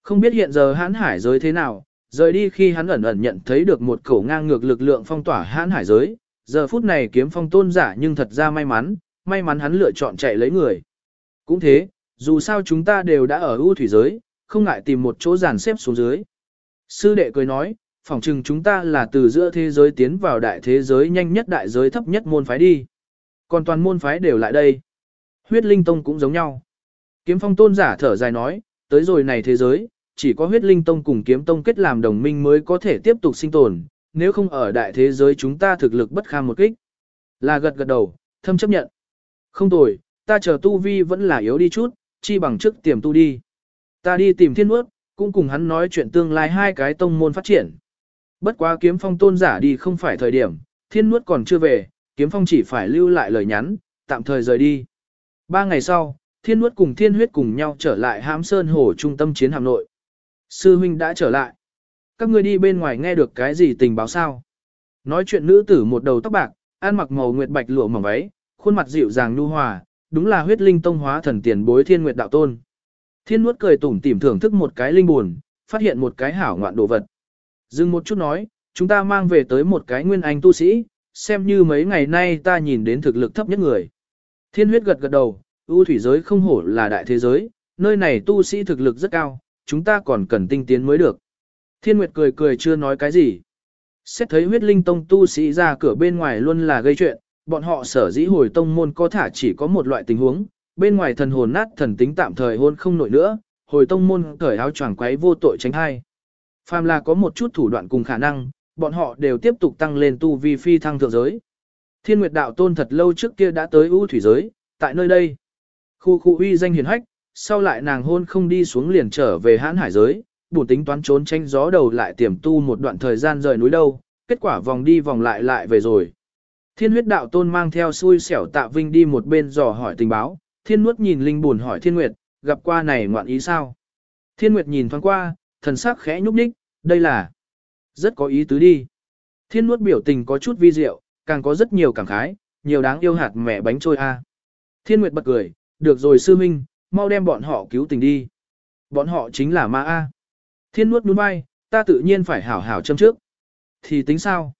[SPEAKER 1] Không biết hiện giờ hãn hải giới thế nào, rời đi khi hắn ẩn ẩn nhận thấy được một cổ ngang ngược lực lượng phong tỏa hãn hải giới, giờ phút này kiếm phong tôn giả nhưng thật ra may mắn, may mắn hắn lựa chọn chạy lấy người. Cũng thế, dù sao chúng ta đều đã ở ưu thủy giới, không ngại tìm một chỗ giàn xếp xuống dưới. Sư đệ cười nói, phỏng chừng chúng ta là từ giữa thế giới tiến vào đại thế giới nhanh nhất đại giới thấp nhất môn phái đi. Còn toàn môn phái đều lại đây. Huyết linh tông cũng giống nhau. Kiếm phong tôn giả thở dài nói, tới rồi này thế giới, chỉ có huyết linh tông cùng kiếm tông kết làm đồng minh mới có thể tiếp tục sinh tồn, nếu không ở đại thế giới chúng ta thực lực bất kham một kích. Là gật gật đầu, thâm chấp nhận. Không tồi, ta chờ tu vi vẫn là yếu đi chút, chi bằng trước tiềm tu đi. Ta đi tìm thiên nuốt, cũng cùng hắn nói chuyện tương lai hai cái tông môn phát triển. Bất quá kiếm phong tôn giả đi không phải thời điểm, thiên nuốt còn chưa về, kiếm phong chỉ phải lưu lại lời nhắn, tạm thời rời đi. Ba ngày sau, thiên nuốt cùng thiên huyết cùng nhau trở lại hãm sơn hồ trung tâm chiến hạm nội. Sư huynh đã trở lại. Các ngươi đi bên ngoài nghe được cái gì tình báo sao? Nói chuyện nữ tử một đầu tóc bạc, ăn mặc màu nguyệt bạch lụa mỏng váy, khuôn mặt dịu dàng nhu hòa, đúng là huyết linh tông hóa thần tiền bối thiên nguyệt đạo tôn. Thiên nuốt cười tủm tỉm thưởng thức một cái linh buồn, phát hiện một cái hảo ngoạn đồ vật. Dừng một chút nói, chúng ta mang về tới một cái nguyên anh tu sĩ, xem như mấy ngày nay ta nhìn đến thực lực thấp nhất người. Thiên huyết gật gật đầu, ưu thủy giới không hổ là đại thế giới, nơi này tu sĩ thực lực rất cao, chúng ta còn cần tinh tiến mới được. Thiên Nguyệt cười cười chưa nói cái gì. Xét thấy huyết linh tông tu sĩ ra cửa bên ngoài luôn là gây chuyện, bọn họ sở dĩ hồi tông môn có thả chỉ có một loại tình huống, bên ngoài thần hồn nát thần tính tạm thời hôn không nổi nữa, hồi tông môn cởi áo choàng quấy vô tội tránh hai. Phàm là có một chút thủ đoạn cùng khả năng, bọn họ đều tiếp tục tăng lên tu vi phi thăng thượng giới. Thiên Nguyệt đạo tôn thật lâu trước kia đã tới ưu thủy giới, tại nơi đây. Khu khu uy danh hiền hách, sau lại nàng hôn không đi xuống liền trở về hãn hải giới, bổn tính toán trốn tranh gió đầu lại tiềm tu một đoạn thời gian rời núi đâu, kết quả vòng đi vòng lại lại về rồi. Thiên huyết đạo tôn mang theo xui xẻo tạ vinh đi một bên dò hỏi tình báo, thiên nuốt nhìn linh buồn hỏi thiên nguyệt, gặp qua này ngoạn ý sao? Thiên nguyệt nhìn thoáng qua, thần sắc khẽ nhúc nhích, đây là rất có ý tứ đi. Thiên nuốt biểu tình có chút vi diệu, càng có rất nhiều cảm khái, nhiều đáng yêu hạt mẹ bánh trôi a. Thiên nguyệt bật cười, được rồi sư minh, mau đem bọn họ cứu tình đi. Bọn họ chính là ma a. Thiên nuốt nuốt bay, ta tự nhiên phải hảo hảo châm trước. Thì tính sao?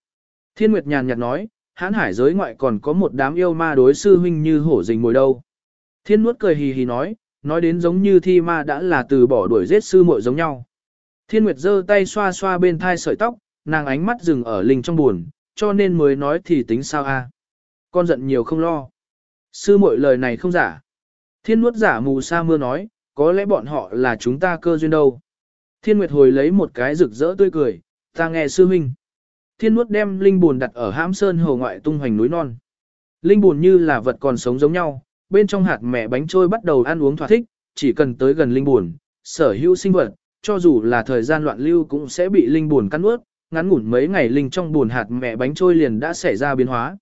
[SPEAKER 1] Thiên Nguyệt nhàn nhạt nói, hãn hải giới ngoại còn có một đám yêu ma đối sư huynh như hổ rình mồi đâu. Thiên nuốt cười hì hì nói, nói đến giống như thi ma đã là từ bỏ đuổi giết sư muội giống nhau. Thiên Nguyệt giơ tay xoa xoa bên thai sợi tóc, nàng ánh mắt dừng ở linh trong buồn, cho nên mới nói thì tính sao a? Con giận nhiều không lo. Sư muội lời này không giả. Thiên nuốt giả mù sa mưa nói, có lẽ bọn họ là chúng ta cơ duyên đâu. Thiên Nguyệt hồi lấy một cái rực rỡ tươi cười, ta nghe sư huynh. Thiên nuốt đem linh buồn đặt ở hãm sơn hồ ngoại tung hoành núi non. Linh buồn như là vật còn sống giống nhau, bên trong hạt mẹ bánh trôi bắt đầu ăn uống thỏa thích, chỉ cần tới gần linh buồn, sở hữu sinh vật, cho dù là thời gian loạn lưu cũng sẽ bị linh buồn cắn nuốt, ngắn ngủn mấy ngày linh trong buồn hạt mẹ bánh trôi liền đã xảy ra biến hóa.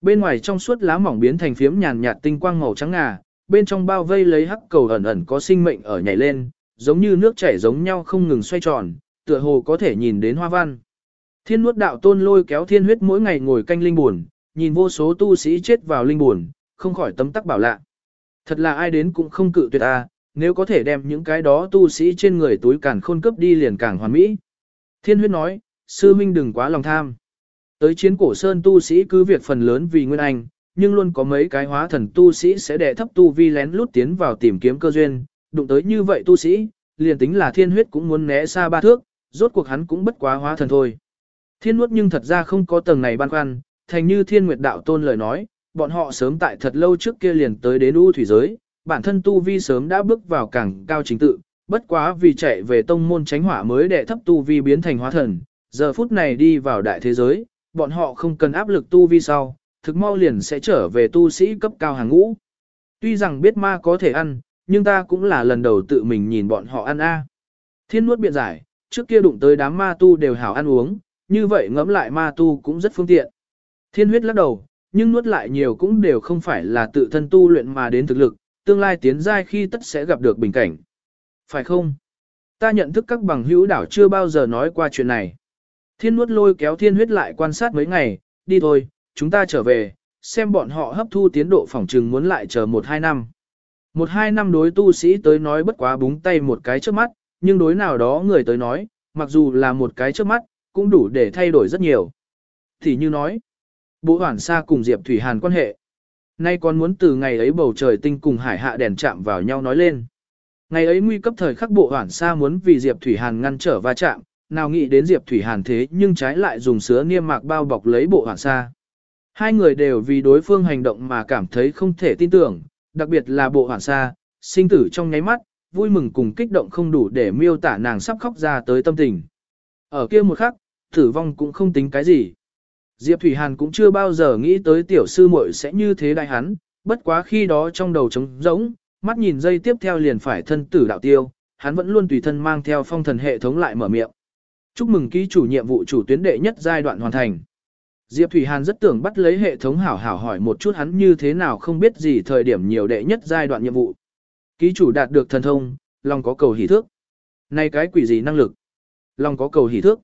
[SPEAKER 1] Bên ngoài trong suốt lá mỏng biến thành phiếm nhàn nhạt tinh quang màu trắng ngà, bên trong bao vây lấy hắc cầu ẩn ẩn có sinh mệnh ở nhảy lên, giống như nước chảy giống nhau không ngừng xoay tròn, tựa hồ có thể nhìn đến hoa văn. Thiên nuốt đạo tôn lôi kéo thiên huyết mỗi ngày ngồi canh linh buồn, nhìn vô số tu sĩ chết vào linh buồn, không khỏi tấm tắc bảo lạ. Thật là ai đến cũng không cự tuyệt a, nếu có thể đem những cái đó tu sĩ trên người túi cản khôn cấp đi liền càng hoàn mỹ. Thiên huyết nói, sư minh đừng quá lòng tham. Tới chiến cổ sơn tu sĩ cứ việc phần lớn vì nguyên anh, nhưng luôn có mấy cái hóa thần tu sĩ sẽ đè thấp tu vi lén lút tiến vào tìm kiếm cơ duyên, đụng tới như vậy tu sĩ, liền tính là thiên huyết cũng muốn né xa ba thước, rốt cuộc hắn cũng bất quá hóa thần thôi. Thiên nuốt nhưng thật ra không có tầng này băn khoăn, thành như thiên nguyệt đạo tôn lời nói, bọn họ sớm tại thật lâu trước kia liền tới đến u thủy giới, bản thân tu vi sớm đã bước vào càng cao chính tự, bất quá vì chạy về tông môn tránh hỏa mới đệ thấp tu vi biến thành hóa thần, giờ phút này đi vào đại thế giới, bọn họ không cần áp lực tu vi sau, thực mau liền sẽ trở về tu sĩ cấp cao hàng ngũ. Tuy rằng biết ma có thể ăn, nhưng ta cũng là lần đầu tự mình nhìn bọn họ ăn a. Thiên nuốt biện giải, trước kia đụng tới đám ma tu đều hảo ăn uống, như vậy ngẫm lại ma tu cũng rất phương tiện. Thiên huyết lắc đầu, nhưng nuốt lại nhiều cũng đều không phải là tự thân tu luyện mà đến thực lực, tương lai tiến giai khi tất sẽ gặp được bình cảnh. Phải không? Ta nhận thức các bằng hữu đảo chưa bao giờ nói qua chuyện này. Thiên nuốt lôi kéo thiên huyết lại quan sát mấy ngày, đi thôi, chúng ta trở về, xem bọn họ hấp thu tiến độ phòng trừng muốn lại chờ 1-2 năm. Một hai năm đối tu sĩ tới nói bất quá búng tay một cái trước mắt, nhưng đối nào đó người tới nói, mặc dù là một cái trước mắt, cũng đủ để thay đổi rất nhiều. Thì như nói, bộ hoảng xa cùng Diệp Thủy Hàn quan hệ. Nay còn muốn từ ngày ấy bầu trời tinh cùng hải hạ đèn chạm vào nhau nói lên. Ngày ấy nguy cấp thời khắc bộ hoảng xa muốn vì Diệp Thủy Hàn ngăn trở va chạm, nào nghĩ đến Diệp Thủy Hàn thế nhưng trái lại dùng sứa niêm mạc bao bọc lấy bộ hoảng xa. Hai người đều vì đối phương hành động mà cảm thấy không thể tin tưởng, đặc biệt là bộ hoảng xa, sinh tử trong nháy mắt, vui mừng cùng kích động không đủ để miêu tả nàng sắp khóc ra tới tâm tình. Ở kia một khắc, tử vong cũng không tính cái gì. Diệp Thủy Hàn cũng chưa bao giờ nghĩ tới tiểu sư muội sẽ như thế đại hắn, Bất quá khi đó trong đầu trống rỗng, mắt nhìn dây tiếp theo liền phải thân tử đạo tiêu, hắn vẫn luôn tùy thân mang theo phong thần hệ thống lại mở miệng. Chúc mừng ký chủ nhiệm vụ chủ tuyến đệ nhất giai đoạn hoàn thành. Diệp Thủy Hàn rất tưởng bắt lấy hệ thống hảo hảo hỏi một chút hắn như thế nào không biết gì thời điểm nhiều đệ nhất giai đoạn nhiệm vụ. Ký chủ đạt được thần thông, lòng có cầu hỷ thước. Này cái quỷ gì năng lực? Lòng có cầu hỷ thước.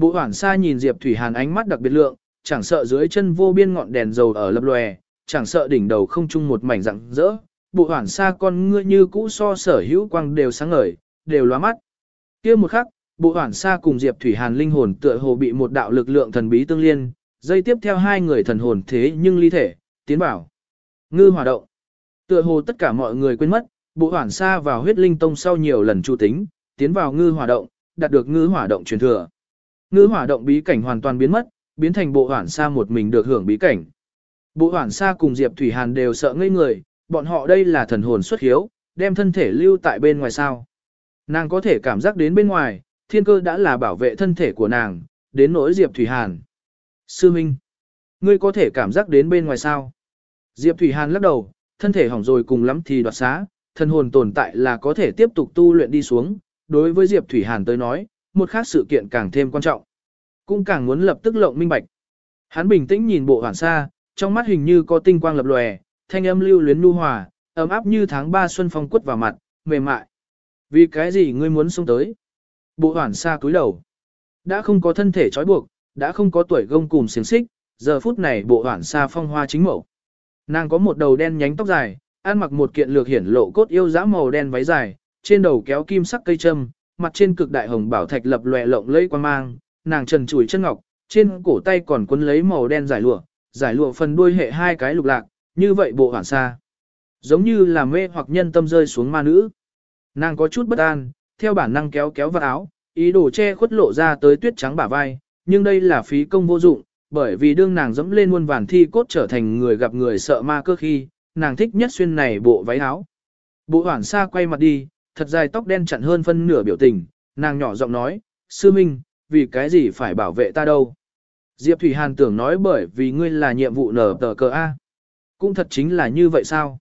[SPEAKER 1] Bộ hoảng xa nhìn Diệp Thủy Hàn ánh mắt đặc biệt lượng, chẳng sợ dưới chân vô biên ngọn đèn dầu ở lập lòe, chẳng sợ đỉnh đầu không chung một mảnh rạng rỡ. Bộ hoảng xa con ngươi như cũ so sở hữu quang đều sáng ngời, đều lóa mắt. kia một khắc, bộ hoảng xa cùng Diệp Thủy Hàn linh hồn tựa hồ bị một đạo lực lượng thần bí tương liên, dây tiếp theo hai người thần hồn thế nhưng ly thể, tiến bảo. Ngư hòa động. Tựa hồ tất cả mọi người quên mất, bộ hoảng xa vào huyết linh tông sau nhiều lần chu tính, tiến vào ngư hỏa động, đạt được ngư hỏa động truyền thừa ngữ hỏa động bí cảnh hoàn toàn biến mất, biến thành bộ hoản sa một mình được hưởng bí cảnh. Bộ hoản sa cùng Diệp Thủy Hàn đều sợ ngây người, bọn họ đây là thần hồn xuất hiếu, đem thân thể lưu tại bên ngoài sao. Nàng có thể cảm giác đến bên ngoài, thiên cơ đã là bảo vệ thân thể của nàng, đến nỗi Diệp Thủy Hàn. Sư Minh, ngươi có thể cảm giác đến bên ngoài sao? Diệp Thủy Hàn lắc đầu, thân thể hỏng rồi cùng lắm thì đoạt xá, thân hồn tồn tại là có thể tiếp tục tu luyện đi xuống. Đối với Diệp Thủy Hàn tới nói, một khác sự kiện càng thêm quan trọng. Cũng càng muốn lập tức lộng minh bạch. Hắn bình tĩnh nhìn bộ hoàn xa, trong mắt hình như có tinh quang lập lòe, thanh âm lưu luyến nu hòa, ấm áp như tháng ba xuân phong quất vào mặt, mềm mại. Vì cái gì ngươi muốn xông tới? Bộ hoàn xa cúi đầu. Đã không có thân thể trói buộc, đã không có tuổi gông cùng xiềng xích, giờ phút này bộ hoảng xa phong hoa chính mẫu. Nàng có một đầu đen nhánh tóc dài, ăn mặc một kiện lược hiển lộ cốt yêu dã màu đen váy dài, trên đầu kéo kim sắc cây châm, mặt trên cực đại hồng bảo thạch lập lòe lộng lẫy quan mang, nàng trần chùi chân ngọc, trên cổ tay còn quấn lấy màu đen giải lụa, giải lụa phần đuôi hệ hai cái lục lạc, như vậy bộ hoảng xa. Giống như là mê hoặc nhân tâm rơi xuống ma nữ. Nàng có chút bất an, theo bản năng kéo kéo vào áo, ý đồ che khuất lộ ra tới tuyết trắng bả vai, nhưng đây là phí công vô dụng, bởi vì đương nàng dẫm lên muôn vàn thi cốt trở thành người gặp người sợ ma cơ khi, nàng thích nhất xuyên này bộ váy áo. Bộ hoảng xa quay mặt đi, thật dài tóc đen chặn hơn phân nửa biểu tình, nàng nhỏ giọng nói, sư minh, vì cái gì phải bảo vệ ta đâu. Diệp Thủy Hàn tưởng nói bởi vì ngươi là nhiệm vụ nở tờ cờ A. Cũng thật chính là như vậy sao?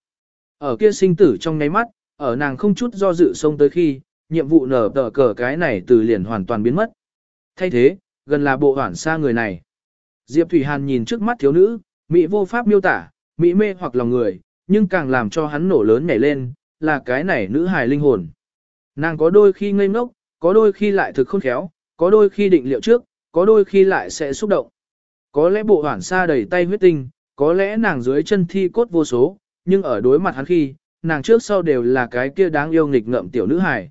[SPEAKER 1] Ở kia sinh tử trong ngáy mắt, ở nàng không chút do dự xông tới khi, nhiệm vụ nở tờ cờ cái này từ liền hoàn toàn biến mất. Thay thế, gần là bộ hoảng xa người này. Diệp Thủy Hàn nhìn trước mắt thiếu nữ, Mỹ vô pháp miêu tả, Mỹ mê hoặc lòng người, nhưng càng làm cho hắn nổ lớn nhảy lên, là cái này nữ hài linh hồn. Nàng có đôi khi ngây ngốc, có đôi khi lại thực khôn khéo, có đôi khi định liệu trước, có đôi khi lại sẽ xúc động. Có lẽ bộ hoảng xa đầy tay huyết tinh, có lẽ nàng dưới chân thi cốt vô số, nhưng ở đối mặt hắn khi, nàng trước sau đều là cái kia đáng yêu nghịch ngợm tiểu nữ hài.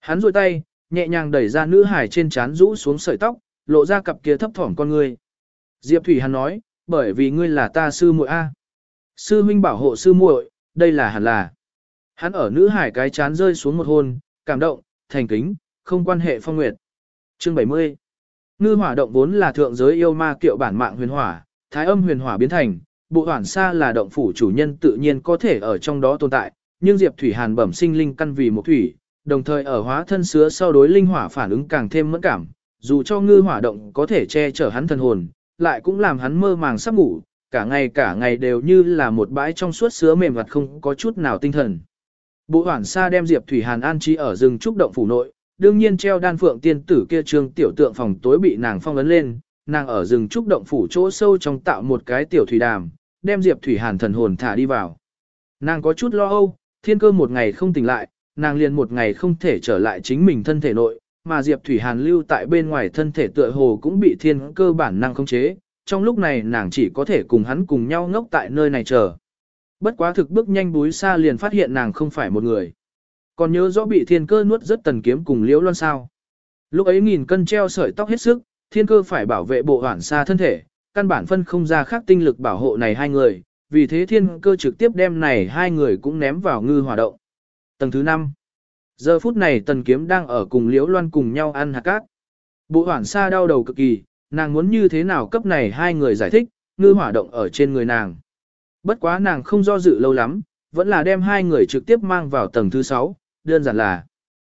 [SPEAKER 1] Hắn rôi tay, nhẹ nhàng đẩy ra nữ hài trên trán rũ xuống sợi tóc, lộ ra cặp kia thấp thỏm con ngươi. Diệp Thủy hắn nói, bởi vì ngươi là ta sư muội a. Sư huynh bảo hộ sư muội, đây là hẳn là. Hắn ở nữ hải cái chán rơi xuống một hôn, cảm động, thành kính, không quan hệ phong nguyệt. Chương 70 Ngư hỏa động vốn là thượng giới yêu ma kiệu bản mạng huyền hỏa, thái âm huyền hỏa biến thành, bộ hoản xa là động phủ chủ nhân tự nhiên có thể ở trong đó tồn tại, nhưng Diệp Thủy Hàn bẩm sinh linh căn vì một thủy, đồng thời ở hóa thân sứa sau đối linh hỏa phản ứng càng thêm mẫn cảm, dù cho ngư hỏa động có thể che chở hắn thần hồn, lại cũng làm hắn mơ màng sắp ngủ, cả ngày cả ngày đều như là một bãi trong suốt sứa mềm vặt không có chút nào tinh thần. Bộ hoản sa đem Diệp Thủy Hàn an trí ở rừng trúc động phủ nội, đương nhiên treo đan phượng tiên tử kia trương tiểu tượng phòng tối bị nàng phong ấn lên, nàng ở rừng trúc động phủ chỗ sâu trong tạo một cái tiểu thủy đàm, đem Diệp Thủy Hàn thần hồn thả đi vào. Nàng có chút lo âu, thiên cơ một ngày không tỉnh lại, nàng liền một ngày không thể trở lại chính mình thân thể nội, mà Diệp Thủy Hàn lưu tại bên ngoài thân thể tựa hồ cũng bị thiên cơ bản năng khống chế, trong lúc này nàng chỉ có thể cùng hắn cùng nhau ngốc tại nơi này chờ. Bất quá thực bước nhanh búi xa liền phát hiện nàng không phải một người. Còn nhớ rõ bị thiên cơ nuốt rất tần kiếm cùng liễu loan sao. Lúc ấy nghìn cân treo sợi tóc hết sức, thiên cơ phải bảo vệ bộ hoảng xa thân thể, căn bản phân không ra khác tinh lực bảo hộ này hai người, vì thế thiên cơ trực tiếp đem này hai người cũng ném vào ngư Hòa động. Tầng thứ 5 Giờ phút này tần kiếm đang ở cùng liễu loan cùng nhau ăn hạt cát. Bộ hoảng xa đau đầu cực kỳ, nàng muốn như thế nào cấp này hai người giải thích, ngư hỏa động ở trên người nàng. Bất quá nàng không do dự lâu lắm, vẫn là đem hai người trực tiếp mang vào tầng thứ 6, đơn giản là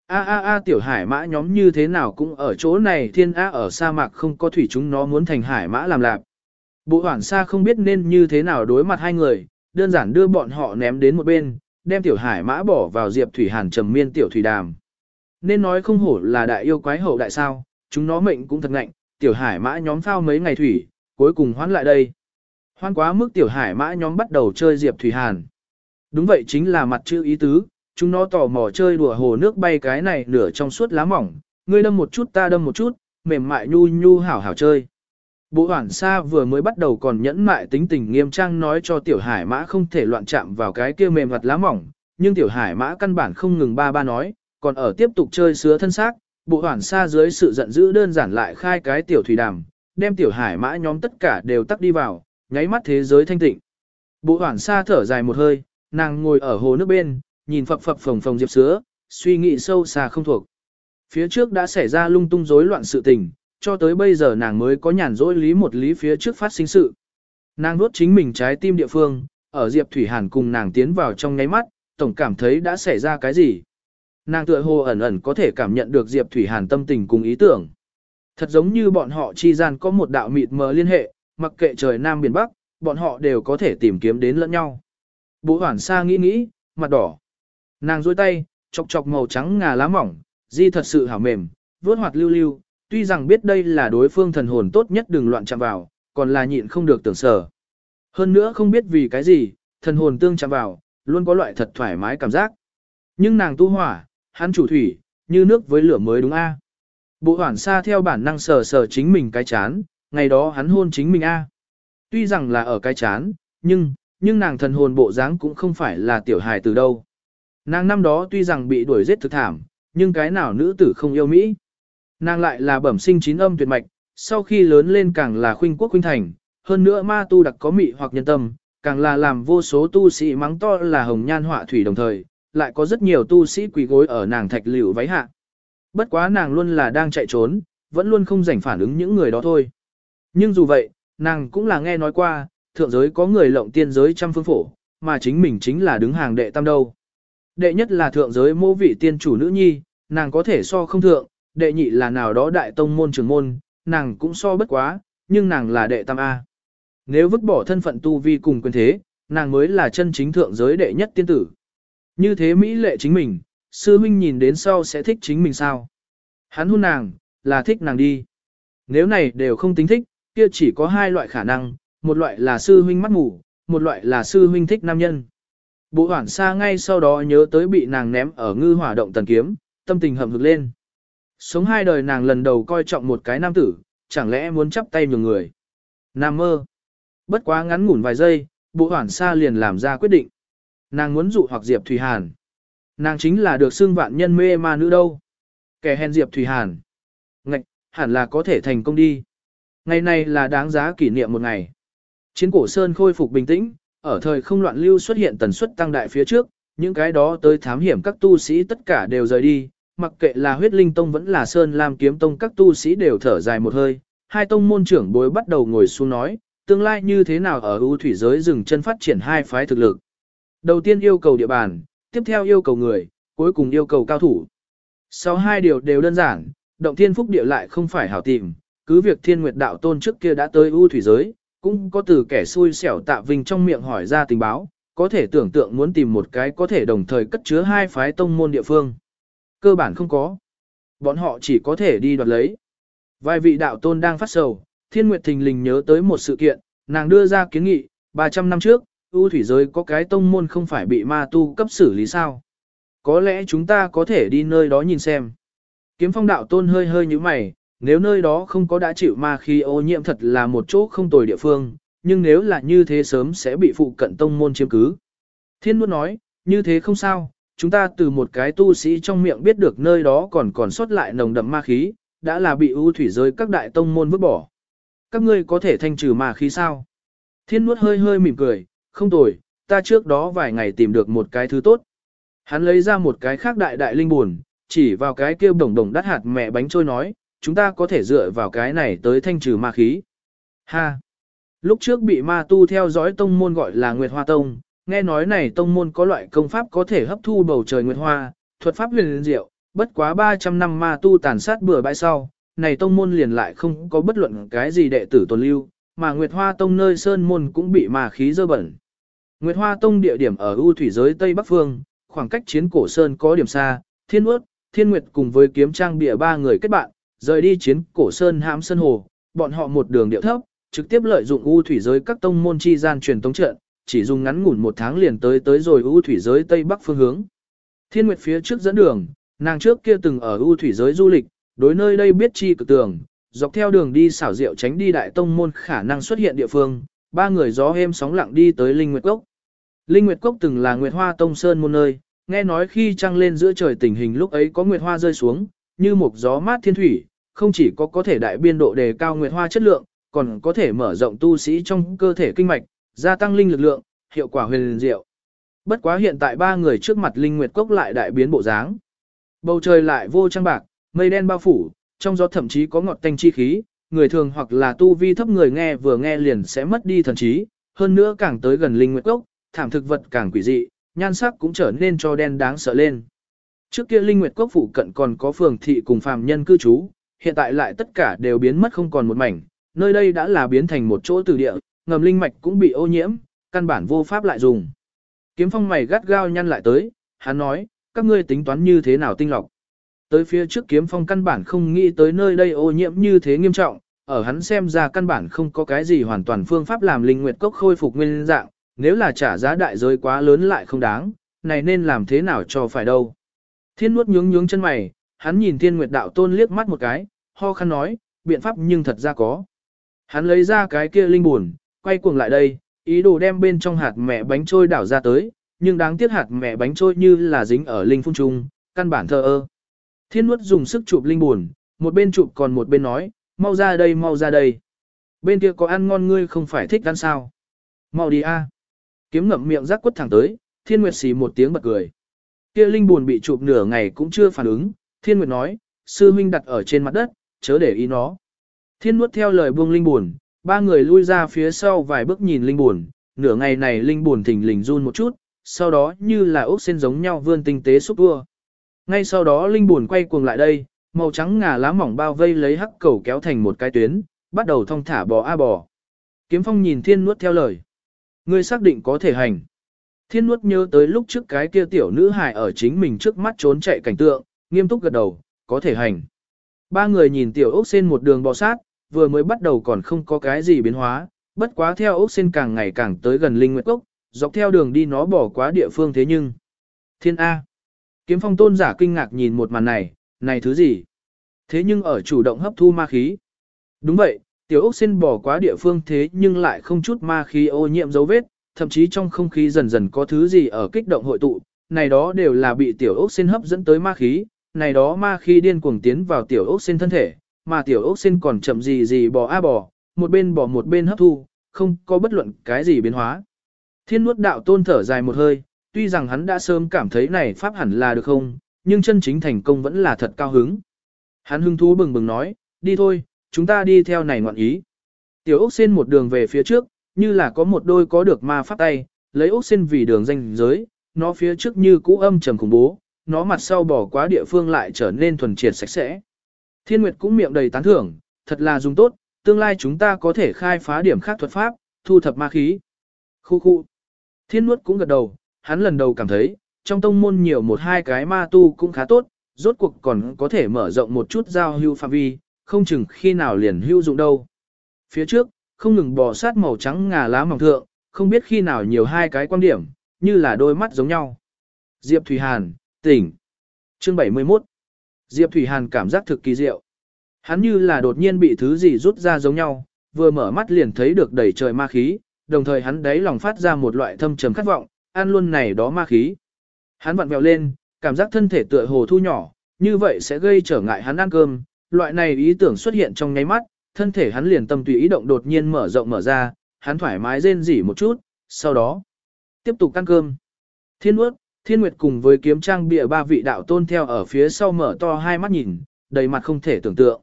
[SPEAKER 1] A a a tiểu hải mã nhóm như thế nào cũng ở chỗ này thiên a ở sa mạc không có thủy chúng nó muốn thành hải mã làm lạp. Bộ hoảng xa không biết nên như thế nào đối mặt hai người, đơn giản đưa bọn họ ném đến một bên, đem tiểu hải mã bỏ vào Diệp Thủy Hàn trầm miên tiểu thủy đàm. Nên nói không hổ là đại yêu quái hậu đại sao, chúng nó mệnh cũng thật ngạnh, tiểu hải mã nhóm phao mấy ngày thủy, cuối cùng hoán lại đây. Hoan quá mức tiểu hải mã nhóm bắt đầu chơi Diệp Thủy Hàn. Đúng vậy chính là mặt chữ ý tứ, chúng nó tò mò chơi đùa hồ nước bay cái này nửa trong suốt lá mỏng, ngươi đâm một chút ta đâm một chút, mềm mại nhu nhu hảo hảo chơi. Bộ hoảng sa vừa mới bắt đầu còn nhẫn mại tính tình nghiêm trang nói cho tiểu hải mã không thể loạn chạm vào cái kia mềm mặt lá mỏng, nhưng tiểu hải mã căn bản không ngừng ba ba nói, còn ở tiếp tục chơi sứa thân xác, bộ hoảng sa dưới sự giận dữ đơn giản lại khai cái tiểu thủy đàm, đem tiểu hải mã nhóm tất cả đều tắt đi vào, nháy mắt thế giới thanh tịnh. Bộ hoảng xa thở dài một hơi, nàng ngồi ở hồ nước bên, nhìn phập phập phồng phồng diệp sứa, suy nghĩ sâu xa không thuộc. Phía trước đã xảy ra lung tung rối loạn sự tình, cho tới bây giờ nàng mới có nhàn rỗi lý một lý phía trước phát sinh sự. Nàng nuốt chính mình trái tim địa phương, ở Diệp Thủy Hàn cùng nàng tiến vào trong nháy mắt, tổng cảm thấy đã xảy ra cái gì. Nàng tựa hồ ẩn ẩn có thể cảm nhận được Diệp Thủy Hàn tâm tình cùng ý tưởng. Thật giống như bọn họ chi gian có một đạo mịt mờ liên hệ, mặc kệ trời Nam Biển Bắc, bọn họ đều có thể tìm kiếm đến lẫn nhau. Bố hoảng xa nghĩ nghĩ, mặt đỏ. Nàng dôi tay, chọc chọc màu trắng ngà lá mỏng, di thật sự hảo mềm, vuốt hoạt lưu lưu, tuy rằng biết đây là đối phương thần hồn tốt nhất đừng loạn chạm vào, còn là nhịn không được tưởng sở. Hơn nữa không biết vì cái gì, thần hồn tương chạm vào, luôn có loại thật thoải mái cảm giác. Nhưng nàng tu hỏa, hắn chủ thủy, như nước với lửa mới đúng a. Bộ hoảng xa theo bản năng sờ sờ chính mình cái chán, ngày đó hắn hôn chính mình a. Tuy rằng là ở cái chán, nhưng, nhưng nàng thần hồn bộ dáng cũng không phải là tiểu hài từ đâu. Nàng năm đó tuy rằng bị đuổi giết thực thảm, nhưng cái nào nữ tử không yêu Mỹ. Nàng lại là bẩm sinh chín âm tuyệt mạch, sau khi lớn lên càng là khuynh quốc khuynh thành, hơn nữa ma tu đặc có mị hoặc nhân tâm, càng là làm vô số tu sĩ mắng to là hồng nhan họa thủy đồng thời, lại có rất nhiều tu sĩ quỳ gối ở nàng thạch liễu váy hạ. Bất quá nàng luôn là đang chạy trốn, vẫn luôn không rảnh phản ứng những người đó thôi. Nhưng dù vậy, nàng cũng là nghe nói qua, thượng giới có người lộng tiên giới trăm phương phổ, mà chính mình chính là đứng hàng đệ tam đâu. Đệ nhất là thượng giới mô vị tiên chủ nữ nhi, nàng có thể so không thượng, đệ nhị là nào đó đại tông môn trưởng môn, nàng cũng so bất quá, nhưng nàng là đệ tam A. Nếu vứt bỏ thân phận tu vi cùng quyền thế, nàng mới là chân chính thượng giới đệ nhất tiên tử. Như thế Mỹ lệ chính mình, sư huynh nhìn đến sau sẽ thích chính mình sao? Hắn hôn nàng, là thích nàng đi. Nếu này đều không tính thích, kia chỉ có hai loại khả năng, một loại là sư huynh mắt ngủ, một loại là sư huynh thích nam nhân. Bộ hoảng xa ngay sau đó nhớ tới bị nàng ném ở ngư hỏa động tần kiếm, tâm tình hầm hực lên. Sống hai đời nàng lần đầu coi trọng một cái nam tử, chẳng lẽ muốn chắp tay nhường người. Nam mơ. Bất quá ngắn ngủn vài giây, bộ hoảng xa liền làm ra quyết định. Nàng muốn dụ hoặc Diệp Thủy Hàn. Nàng chính là được xưng vạn nhân mê ma nữ đâu. Kẻ hèn Diệp Thủy Hàn. Ngạch, hẳn là có thể thành công đi. Ngày này là đáng giá kỷ niệm một ngày. Chiến cổ Sơn khôi phục bình tĩnh, ở thời không loạn lưu xuất hiện tần suất tăng đại phía trước, những cái đó tới thám hiểm các tu sĩ tất cả đều rời đi, mặc kệ là huyết linh tông vẫn là sơn lam kiếm tông các tu sĩ đều thở dài một hơi, hai tông môn trưởng bối bắt đầu ngồi xuống nói, tương lai như thế nào ở ưu thủy giới dừng chân phát triển hai phái thực lực. Đầu tiên yêu cầu địa bàn, tiếp theo yêu cầu người, cuối cùng yêu cầu cao thủ. Sau hai điều đều đơn giản, động thiên phúc địa lại không phải hảo tìm, cứ việc thiên nguyệt đạo tôn trước kia đã tới ưu thủy giới, cũng có từ kẻ xui xẻo tạ vinh trong miệng hỏi ra tình báo, có thể tưởng tượng muốn tìm một cái có thể đồng thời cất chứa hai phái tông môn địa phương. Cơ bản không có. Bọn họ chỉ có thể đi đoạt lấy. Vài vị đạo tôn đang phát sầu, thiên nguyệt thình lình nhớ tới một sự kiện, nàng đưa ra kiến nghị, 300 năm trước, ưu thủy giới có cái tông môn không phải bị ma tu cấp xử lý sao. Có lẽ chúng ta có thể đi nơi đó nhìn xem. Kiếm phong đạo tôn hơi hơi như mày, nếu nơi đó không có đã chịu ma khi ô nhiễm thật là một chỗ không tồi địa phương, nhưng nếu là như thế sớm sẽ bị phụ cận tông môn chiếm cứ. Thiên muốn nói, như thế không sao, chúng ta từ một cái tu sĩ trong miệng biết được nơi đó còn còn sót lại nồng đậm ma khí, đã là bị ưu thủy giới các đại tông môn vứt bỏ. Các ngươi có thể thanh trừ ma khí sao? Thiên nuốt hơi hơi mỉm cười, không tồi, ta trước đó vài ngày tìm được một cái thứ tốt. Hắn lấy ra một cái khác đại đại linh buồn, chỉ vào cái kia đồng đồng đắt hạt mẹ bánh trôi nói, chúng ta có thể dựa vào cái này tới thanh trừ ma khí. Ha! Lúc trước bị ma tu theo dõi tông môn gọi là Nguyệt Hoa Tông, nghe nói này tông môn có loại công pháp có thể hấp thu bầu trời Nguyệt Hoa, thuật pháp huyền diệu, bất quá 300 năm ma tu tàn sát bừa bãi sau, này tông môn liền lại không có bất luận cái gì đệ tử tồn lưu, mà Nguyệt Hoa Tông nơi sơn môn cũng bị ma khí dơ bẩn. Nguyệt Hoa Tông địa điểm ở ưu thủy giới Tây Bắc Phương, khoảng cách chiến cổ sơn có điểm xa, Thiên ước, Thiên Nguyệt cùng với kiếm trang bịa ba người kết bạn, rời đi chiến cổ sơn hãm sơn hồ, bọn họ một đường điệu thấp, trực tiếp lợi dụng u thủy giới các tông môn chi gian truyền tống trận, chỉ dùng ngắn ngủn một tháng liền tới tới rồi u thủy giới Tây Bắc phương hướng. Thiên Nguyệt phía trước dẫn đường, nàng trước kia từng ở u thủy giới du lịch, đối nơi đây biết chi cực tường, dọc theo đường đi xảo diệu tránh đi đại tông môn khả năng xuất hiện địa phương, ba người gió êm sóng lặng đi tới Linh Nguyệt Cốc. Linh Nguyệt Cốc từng là Nguyệt Hoa Tông Sơn môn nơi, nghe nói khi trăng lên giữa trời tình hình lúc ấy có Nguyệt Hoa rơi xuống, như một gió mát thiên thủy, không chỉ có có thể đại biên độ đề cao Nguyệt Hoa chất lượng, còn có thể mở rộng tu sĩ trong cơ thể kinh mạch, gia tăng linh lực lượng, hiệu quả huyền diệu. Bất quá hiện tại ba người trước mặt Linh Nguyệt Cốc lại đại biến bộ dáng. Bầu trời lại vô trăng bạc, mây đen bao phủ, trong gió thậm chí có ngọt tanh chi khí, người thường hoặc là tu vi thấp người nghe vừa nghe liền sẽ mất đi thần trí, hơn nữa càng tới gần Linh Nguyệt Cốc, thảm thực vật càng quỷ dị, nhan sắc cũng trở nên cho đen đáng sợ lên. Trước kia Linh Nguyệt quốc phụ cận còn có phường thị cùng phàm nhân cư trú, hiện tại lại tất cả đều biến mất không còn một mảnh, nơi đây đã là biến thành một chỗ từ địa, ngầm linh mạch cũng bị ô nhiễm, căn bản vô pháp lại dùng. Kiếm phong mày gắt gao nhăn lại tới, hắn nói, các ngươi tính toán như thế nào tinh lọc. Tới phía trước kiếm phong căn bản không nghĩ tới nơi đây ô nhiễm như thế nghiêm trọng, ở hắn xem ra căn bản không có cái gì hoàn toàn phương pháp làm linh nguyệt cốc khôi phục nguyên dạng, nếu là trả giá đại giới quá lớn lại không đáng, này nên làm thế nào cho phải đâu. Thiên nuốt nhướng nhướng chân mày, hắn nhìn thiên nguyệt đạo tôn liếc mắt một cái, ho khăn nói, biện pháp nhưng thật ra có. Hắn lấy ra cái kia linh buồn, quay cuồng lại đây, ý đồ đem bên trong hạt mẹ bánh trôi đảo ra tới, nhưng đáng tiếc hạt mẹ bánh trôi như là dính ở linh phun trung, căn bản thờ ơ. Thiên nuốt dùng sức chụp linh buồn, một bên chụp còn một bên nói, mau ra đây mau ra đây. Bên kia có ăn ngon ngươi không phải thích ăn sao. Mau đi a. Kiếm ngậm miệng rắc quất thẳng tới, thiên nguyệt xì một tiếng bật cười. Kia linh buồn bị chụp nửa ngày cũng chưa phản ứng, thiên nguyệt nói, sư huynh đặt ở trên mặt đất, chớ để ý nó. Thiên nuốt theo lời buông linh buồn, ba người lui ra phía sau vài bước nhìn linh buồn, nửa ngày này linh buồn thỉnh lình run một chút, sau đó như là ốc sen giống nhau vươn tinh tế xúc vua. Ngay sau đó linh buồn quay cuồng lại đây, màu trắng ngà lá mỏng bao vây lấy hắc cầu kéo thành một cái tuyến, bắt đầu thong thả bò a bò. Kiếm phong nhìn thiên nuốt theo lời. Ngươi xác định có thể hành. Thiên nuốt nhớ tới lúc trước cái kia tiểu nữ hài ở chính mình trước mắt trốn chạy cảnh tượng, nghiêm túc gật đầu, có thể hành. Ba người nhìn tiểu ốc sen một đường bò sát, vừa mới bắt đầu còn không có cái gì biến hóa, bất quá theo ốc sen càng ngày càng tới gần linh nguyệt cốc, dọc theo đường đi nó bỏ quá địa phương thế nhưng. Thiên A. Kiếm phong tôn giả kinh ngạc nhìn một màn này, này thứ gì? Thế nhưng ở chủ động hấp thu ma khí. Đúng vậy, tiểu ốc sen bỏ quá địa phương thế nhưng lại không chút ma khí ô nhiễm dấu vết, thậm chí trong không khí dần dần có thứ gì ở kích động hội tụ, này đó đều là bị tiểu ốc sen hấp dẫn tới ma khí, này đó ma khí điên cuồng tiến vào tiểu ốc sen thân thể, mà tiểu ốc sen còn chậm gì gì bò a bò, một bên bò một bên hấp thu, không có bất luận cái gì biến hóa. Thiên nuốt đạo tôn thở dài một hơi, tuy rằng hắn đã sớm cảm thấy này pháp hẳn là được không, nhưng chân chính thành công vẫn là thật cao hứng. Hắn hưng thú bừng bừng nói, đi thôi, chúng ta đi theo này ngoạn ý. Tiểu ốc sen một đường về phía trước, như là có một đôi có được ma pháp tay, lấy ốc xin vì đường danh giới, nó phía trước như cũ âm trầm khủng bố, nó mặt sau bỏ quá địa phương lại trở nên thuần triệt sạch sẽ. Thiên Nguyệt cũng miệng đầy tán thưởng, thật là dùng tốt, tương lai chúng ta có thể khai phá điểm khác thuật pháp, thu thập ma khí. Khu khu. Thiên Nuốt cũng gật đầu, hắn lần đầu cảm thấy, trong tông môn nhiều một hai cái ma tu cũng khá tốt, rốt cuộc còn có thể mở rộng một chút giao hưu phạm vi, không chừng khi nào liền hưu dụng đâu. Phía trước, không ngừng bò sát màu trắng ngà lá mỏng thượng, không biết khi nào nhiều hai cái quan điểm, như là đôi mắt giống nhau. Diệp Thủy Hàn, tỉnh. Chương 71 Diệp Thủy Hàn cảm giác thực kỳ diệu. Hắn như là đột nhiên bị thứ gì rút ra giống nhau, vừa mở mắt liền thấy được đầy trời ma khí, đồng thời hắn đáy lòng phát ra một loại thâm trầm khát vọng, ăn luôn này đó ma khí. Hắn vặn vẹo lên, cảm giác thân thể tựa hồ thu nhỏ, như vậy sẽ gây trở ngại hắn ăn cơm, loại này ý tưởng xuất hiện trong nháy mắt, thân thể hắn liền tâm tùy ý động đột nhiên mở rộng mở ra, hắn thoải mái rên rỉ một chút, sau đó tiếp tục ăn cơm. Thiên uất, Thiên Nguyệt cùng với kiếm trang bịa ba vị đạo tôn theo ở phía sau mở to hai mắt nhìn, đầy mặt không thể tưởng tượng.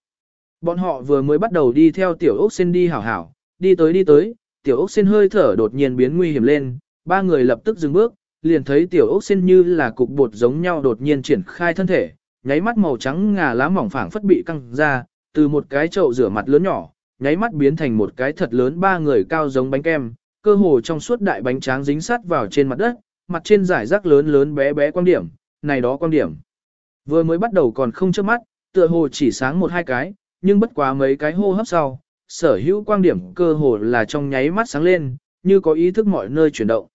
[SPEAKER 1] Bọn họ vừa mới bắt đầu đi theo tiểu ốc sen đi hảo hảo, đi tới đi tới, tiểu ốc sen hơi thở đột nhiên biến nguy hiểm lên, ba người lập tức dừng bước, liền thấy tiểu ốc sen như là cục bột giống nhau đột nhiên triển khai thân thể, nháy mắt màu trắng ngà lá mỏng phẳng phất bị căng ra, từ một cái chậu rửa mặt lớn nhỏ, nháy mắt biến thành một cái thật lớn ba người cao giống bánh kem, cơ hồ trong suốt đại bánh tráng dính sát vào trên mặt đất, mặt trên giải rác lớn lớn bé bé quan điểm, này đó quan điểm. Vừa mới bắt đầu còn không chớp mắt, tựa hồ chỉ sáng một hai cái, nhưng bất quá mấy cái hô hấp sau, sở hữu quan điểm cơ hồ là trong nháy mắt sáng lên, như có ý thức mọi nơi chuyển động.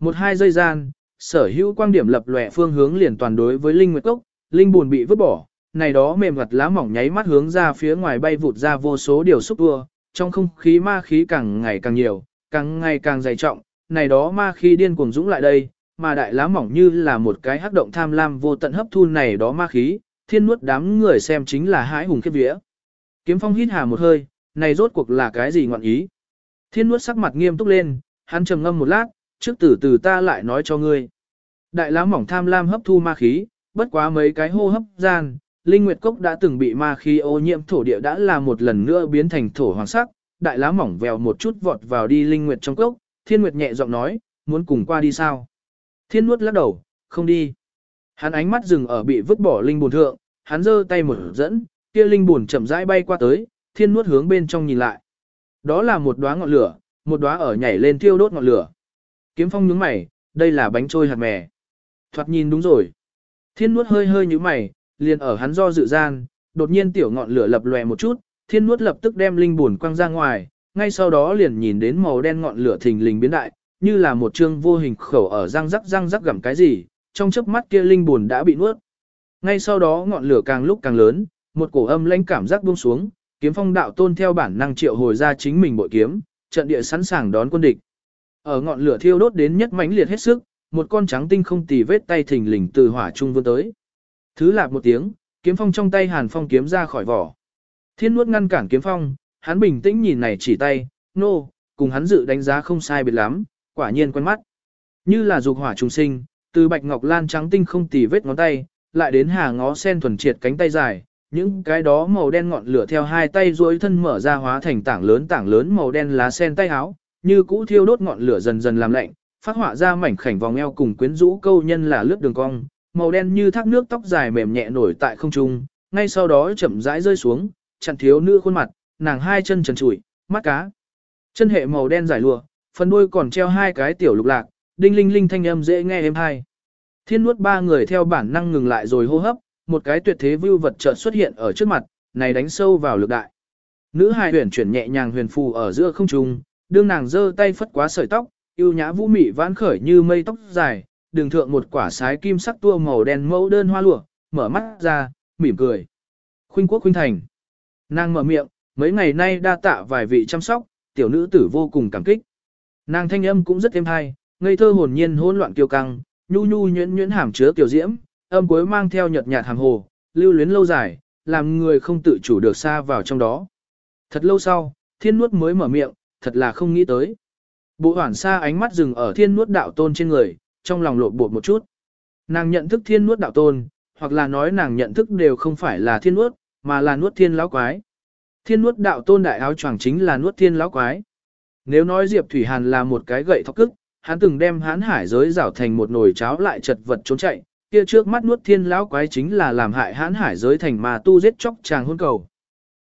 [SPEAKER 1] Một hai giây gian, sở hữu quan điểm lập lòe phương hướng liền toàn đối với Linh Nguyệt Cốc, Linh buồn bị vứt bỏ, này đó mềm mặt lá mỏng nháy mắt hướng ra phía ngoài bay vụt ra vô số điều xúc tua, trong không khí ma khí càng ngày càng nhiều, càng ngày càng dày trọng, này đó ma khí điên cuồng dũng lại đây, mà đại lá mỏng như là một cái hắc động tham lam vô tận hấp thu này đó ma khí, thiên nuốt đám người xem chính là hái hùng khiếp vía. Kiếm phong hít hà một hơi, này rốt cuộc là cái gì ngọn ý? Thiên nuốt sắc mặt nghiêm túc lên, hắn trầm ngâm một lát, trước từ từ ta lại nói cho ngươi. Đại lá mỏng tham lam hấp thu ma khí, bất quá mấy cái hô hấp gian, Linh Nguyệt Cốc đã từng bị ma khí ô nhiễm thổ địa đã là một lần nữa biến thành thổ hoàng sắc, đại lá mỏng vèo một chút vọt vào đi Linh Nguyệt trong cốc, Thiên Nguyệt nhẹ giọng nói, muốn cùng qua đi sao? Thiên nuốt lắc đầu, không đi. Hắn ánh mắt dừng ở bị vứt bỏ linh bồn thượng, hắn giơ tay mở dẫn, kia linh bồn chậm rãi bay qua tới, thiên nuốt hướng bên trong nhìn lại. Đó là một đóa ngọn lửa, một đóa ở nhảy lên thiêu đốt ngọn lửa. Kiếm phong nhướng mày, đây là bánh trôi hạt mè. Thoạt nhìn đúng rồi. Thiên nuốt hơi hơi nhíu mày, liền ở hắn do dự gian, đột nhiên tiểu ngọn lửa lập lòe một chút, thiên nuốt lập tức đem linh buồn quăng ra ngoài, ngay sau đó liền nhìn đến màu đen ngọn lửa thình lình biến đại, như là một chương vô hình khẩu ở răng rắc răng rắc gặm cái gì, trong chớp mắt kia linh buồn đã bị nuốt. Ngay sau đó ngọn lửa càng lúc càng lớn, một cổ âm lãnh cảm giác buông xuống, kiếm phong đạo tôn theo bản năng triệu hồi ra chính mình bội kiếm, trận địa sẵn sàng đón quân địch. Ở ngọn lửa thiêu đốt đến nhất mãnh liệt hết sức, một con trắng tinh không tì vết tay thình lình từ hỏa trung vươn tới. Thứ lạp một tiếng, kiếm phong trong tay Hàn Phong kiếm ra khỏi vỏ. Thiên nuốt ngăn cản kiếm phong, hắn bình tĩnh nhìn này chỉ tay, nô, no, cùng hắn dự đánh giá không sai biệt lắm, quả nhiên quen mắt. Như là dục hỏa trùng sinh, từ bạch ngọc lan trắng tinh không tì vết ngón tay, lại đến hà ngó sen thuần triệt cánh tay dài, những cái đó màu đen ngọn lửa theo hai tay duỗi thân mở ra hóa thành tảng lớn tảng lớn màu đen lá sen tay áo, như cũ thiêu đốt ngọn lửa dần dần làm lạnh, phát họa ra mảnh khảnh vòng eo cùng quyến rũ câu nhân là lướt đường cong, màu đen như thác nước tóc dài mềm nhẹ nổi tại không trung, ngay sau đó chậm rãi rơi xuống, chặn thiếu nữ khuôn mặt, nàng hai chân trần trụi, mắt cá. Chân hệ màu đen dài lụa, phần đuôi còn treo hai cái tiểu lục lạc, đinh linh linh thanh âm dễ nghe êm hai. Thiên nuốt ba người theo bản năng ngừng lại rồi hô hấp, một cái tuyệt thế vưu vật chợt xuất hiện ở trước mặt, này đánh sâu vào lực đại. Nữ hài huyền chuyển nhẹ nhàng huyền phù ở giữa không trung, đương nàng giơ tay phất quá sợi tóc, yêu nhã vũ mị vãn khởi như mây tóc dài, đường thượng một quả sái kim sắc tua màu đen mẫu đơn hoa lụa, mở mắt ra, mỉm cười. Khuynh quốc khuynh thành. Nàng mở miệng, mấy ngày nay đa tạ vài vị chăm sóc, tiểu nữ tử vô cùng cảm kích. Nàng thanh âm cũng rất êm hay, ngây thơ hồn nhiên hỗn loạn kiêu căng, nhu nhu nhuyễn nhuyễn hàm chứa tiểu diễm, âm cuối mang theo nhợt nhạt hàm hồ, lưu luyến lâu dài, làm người không tự chủ được xa vào trong đó. Thật lâu sau, thiên nuốt mới mở miệng, thật là không nghĩ tới. Bộ hoảng xa ánh mắt dừng ở thiên nuốt đạo tôn trên người, trong lòng lộn bột một chút. Nàng nhận thức thiên nuốt đạo tôn, hoặc là nói nàng nhận thức đều không phải là thiên nuốt, mà là nuốt thiên lão quái. Thiên nuốt đạo tôn đại áo choàng chính là nuốt thiên lão quái. Nếu nói Diệp Thủy Hàn là một cái gậy thọc cức, hắn từng đem hán hải giới rảo thành một nồi cháo lại chật vật trốn chạy, kia trước mắt nuốt thiên lão quái chính là làm hại hán hải giới thành mà tu giết chóc chàng hôn cầu.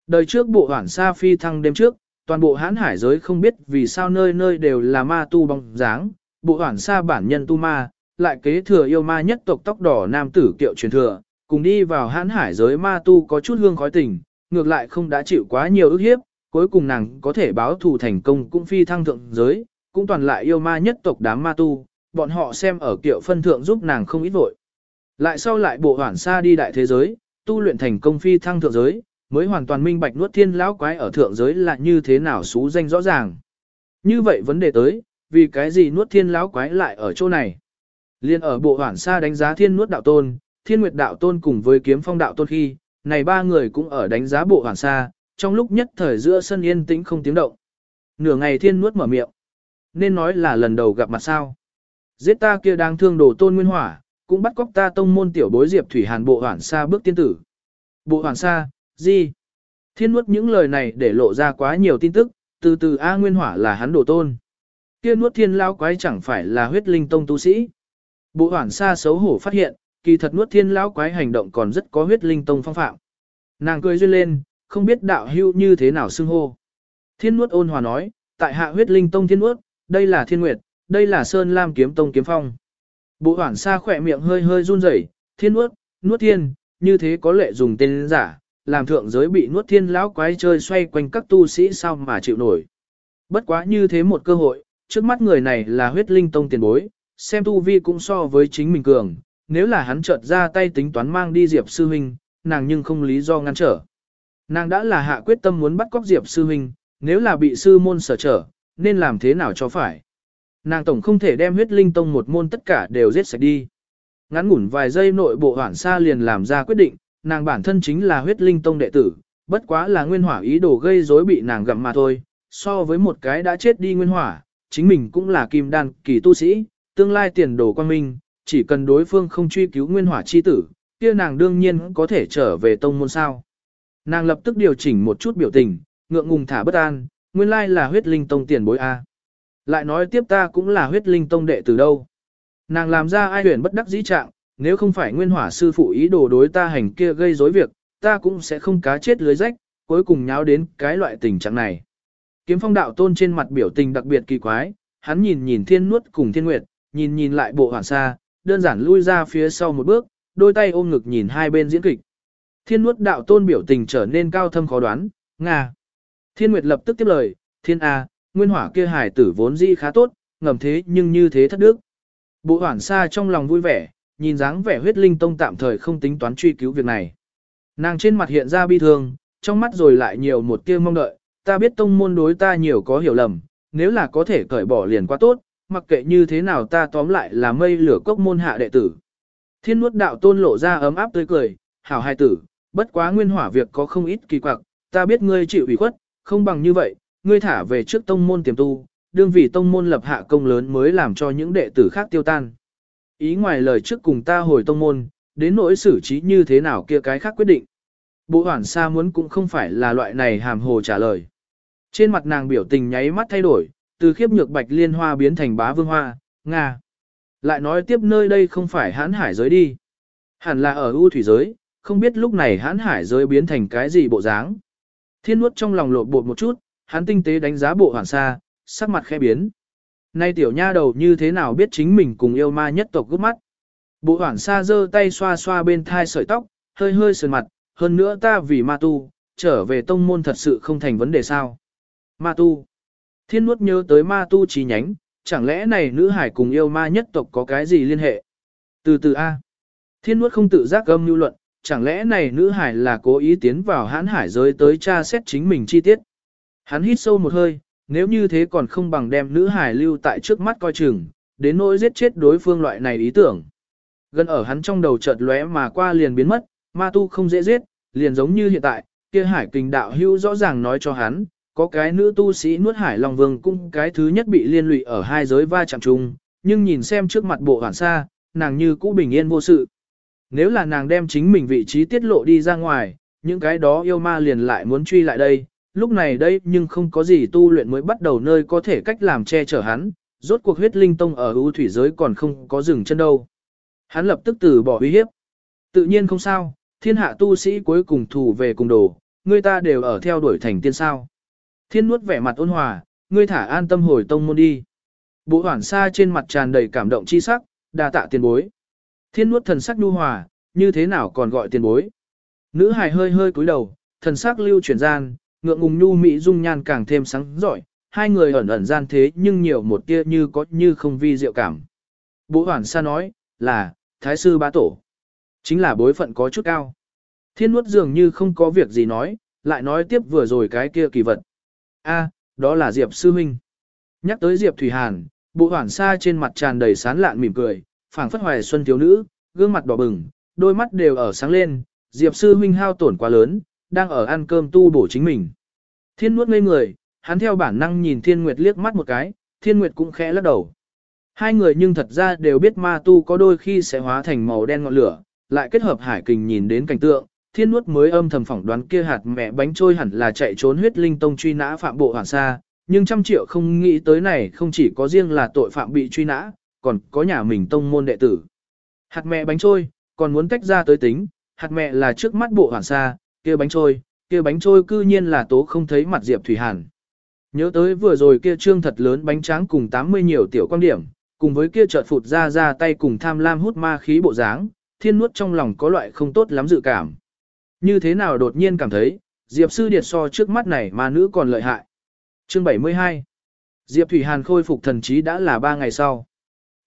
[SPEAKER 1] Đời trước bộ hoảng sa phi thăng đêm trước, toàn bộ hán hải giới không biết vì sao nơi nơi đều là ma tu bóng dáng, bộ hoảng sa bản nhân tu ma, lại kế thừa yêu ma nhất tộc tóc đỏ nam tử kiệu truyền thừa, cùng đi vào hãn hải giới ma tu có chút hương khói tình, ngược lại không đã chịu quá nhiều ức hiếp, cuối cùng nàng có thể báo thù thành công cũng phi thăng thượng giới, cũng toàn lại yêu ma nhất tộc đám ma tu, bọn họ xem ở kiệu phân thượng giúp nàng không ít vội. Lại sau lại bộ hoảng xa đi đại thế giới, tu luyện thành công phi thăng thượng giới, mới hoàn toàn minh bạch nuốt thiên lão quái ở thượng giới là như thế nào xú danh rõ ràng. Như vậy vấn đề tới, vì cái gì nuốt thiên lão quái lại ở chỗ này? Liên ở bộ hoảng xa đánh giá thiên nuốt đạo tôn, thiên nguyệt đạo tôn cùng với kiếm phong đạo tôn khi, này ba người cũng ở đánh giá bộ hoảng xa, trong lúc nhất thời giữa sân yên tĩnh không tiếng động. Nửa ngày thiên nuốt mở miệng. Nên nói là lần đầu gặp mặt sao. Giết ta kia đang thương đồ tôn nguyên hỏa, cũng bắt cóc ta tông môn tiểu bối diệp thủy hàn bộ hoảng xa bước tiên tử. Bộ hoảng xa, gì? Thiên nuốt những lời này để lộ ra quá nhiều tin tức, từ từ A Nguyên Hỏa là hắn đồ tôn. Kia nuốt thiên lao quái chẳng phải là huyết linh tông tu sĩ. Bộ hoảng xa xấu hổ phát hiện, kỳ thật nuốt thiên lao quái hành động còn rất có huyết linh tông phong phạm. Nàng cười duyên lên, không biết đạo hưu như thế nào xưng hô. Thiên nuốt ôn hòa nói, tại hạ huyết linh tông thiên nuốt, đây là thiên nguyệt, đây là sơn lam kiếm tông kiếm phong. Bộ hoảng xa khỏe miệng hơi hơi run rẩy, thiên nuốt, nuốt thiên, như thế có lệ dùng tên giả, làm thượng giới bị nuốt thiên lão quái chơi xoay quanh các tu sĩ sao mà chịu nổi. Bất quá như thế một cơ hội, trước mắt người này là huyết linh tông tiền bối, xem tu vi cũng so với chính mình cường, nếu là hắn chợt ra tay tính toán mang đi Diệp sư huynh, nàng nhưng không lý do ngăn trở. Nàng đã là hạ quyết tâm muốn bắt cóc Diệp sư huynh, nếu là bị sư môn sở trở, nên làm thế nào cho phải. Nàng tổng không thể đem huyết linh tông một môn tất cả đều giết sạch đi. Ngắn ngủn vài giây nội bộ hoảng xa liền làm ra quyết định, nàng bản thân chính là huyết linh tông đệ tử, bất quá là nguyên hỏa ý đồ gây rối bị nàng gặm mà thôi, so với một cái đã chết đi nguyên hỏa, chính mình cũng là kim đan kỳ tu sĩ, tương lai tiền đồ quan minh, chỉ cần đối phương không truy cứu nguyên hỏa chi tử, kia nàng đương nhiên có thể trở về tông môn sao. Nàng lập tức điều chỉnh một chút biểu tình, ngượng ngùng thả bất an, nguyên lai là huyết linh tông tiền bối A. Lại nói tiếp ta cũng là huyết linh tông đệ từ đâu. Nàng làm ra ai huyền bất đắc dĩ trạng, nếu không phải nguyên hỏa sư phụ ý đồ đối ta hành kia gây rối việc, ta cũng sẽ không cá chết lưới rách, cuối cùng nháo đến cái loại tình trạng này. Kiếm phong đạo tôn trên mặt biểu tình đặc biệt kỳ quái, hắn nhìn nhìn thiên nuốt cùng thiên nguyệt, nhìn nhìn lại bộ hoàn sa, đơn giản lui ra phía sau một bước, đôi tay ôm ngực nhìn hai bên diễn kịch. Thiên nuốt đạo tôn biểu tình trở nên cao thâm khó đoán, Nga. Thiên Nguyệt lập tức tiếp lời, Thiên A, nguyên hỏa kia hải tử vốn dĩ khá tốt, ngầm thế nhưng như thế thất đức. Bộ hoảng xa trong lòng vui vẻ, nhìn dáng vẻ huyết linh tông tạm thời không tính toán truy cứu việc này. Nàng trên mặt hiện ra bi thương, trong mắt rồi lại nhiều một tia mong đợi, ta biết tông môn đối ta nhiều có hiểu lầm, nếu là có thể cởi bỏ liền quá tốt, mặc kệ như thế nào ta tóm lại là mây lửa cốc môn hạ đệ tử. Thiên nuốt đạo tôn lộ ra ấm áp tươi cười, hảo hai tử, bất quá nguyên hỏa việc có không ít kỳ quặc, ta biết ngươi chịu ủy khuất, không bằng như vậy, ngươi thả về trước tông môn tiềm tu, đương vì tông môn lập hạ công lớn mới làm cho những đệ tử khác tiêu tan. Ý ngoài lời trước cùng ta hồi tông môn, đến nỗi xử trí như thế nào kia cái khác quyết định. Bộ hoảng xa muốn cũng không phải là loại này hàm hồ trả lời. Trên mặt nàng biểu tình nháy mắt thay đổi, từ khiếp nhược bạch liên hoa biến thành bá vương hoa, Nga. Lại nói tiếp nơi đây không phải hãn hải giới đi. Hẳn là ở ưu thủy giới, không biết lúc này hãn hải giới biến thành cái gì bộ dáng. Thiên nuốt trong lòng lộ bột một chút, hắn tinh tế đánh giá bộ hoàn sa, sắc mặt khẽ biến. Nay tiểu nha đầu như thế nào biết chính mình cùng yêu ma nhất tộc gấp mắt. Bộ hoàn sa giơ tay xoa xoa bên thai sợi tóc, hơi hơi sườn mặt, hơn nữa ta vì ma tu, trở về tông môn thật sự không thành vấn đề sao. Ma tu. Thiên nuốt nhớ tới ma tu chi nhánh, chẳng lẽ này nữ hải cùng yêu ma nhất tộc có cái gì liên hệ? Từ từ A. Thiên nuốt không tự giác âm lưu luận, chẳng lẽ này nữ hải là cố ý tiến vào hãn hải giới tới tra xét chính mình chi tiết. Hắn hít sâu một hơi, nếu như thế còn không bằng đem nữ hải lưu tại trước mắt coi chừng, đến nỗi giết chết đối phương loại này ý tưởng. Gần ở hắn trong đầu chợt lóe mà qua liền biến mất, ma tu không dễ giết, liền giống như hiện tại, kia hải kình đạo hưu rõ ràng nói cho hắn, có cái nữ tu sĩ nuốt hải long vương cung cái thứ nhất bị liên lụy ở hai giới va chạm chung, nhưng nhìn xem trước mặt bộ hoàn xa nàng như cũ bình yên vô sự. Nếu là nàng đem chính mình vị trí tiết lộ đi ra ngoài, những cái đó yêu ma liền lại muốn truy lại đây, lúc này đây nhưng không có gì tu luyện mới bắt đầu nơi có thể cách làm che chở hắn, rốt cuộc huyết linh tông ở ưu thủy giới còn không có dừng chân đâu. Hắn lập tức từ bỏ uy hiếp. Tự nhiên không sao, thiên hạ tu sĩ cuối cùng thủ về cùng đồ, người ta đều ở theo đuổi thành tiên sao. Thiên nuốt vẻ mặt ôn hòa, ngươi thả an tâm hồi tông môn đi. Bộ hoảng xa trên mặt tràn đầy cảm động chi sắc, đa tạ tiền bối. Thiên nuốt thần sắc nhu hòa, như thế nào còn gọi tiền bối. Nữ hài hơi hơi cúi đầu, thần sắc lưu chuyển gian, ngượng ngùng nhu mỹ dung nhan càng thêm sáng giỏi, hai người ẩn ẩn gian thế nhưng nhiều một tia như có như không vi diệu cảm. Bố hoảng sa nói, là, thái sư bá tổ. Chính là bối phận có chút cao. Thiên nuốt dường như không có việc gì nói, lại nói tiếp vừa rồi cái kia kỳ vật a đó là Diệp Sư Minh. Nhắc tới Diệp Thủy Hàn, bộ hoảng sa trên mặt tràn đầy sán lạn mỉm cười, phảng phất hoài xuân thiếu nữ, gương mặt đỏ bừng, đôi mắt đều ở sáng lên, Diệp sư Minh hao tổn quá lớn, đang ở ăn cơm tu bổ chính mình. Thiên nuốt ngây người, hắn theo bản năng nhìn Thiên Nguyệt liếc mắt một cái, Thiên Nguyệt cũng khẽ lắc đầu. Hai người nhưng thật ra đều biết ma tu có đôi khi sẽ hóa thành màu đen ngọn lửa, lại kết hợp hải kình nhìn đến cảnh tượng, Thiên nuốt mới âm thầm phỏng đoán kia hạt mẹ bánh trôi hẳn là chạy trốn huyết linh tông truy nã phạm bộ hoàng sa, nhưng trăm triệu không nghĩ tới này không chỉ có riêng là tội phạm bị truy nã, còn có nhà mình tông môn đệ tử. Hạt mẹ bánh trôi, còn muốn tách ra tới tính, hạt mẹ là trước mắt bộ hoàn sa, kia bánh trôi, kia bánh trôi cư nhiên là tố không thấy mặt Diệp Thủy Hàn. Nhớ tới vừa rồi kia trương thật lớn bánh tráng cùng 80 nhiều tiểu quan điểm, cùng với kia chợt phụt ra ra tay cùng tham lam hút ma khí bộ dáng, thiên nuốt trong lòng có loại không tốt lắm dự cảm. Như thế nào đột nhiên cảm thấy, Diệp sư điệt so trước mắt này mà nữ còn lợi hại. Chương 72 Diệp Thủy Hàn khôi phục thần trí đã là 3 ngày sau.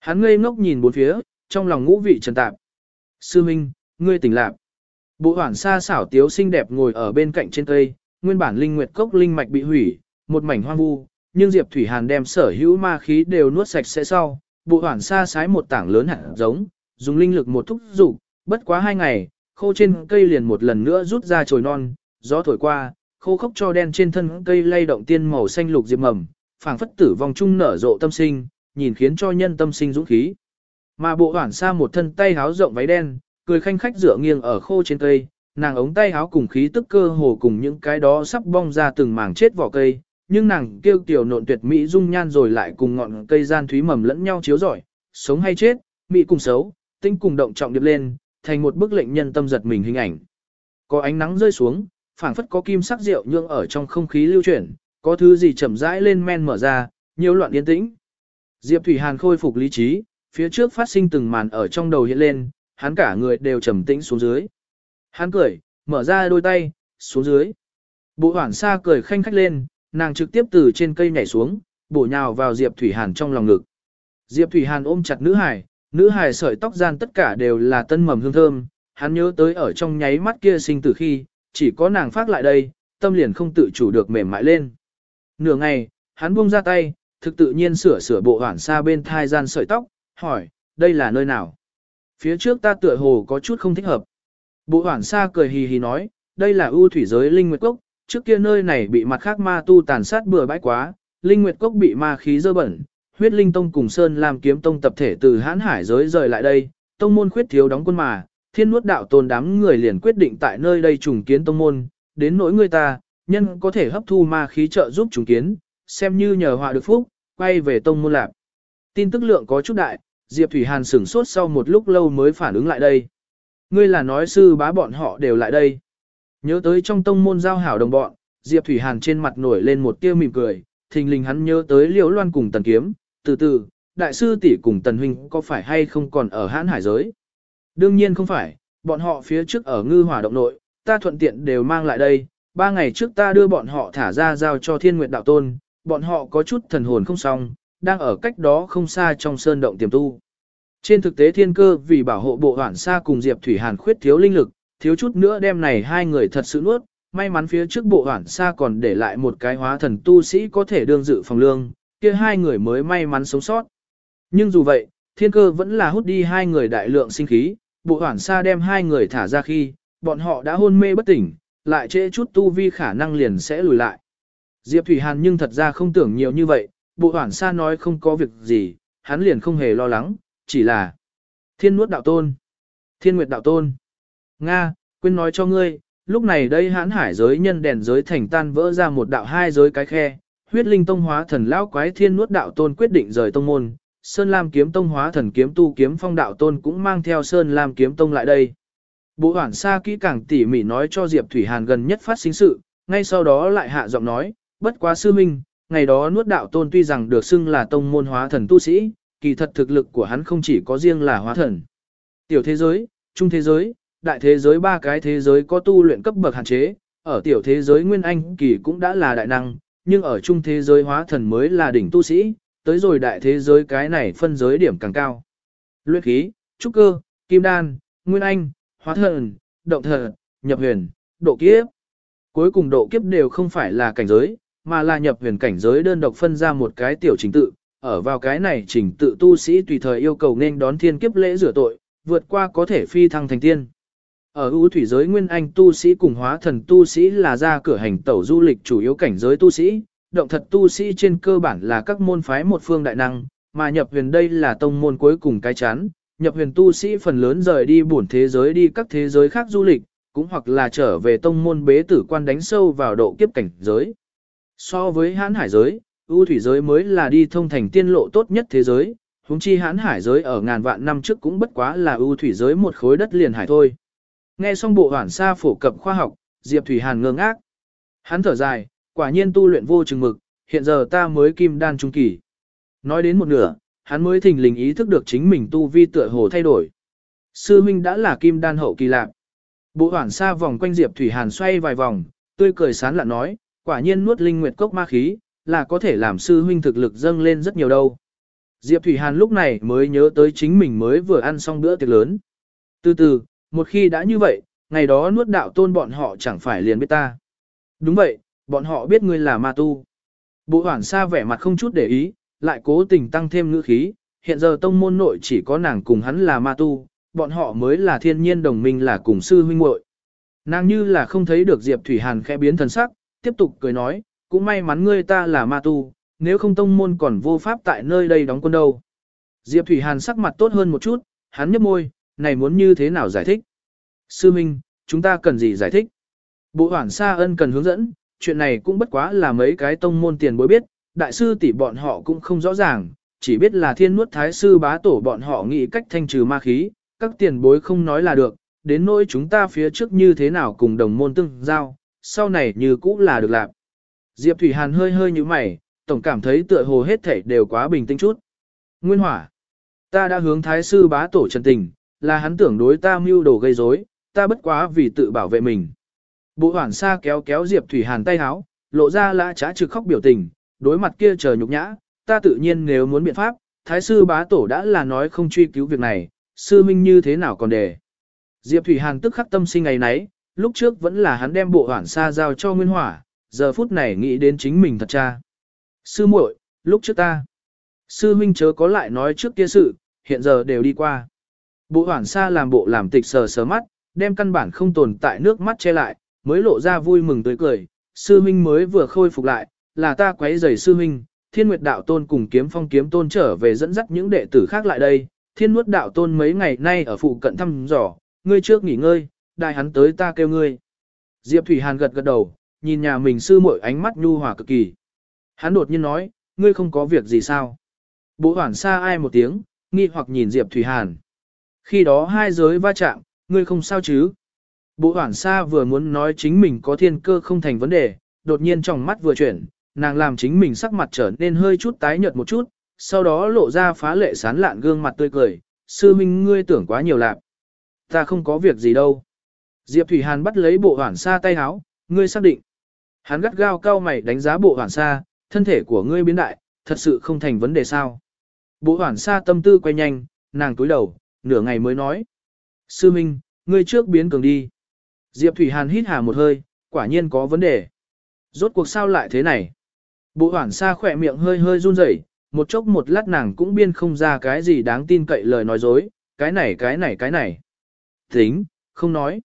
[SPEAKER 1] Hắn ngây ngốc nhìn bốn phía, trong lòng ngũ vị trần tạp. Sư Minh, ngươi tỉnh lạc. Bộ hoảng xa xảo tiếu xinh đẹp ngồi ở bên cạnh trên cây, nguyên bản linh nguyệt cốc linh mạch bị hủy, một mảnh hoang vu, nhưng Diệp Thủy Hàn đem sở hữu ma khí đều nuốt sạch sẽ sau, bộ hoảng xa sái một tảng lớn hạt giống, dùng linh lực một thúc dục, bất quá hai ngày, khô trên cây liền một lần nữa rút ra chồi non, gió thổi qua, khô khốc cho đen trên thân cây lay động tiên màu xanh lục diệp mầm, phảng phất tử vong trung nở rộ tâm sinh, nhìn khiến cho nhân tâm sinh dũng khí. Mà bộ hoảng xa một thân tay háo rộng váy đen, cười khanh khách dựa nghiêng ở khô trên cây, nàng ống tay háo cùng khí tức cơ hồ cùng những cái đó sắp bong ra từng mảng chết vỏ cây, nhưng nàng kêu tiểu nộn tuyệt mỹ dung nhan rồi lại cùng ngọn cây gian thúy mầm lẫn nhau chiếu rọi, sống hay chết, mỹ cùng xấu, tinh cùng động trọng điệp lên, thành một bức lệnh nhân tâm giật mình hình ảnh. Có ánh nắng rơi xuống, phảng phất có kim sắc rượu nhương ở trong không khí lưu chuyển, có thứ gì chậm rãi lên men mở ra, nhiều loạn yên tĩnh. Diệp Thủy Hàn khôi phục lý trí, phía trước phát sinh từng màn ở trong đầu hiện lên, hắn cả người đều trầm tĩnh xuống dưới. Hắn cười, mở ra đôi tay, xuống dưới. Bộ hoảng xa cười khanh khách lên, nàng trực tiếp từ trên cây nhảy xuống, bổ nhào vào Diệp Thủy Hàn trong lòng ngực. Diệp Thủy Hàn ôm chặt nữ hải, nữ hài sợi tóc gian tất cả đều là tân mầm hương thơm, hắn nhớ tới ở trong nháy mắt kia sinh tử khi, chỉ có nàng phát lại đây, tâm liền không tự chủ được mềm mại lên. Nửa ngày, hắn buông ra tay, thực tự nhiên sửa sửa bộ hoảng xa bên thai gian sợi tóc, hỏi, đây là nơi nào? Phía trước ta tựa hồ có chút không thích hợp. Bộ hoảng xa cười hì hì nói, đây là ưu thủy giới linh nguyệt cốc, trước kia nơi này bị mặt khác ma tu tàn sát bừa bãi quá, linh nguyệt cốc bị ma khí dơ bẩn, huyết linh tông cùng sơn làm kiếm tông tập thể từ hãn hải giới rời lại đây, tông môn khuyết thiếu đóng quân mà, thiên nuốt đạo tôn đám người liền quyết định tại nơi đây trùng kiến tông môn, đến nỗi người ta, nhân có thể hấp thu ma khí trợ giúp trùng kiến, xem như nhờ họa được phúc, quay về tông môn lạc. Tin tức lượng có chút đại, Diệp Thủy Hàn sửng sốt sau một lúc lâu mới phản ứng lại đây. Ngươi là nói sư bá bọn họ đều lại đây. Nhớ tới trong tông môn giao hảo đồng bọn, Diệp Thủy Hàn trên mặt nổi lên một tia mỉm cười, thình lình hắn nhớ tới Liễu Loan cùng Tần Kiếm, từ từ, đại sư tỷ cùng Tần huynh có phải hay không còn ở hãn hải giới? Đương nhiên không phải, bọn họ phía trước ở ngư hỏa động nội, ta thuận tiện đều mang lại đây, ba ngày trước ta đưa bọn họ thả ra giao cho Thiên Nguyệt đạo tôn, bọn họ có chút thần hồn không xong, đang ở cách đó không xa trong sơn động tiềm tu. Trên thực tế thiên cơ vì bảo hộ bộ hoảng xa cùng Diệp Thủy Hàn khuyết thiếu linh lực, thiếu chút nữa đem này hai người thật sự nuốt, may mắn phía trước bộ hoảng xa còn để lại một cái hóa thần tu sĩ có thể đương dự phòng lương, kia hai người mới may mắn sống sót. Nhưng dù vậy, thiên cơ vẫn là hút đi hai người đại lượng sinh khí, bộ hoảng xa đem hai người thả ra khi, bọn họ đã hôn mê bất tỉnh, lại trễ chút tu vi khả năng liền sẽ lùi lại. Diệp Thủy Hàn nhưng thật ra không tưởng nhiều như vậy, bộ hoảng xa nói không có việc gì, hắn liền không hề lo lắng, chỉ là thiên nuốt đạo tôn, thiên nguyệt đạo tôn. Nga, quên nói cho ngươi, lúc này đây hãn hải giới nhân đèn giới thành tan vỡ ra một đạo hai giới cái khe, huyết linh tông hóa thần lão quái thiên nuốt đạo tôn quyết định rời tông môn, Sơn Lam kiếm tông hóa thần kiếm tu kiếm phong đạo tôn cũng mang theo Sơn Lam kiếm tông lại đây. Bộ hoảng xa kỹ càng tỉ mỉ nói cho Diệp Thủy Hàn gần nhất phát sinh sự, ngay sau đó lại hạ giọng nói, bất quá sư minh, ngày đó nuốt đạo tôn tuy rằng được xưng là tông môn hóa thần tu sĩ, kỳ thật thực lực của hắn không chỉ có riêng là hóa thần. Tiểu thế giới, trung thế giới, đại thế giới ba cái thế giới có tu luyện cấp bậc hạn chế, ở tiểu thế giới Nguyên Anh kỳ cũng đã là đại năng, nhưng ở trung thế giới hóa thần mới là đỉnh tu sĩ, tới rồi đại thế giới cái này phân giới điểm càng cao. Luyện khí, trúc cơ, kim đan, Nguyên Anh, hóa thần, động thần, nhập huyền, độ kiếp. Cuối cùng độ kiếp đều không phải là cảnh giới, mà là nhập huyền cảnh giới đơn độc phân ra một cái tiểu trình tự, ở vào cái này trình tự tu sĩ tùy thời yêu cầu nên đón thiên kiếp lễ rửa tội, vượt qua có thể phi thăng thành tiên. Ở ưu thủy giới nguyên anh tu sĩ cùng hóa thần tu sĩ là ra cửa hành tẩu du lịch chủ yếu cảnh giới tu sĩ, động thật tu sĩ trên cơ bản là các môn phái một phương đại năng, mà nhập huyền đây là tông môn cuối cùng cái chán, nhập huyền tu sĩ phần lớn rời đi bổn thế giới đi các thế giới khác du lịch, cũng hoặc là trở về tông môn bế tử quan đánh sâu vào độ kiếp cảnh giới. So với hãn hải giới, ưu thủy giới mới là đi thông thành tiên lộ tốt nhất thế giới, huống chi hãn hải giới ở ngàn vạn năm trước cũng bất quá là ưu thủy giới một khối đất liền hải thôi. Nghe xong bộ hoản xa phổ cập khoa học, Diệp Thủy Hàn ngơ ngác. Hắn thở dài, quả nhiên tu luyện vô chừng mực, hiện giờ ta mới kim đan trung kỳ. Nói đến một nửa, hắn mới thình lình ý thức được chính mình tu vi tựa hồ thay đổi. Sư huynh đã là kim đan hậu kỳ lạc. Bộ hoản xa vòng quanh Diệp Thủy Hàn xoay vài vòng, tươi cười sán lạ nói, quả nhiên nuốt linh nguyệt cốc ma khí, là có thể làm sư huynh thực lực dâng lên rất nhiều đâu. Diệp Thủy Hàn lúc này mới nhớ tới chính mình mới vừa ăn xong bữa tiệc lớn. Từ từ, một khi đã như vậy, ngày đó nuốt đạo tôn bọn họ chẳng phải liền biết ta. Đúng vậy, bọn họ biết ngươi là ma tu. Bộ hoảng xa vẻ mặt không chút để ý, lại cố tình tăng thêm ngữ khí, hiện giờ tông môn nội chỉ có nàng cùng hắn là ma tu, bọn họ mới là thiên nhiên đồng minh là cùng sư huynh muội. Nàng như là không thấy được Diệp Thủy Hàn khẽ biến thần sắc, tiếp tục cười nói, cũng may mắn ngươi ta là ma tu, nếu không tông môn còn vô pháp tại nơi đây đóng quân đâu. Diệp Thủy Hàn sắc mặt tốt hơn một chút, hắn nhếch môi, này muốn như thế nào giải thích? Sư Minh, chúng ta cần gì giải thích? Bộ hoảng Sa ân cần hướng dẫn, chuyện này cũng bất quá là mấy cái tông môn tiền bối biết, đại sư tỷ bọn họ cũng không rõ ràng, chỉ biết là thiên nuốt thái sư bá tổ bọn họ nghĩ cách thanh trừ ma khí, các tiền bối không nói là được, đến nỗi chúng ta phía trước như thế nào cùng đồng môn tương giao, sau này như cũ là được làm. Diệp Thủy Hàn hơi hơi như mày, tổng cảm thấy tựa hồ hết thảy đều quá bình tĩnh chút. Nguyên hỏa, ta đã hướng thái sư bá tổ chân tình, là hắn tưởng đối ta mưu đồ gây rối, ta bất quá vì tự bảo vệ mình. Bộ hoảng xa kéo kéo Diệp Thủy Hàn tay háo, lộ ra lã trá trực khóc biểu tình, đối mặt kia chờ nhục nhã, ta tự nhiên nếu muốn biện pháp, thái sư bá tổ đã là nói không truy cứu việc này, sư minh như thế nào còn để. Diệp Thủy Hàn tức khắc tâm sinh ngày nấy, lúc trước vẫn là hắn đem bộ hoảng xa giao cho Nguyên Hỏa, giờ phút này nghĩ đến chính mình thật cha. Sư muội, lúc trước ta. Sư minh chớ có lại nói trước kia sự, hiện giờ đều đi qua. Bộ hoảng xa làm bộ làm tịch sờ sờ mắt, đem căn bản không tồn tại nước mắt che lại, mới lộ ra vui mừng tươi cười. Sư huynh mới vừa khôi phục lại, là ta quấy rầy sư huynh, thiên nguyệt đạo tôn cùng kiếm phong kiếm tôn trở về dẫn dắt những đệ tử khác lại đây. Thiên nuốt đạo tôn mấy ngày nay ở phụ cận thăm dò, ngươi trước nghỉ ngơi, đại hắn tới ta kêu ngươi. Diệp Thủy Hàn gật gật đầu, nhìn nhà mình sư muội ánh mắt nhu hòa cực kỳ. Hắn đột nhiên nói, ngươi không có việc gì sao? Bộ hoảng xa ai một tiếng, nghi hoặc nhìn Diệp Thủy Hàn. Khi đó hai giới va chạm, ngươi không sao chứ? Bộ hoảng xa vừa muốn nói chính mình có thiên cơ không thành vấn đề, đột nhiên trong mắt vừa chuyển, nàng làm chính mình sắc mặt trở nên hơi chút tái nhợt một chút, sau đó lộ ra phá lệ sán lạn gương mặt tươi cười, sư minh ngươi tưởng quá nhiều lạc. Ta không có việc gì đâu. Diệp Thủy Hàn bắt lấy bộ hoảng xa tay háo, ngươi xác định. Hắn gắt gao cao mày đánh giá bộ hoảng xa, thân thể của ngươi biến đại, thật sự không thành vấn đề sao. Bộ hoảng xa tâm tư quay nhanh, nàng túi đầu, nửa ngày mới nói. Sư Minh, ngươi trước biến cường đi. Diệp Thủy Hàn hít hà một hơi, quả nhiên có vấn đề. Rốt cuộc sao lại thế này? Bộ hoảng xa khỏe miệng hơi hơi run rẩy, một chốc một lát nàng cũng biên không ra cái gì đáng tin cậy lời nói dối, cái này cái này cái này. Tính, không nói.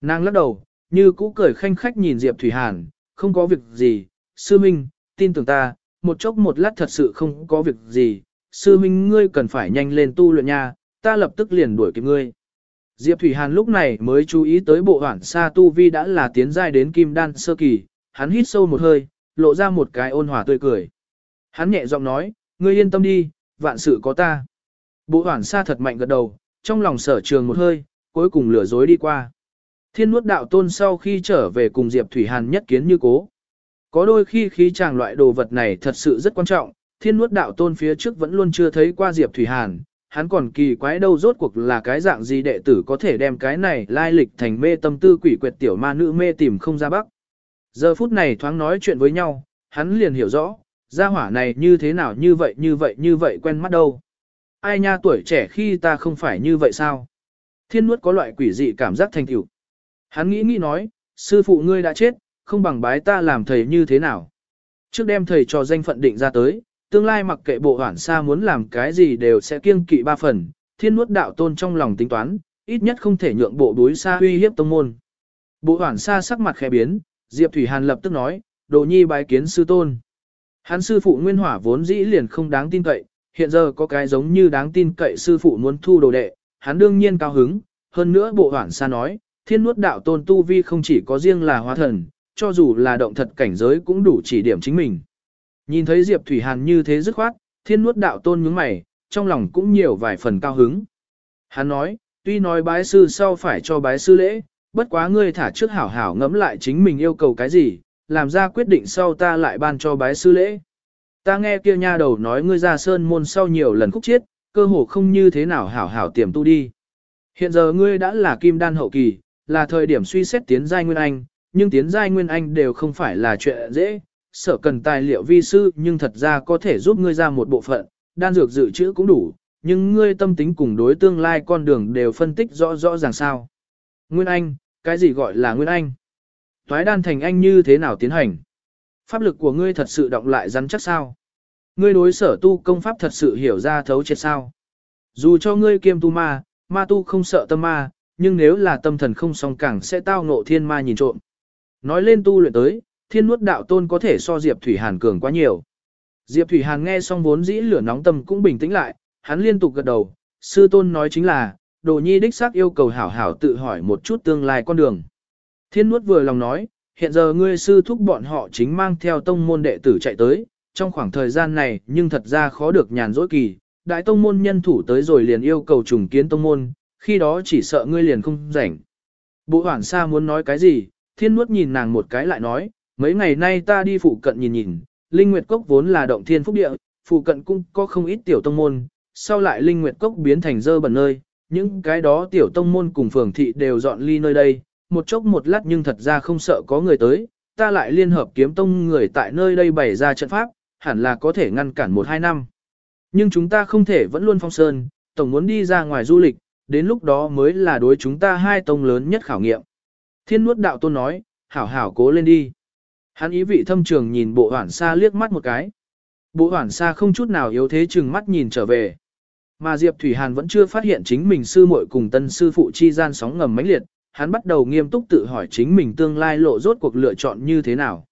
[SPEAKER 1] Nàng lắc đầu, như cũ cười khanh khách nhìn Diệp Thủy Hàn, không có việc gì, sư minh, tin tưởng ta, một chốc một lát thật sự không có việc gì, sư minh ngươi cần phải nhanh lên tu luyện nha, ta lập tức liền đuổi kịp ngươi. Diệp Thủy Hàn lúc này mới chú ý tới bộ hoảng xa tu vi đã là tiến giai đến kim đan sơ kỳ, hắn hít sâu một hơi, lộ ra một cái ôn hòa tươi cười. Hắn nhẹ giọng nói, ngươi yên tâm đi, vạn sự có ta. Bộ hoảng xa thật mạnh gật đầu, trong lòng sở trường một hơi, cuối cùng lừa dối đi qua. Thiên nuốt đạo tôn sau khi trở về cùng Diệp Thủy Hàn nhất kiến như cố. Có đôi khi khí chàng loại đồ vật này thật sự rất quan trọng, thiên nuốt đạo tôn phía trước vẫn luôn chưa thấy qua Diệp Thủy Hàn, hắn còn kỳ quái đâu rốt cuộc là cái dạng gì đệ tử có thể đem cái này lai lịch thành mê tâm tư quỷ quyệt tiểu ma nữ mê tìm không ra bắc. Giờ phút này thoáng nói chuyện với nhau, hắn liền hiểu rõ, gia hỏa này như thế nào như vậy như vậy như vậy quen mắt đâu. Ai nha tuổi trẻ khi ta không phải như vậy sao? Thiên nuốt có loại quỷ dị cảm giác thành tiểu. Hắn nghĩ nghĩ nói, sư phụ ngươi đã chết, không bằng bái ta làm thầy như thế nào. Trước đem thầy cho danh phận định ra tới, tương lai mặc kệ bộ hoản xa muốn làm cái gì đều sẽ kiêng kỵ ba phần, thiên nuốt đạo tôn trong lòng tính toán, ít nhất không thể nhượng bộ đối xa uy hiếp tông môn. Bộ hoản xa sắc mặt khẽ biến, Diệp Thủy Hàn lập tức nói, đồ nhi bái kiến sư tôn. Hắn sư phụ nguyên hỏa vốn dĩ liền không đáng tin cậy, hiện giờ có cái giống như đáng tin cậy sư phụ muốn thu đồ đệ, hắn đương nhiên cao hứng, hơn nữa bộ hoản xa nói, thiên nuốt đạo tôn tu vi không chỉ có riêng là hóa thần, cho dù là động thật cảnh giới cũng đủ chỉ điểm chính mình. Nhìn thấy Diệp Thủy Hàn như thế dứt khoát, thiên nuốt đạo tôn nhướng mày, trong lòng cũng nhiều vài phần cao hứng. Hắn nói, tuy nói bái sư sau phải cho bái sư lễ, bất quá ngươi thả trước hảo hảo ngẫm lại chính mình yêu cầu cái gì, làm ra quyết định sau ta lại ban cho bái sư lễ. Ta nghe kia nha đầu nói ngươi ra sơn môn sau nhiều lần khúc chiết, cơ hồ không như thế nào hảo hảo tiềm tu đi. Hiện giờ ngươi đã là kim đan hậu kỳ, là thời điểm suy xét tiến giai nguyên anh, nhưng tiến giai nguyên anh đều không phải là chuyện dễ, sở cần tài liệu vi sư nhưng thật ra có thể giúp ngươi ra một bộ phận, đan dược dự trữ cũng đủ, nhưng ngươi tâm tính cùng đối tương lai con đường đều phân tích rõ rõ ràng sao. Nguyên anh, cái gì gọi là nguyên anh? Toái đan thành anh như thế nào tiến hành? Pháp lực của ngươi thật sự động lại rắn chắc sao? Ngươi đối sở tu công pháp thật sự hiểu ra thấu triệt sao? Dù cho ngươi kiêm tu ma, ma tu không sợ tâm ma, nhưng nếu là tâm thần không song càng sẽ tao ngộ thiên ma nhìn trộm. Nói lên tu luyện tới, thiên nuốt đạo tôn có thể so Diệp Thủy Hàn cường quá nhiều. Diệp Thủy Hàn nghe xong vốn dĩ lửa nóng tâm cũng bình tĩnh lại, hắn liên tục gật đầu, sư tôn nói chính là, đồ nhi đích xác yêu cầu hảo hảo tự hỏi một chút tương lai con đường. Thiên nuốt vừa lòng nói, hiện giờ ngươi sư thúc bọn họ chính mang theo tông môn đệ tử chạy tới, trong khoảng thời gian này nhưng thật ra khó được nhàn rỗi kỳ, đại tông môn nhân thủ tới rồi liền yêu cầu trùng kiến tông môn, khi đó chỉ sợ ngươi liền không rảnh. Bộ hoảng sa muốn nói cái gì, thiên nuốt nhìn nàng một cái lại nói, mấy ngày nay ta đi phụ cận nhìn nhìn, Linh Nguyệt Cốc vốn là động thiên phúc địa, phụ cận cũng có không ít tiểu tông môn, sau lại Linh Nguyệt Cốc biến thành dơ bẩn nơi, những cái đó tiểu tông môn cùng phường thị đều dọn ly nơi đây, một chốc một lát nhưng thật ra không sợ có người tới, ta lại liên hợp kiếm tông người tại nơi đây bày ra trận pháp, hẳn là có thể ngăn cản một hai năm. Nhưng chúng ta không thể vẫn luôn phong sơn, tổng muốn đi ra ngoài du lịch, đến lúc đó mới là đối chúng ta hai tông lớn nhất khảo nghiệm. Thiên nuốt đạo tôn nói, hảo hảo cố lên đi. Hắn ý vị thâm trường nhìn bộ hoảng xa liếc mắt một cái. Bộ hoảng xa không chút nào yếu thế chừng mắt nhìn trở về. Mà Diệp Thủy Hàn vẫn chưa phát hiện chính mình sư muội cùng tân sư phụ chi gian sóng ngầm mãnh liệt, hắn bắt đầu nghiêm túc tự hỏi chính mình tương lai lộ rốt cuộc lựa chọn như thế nào.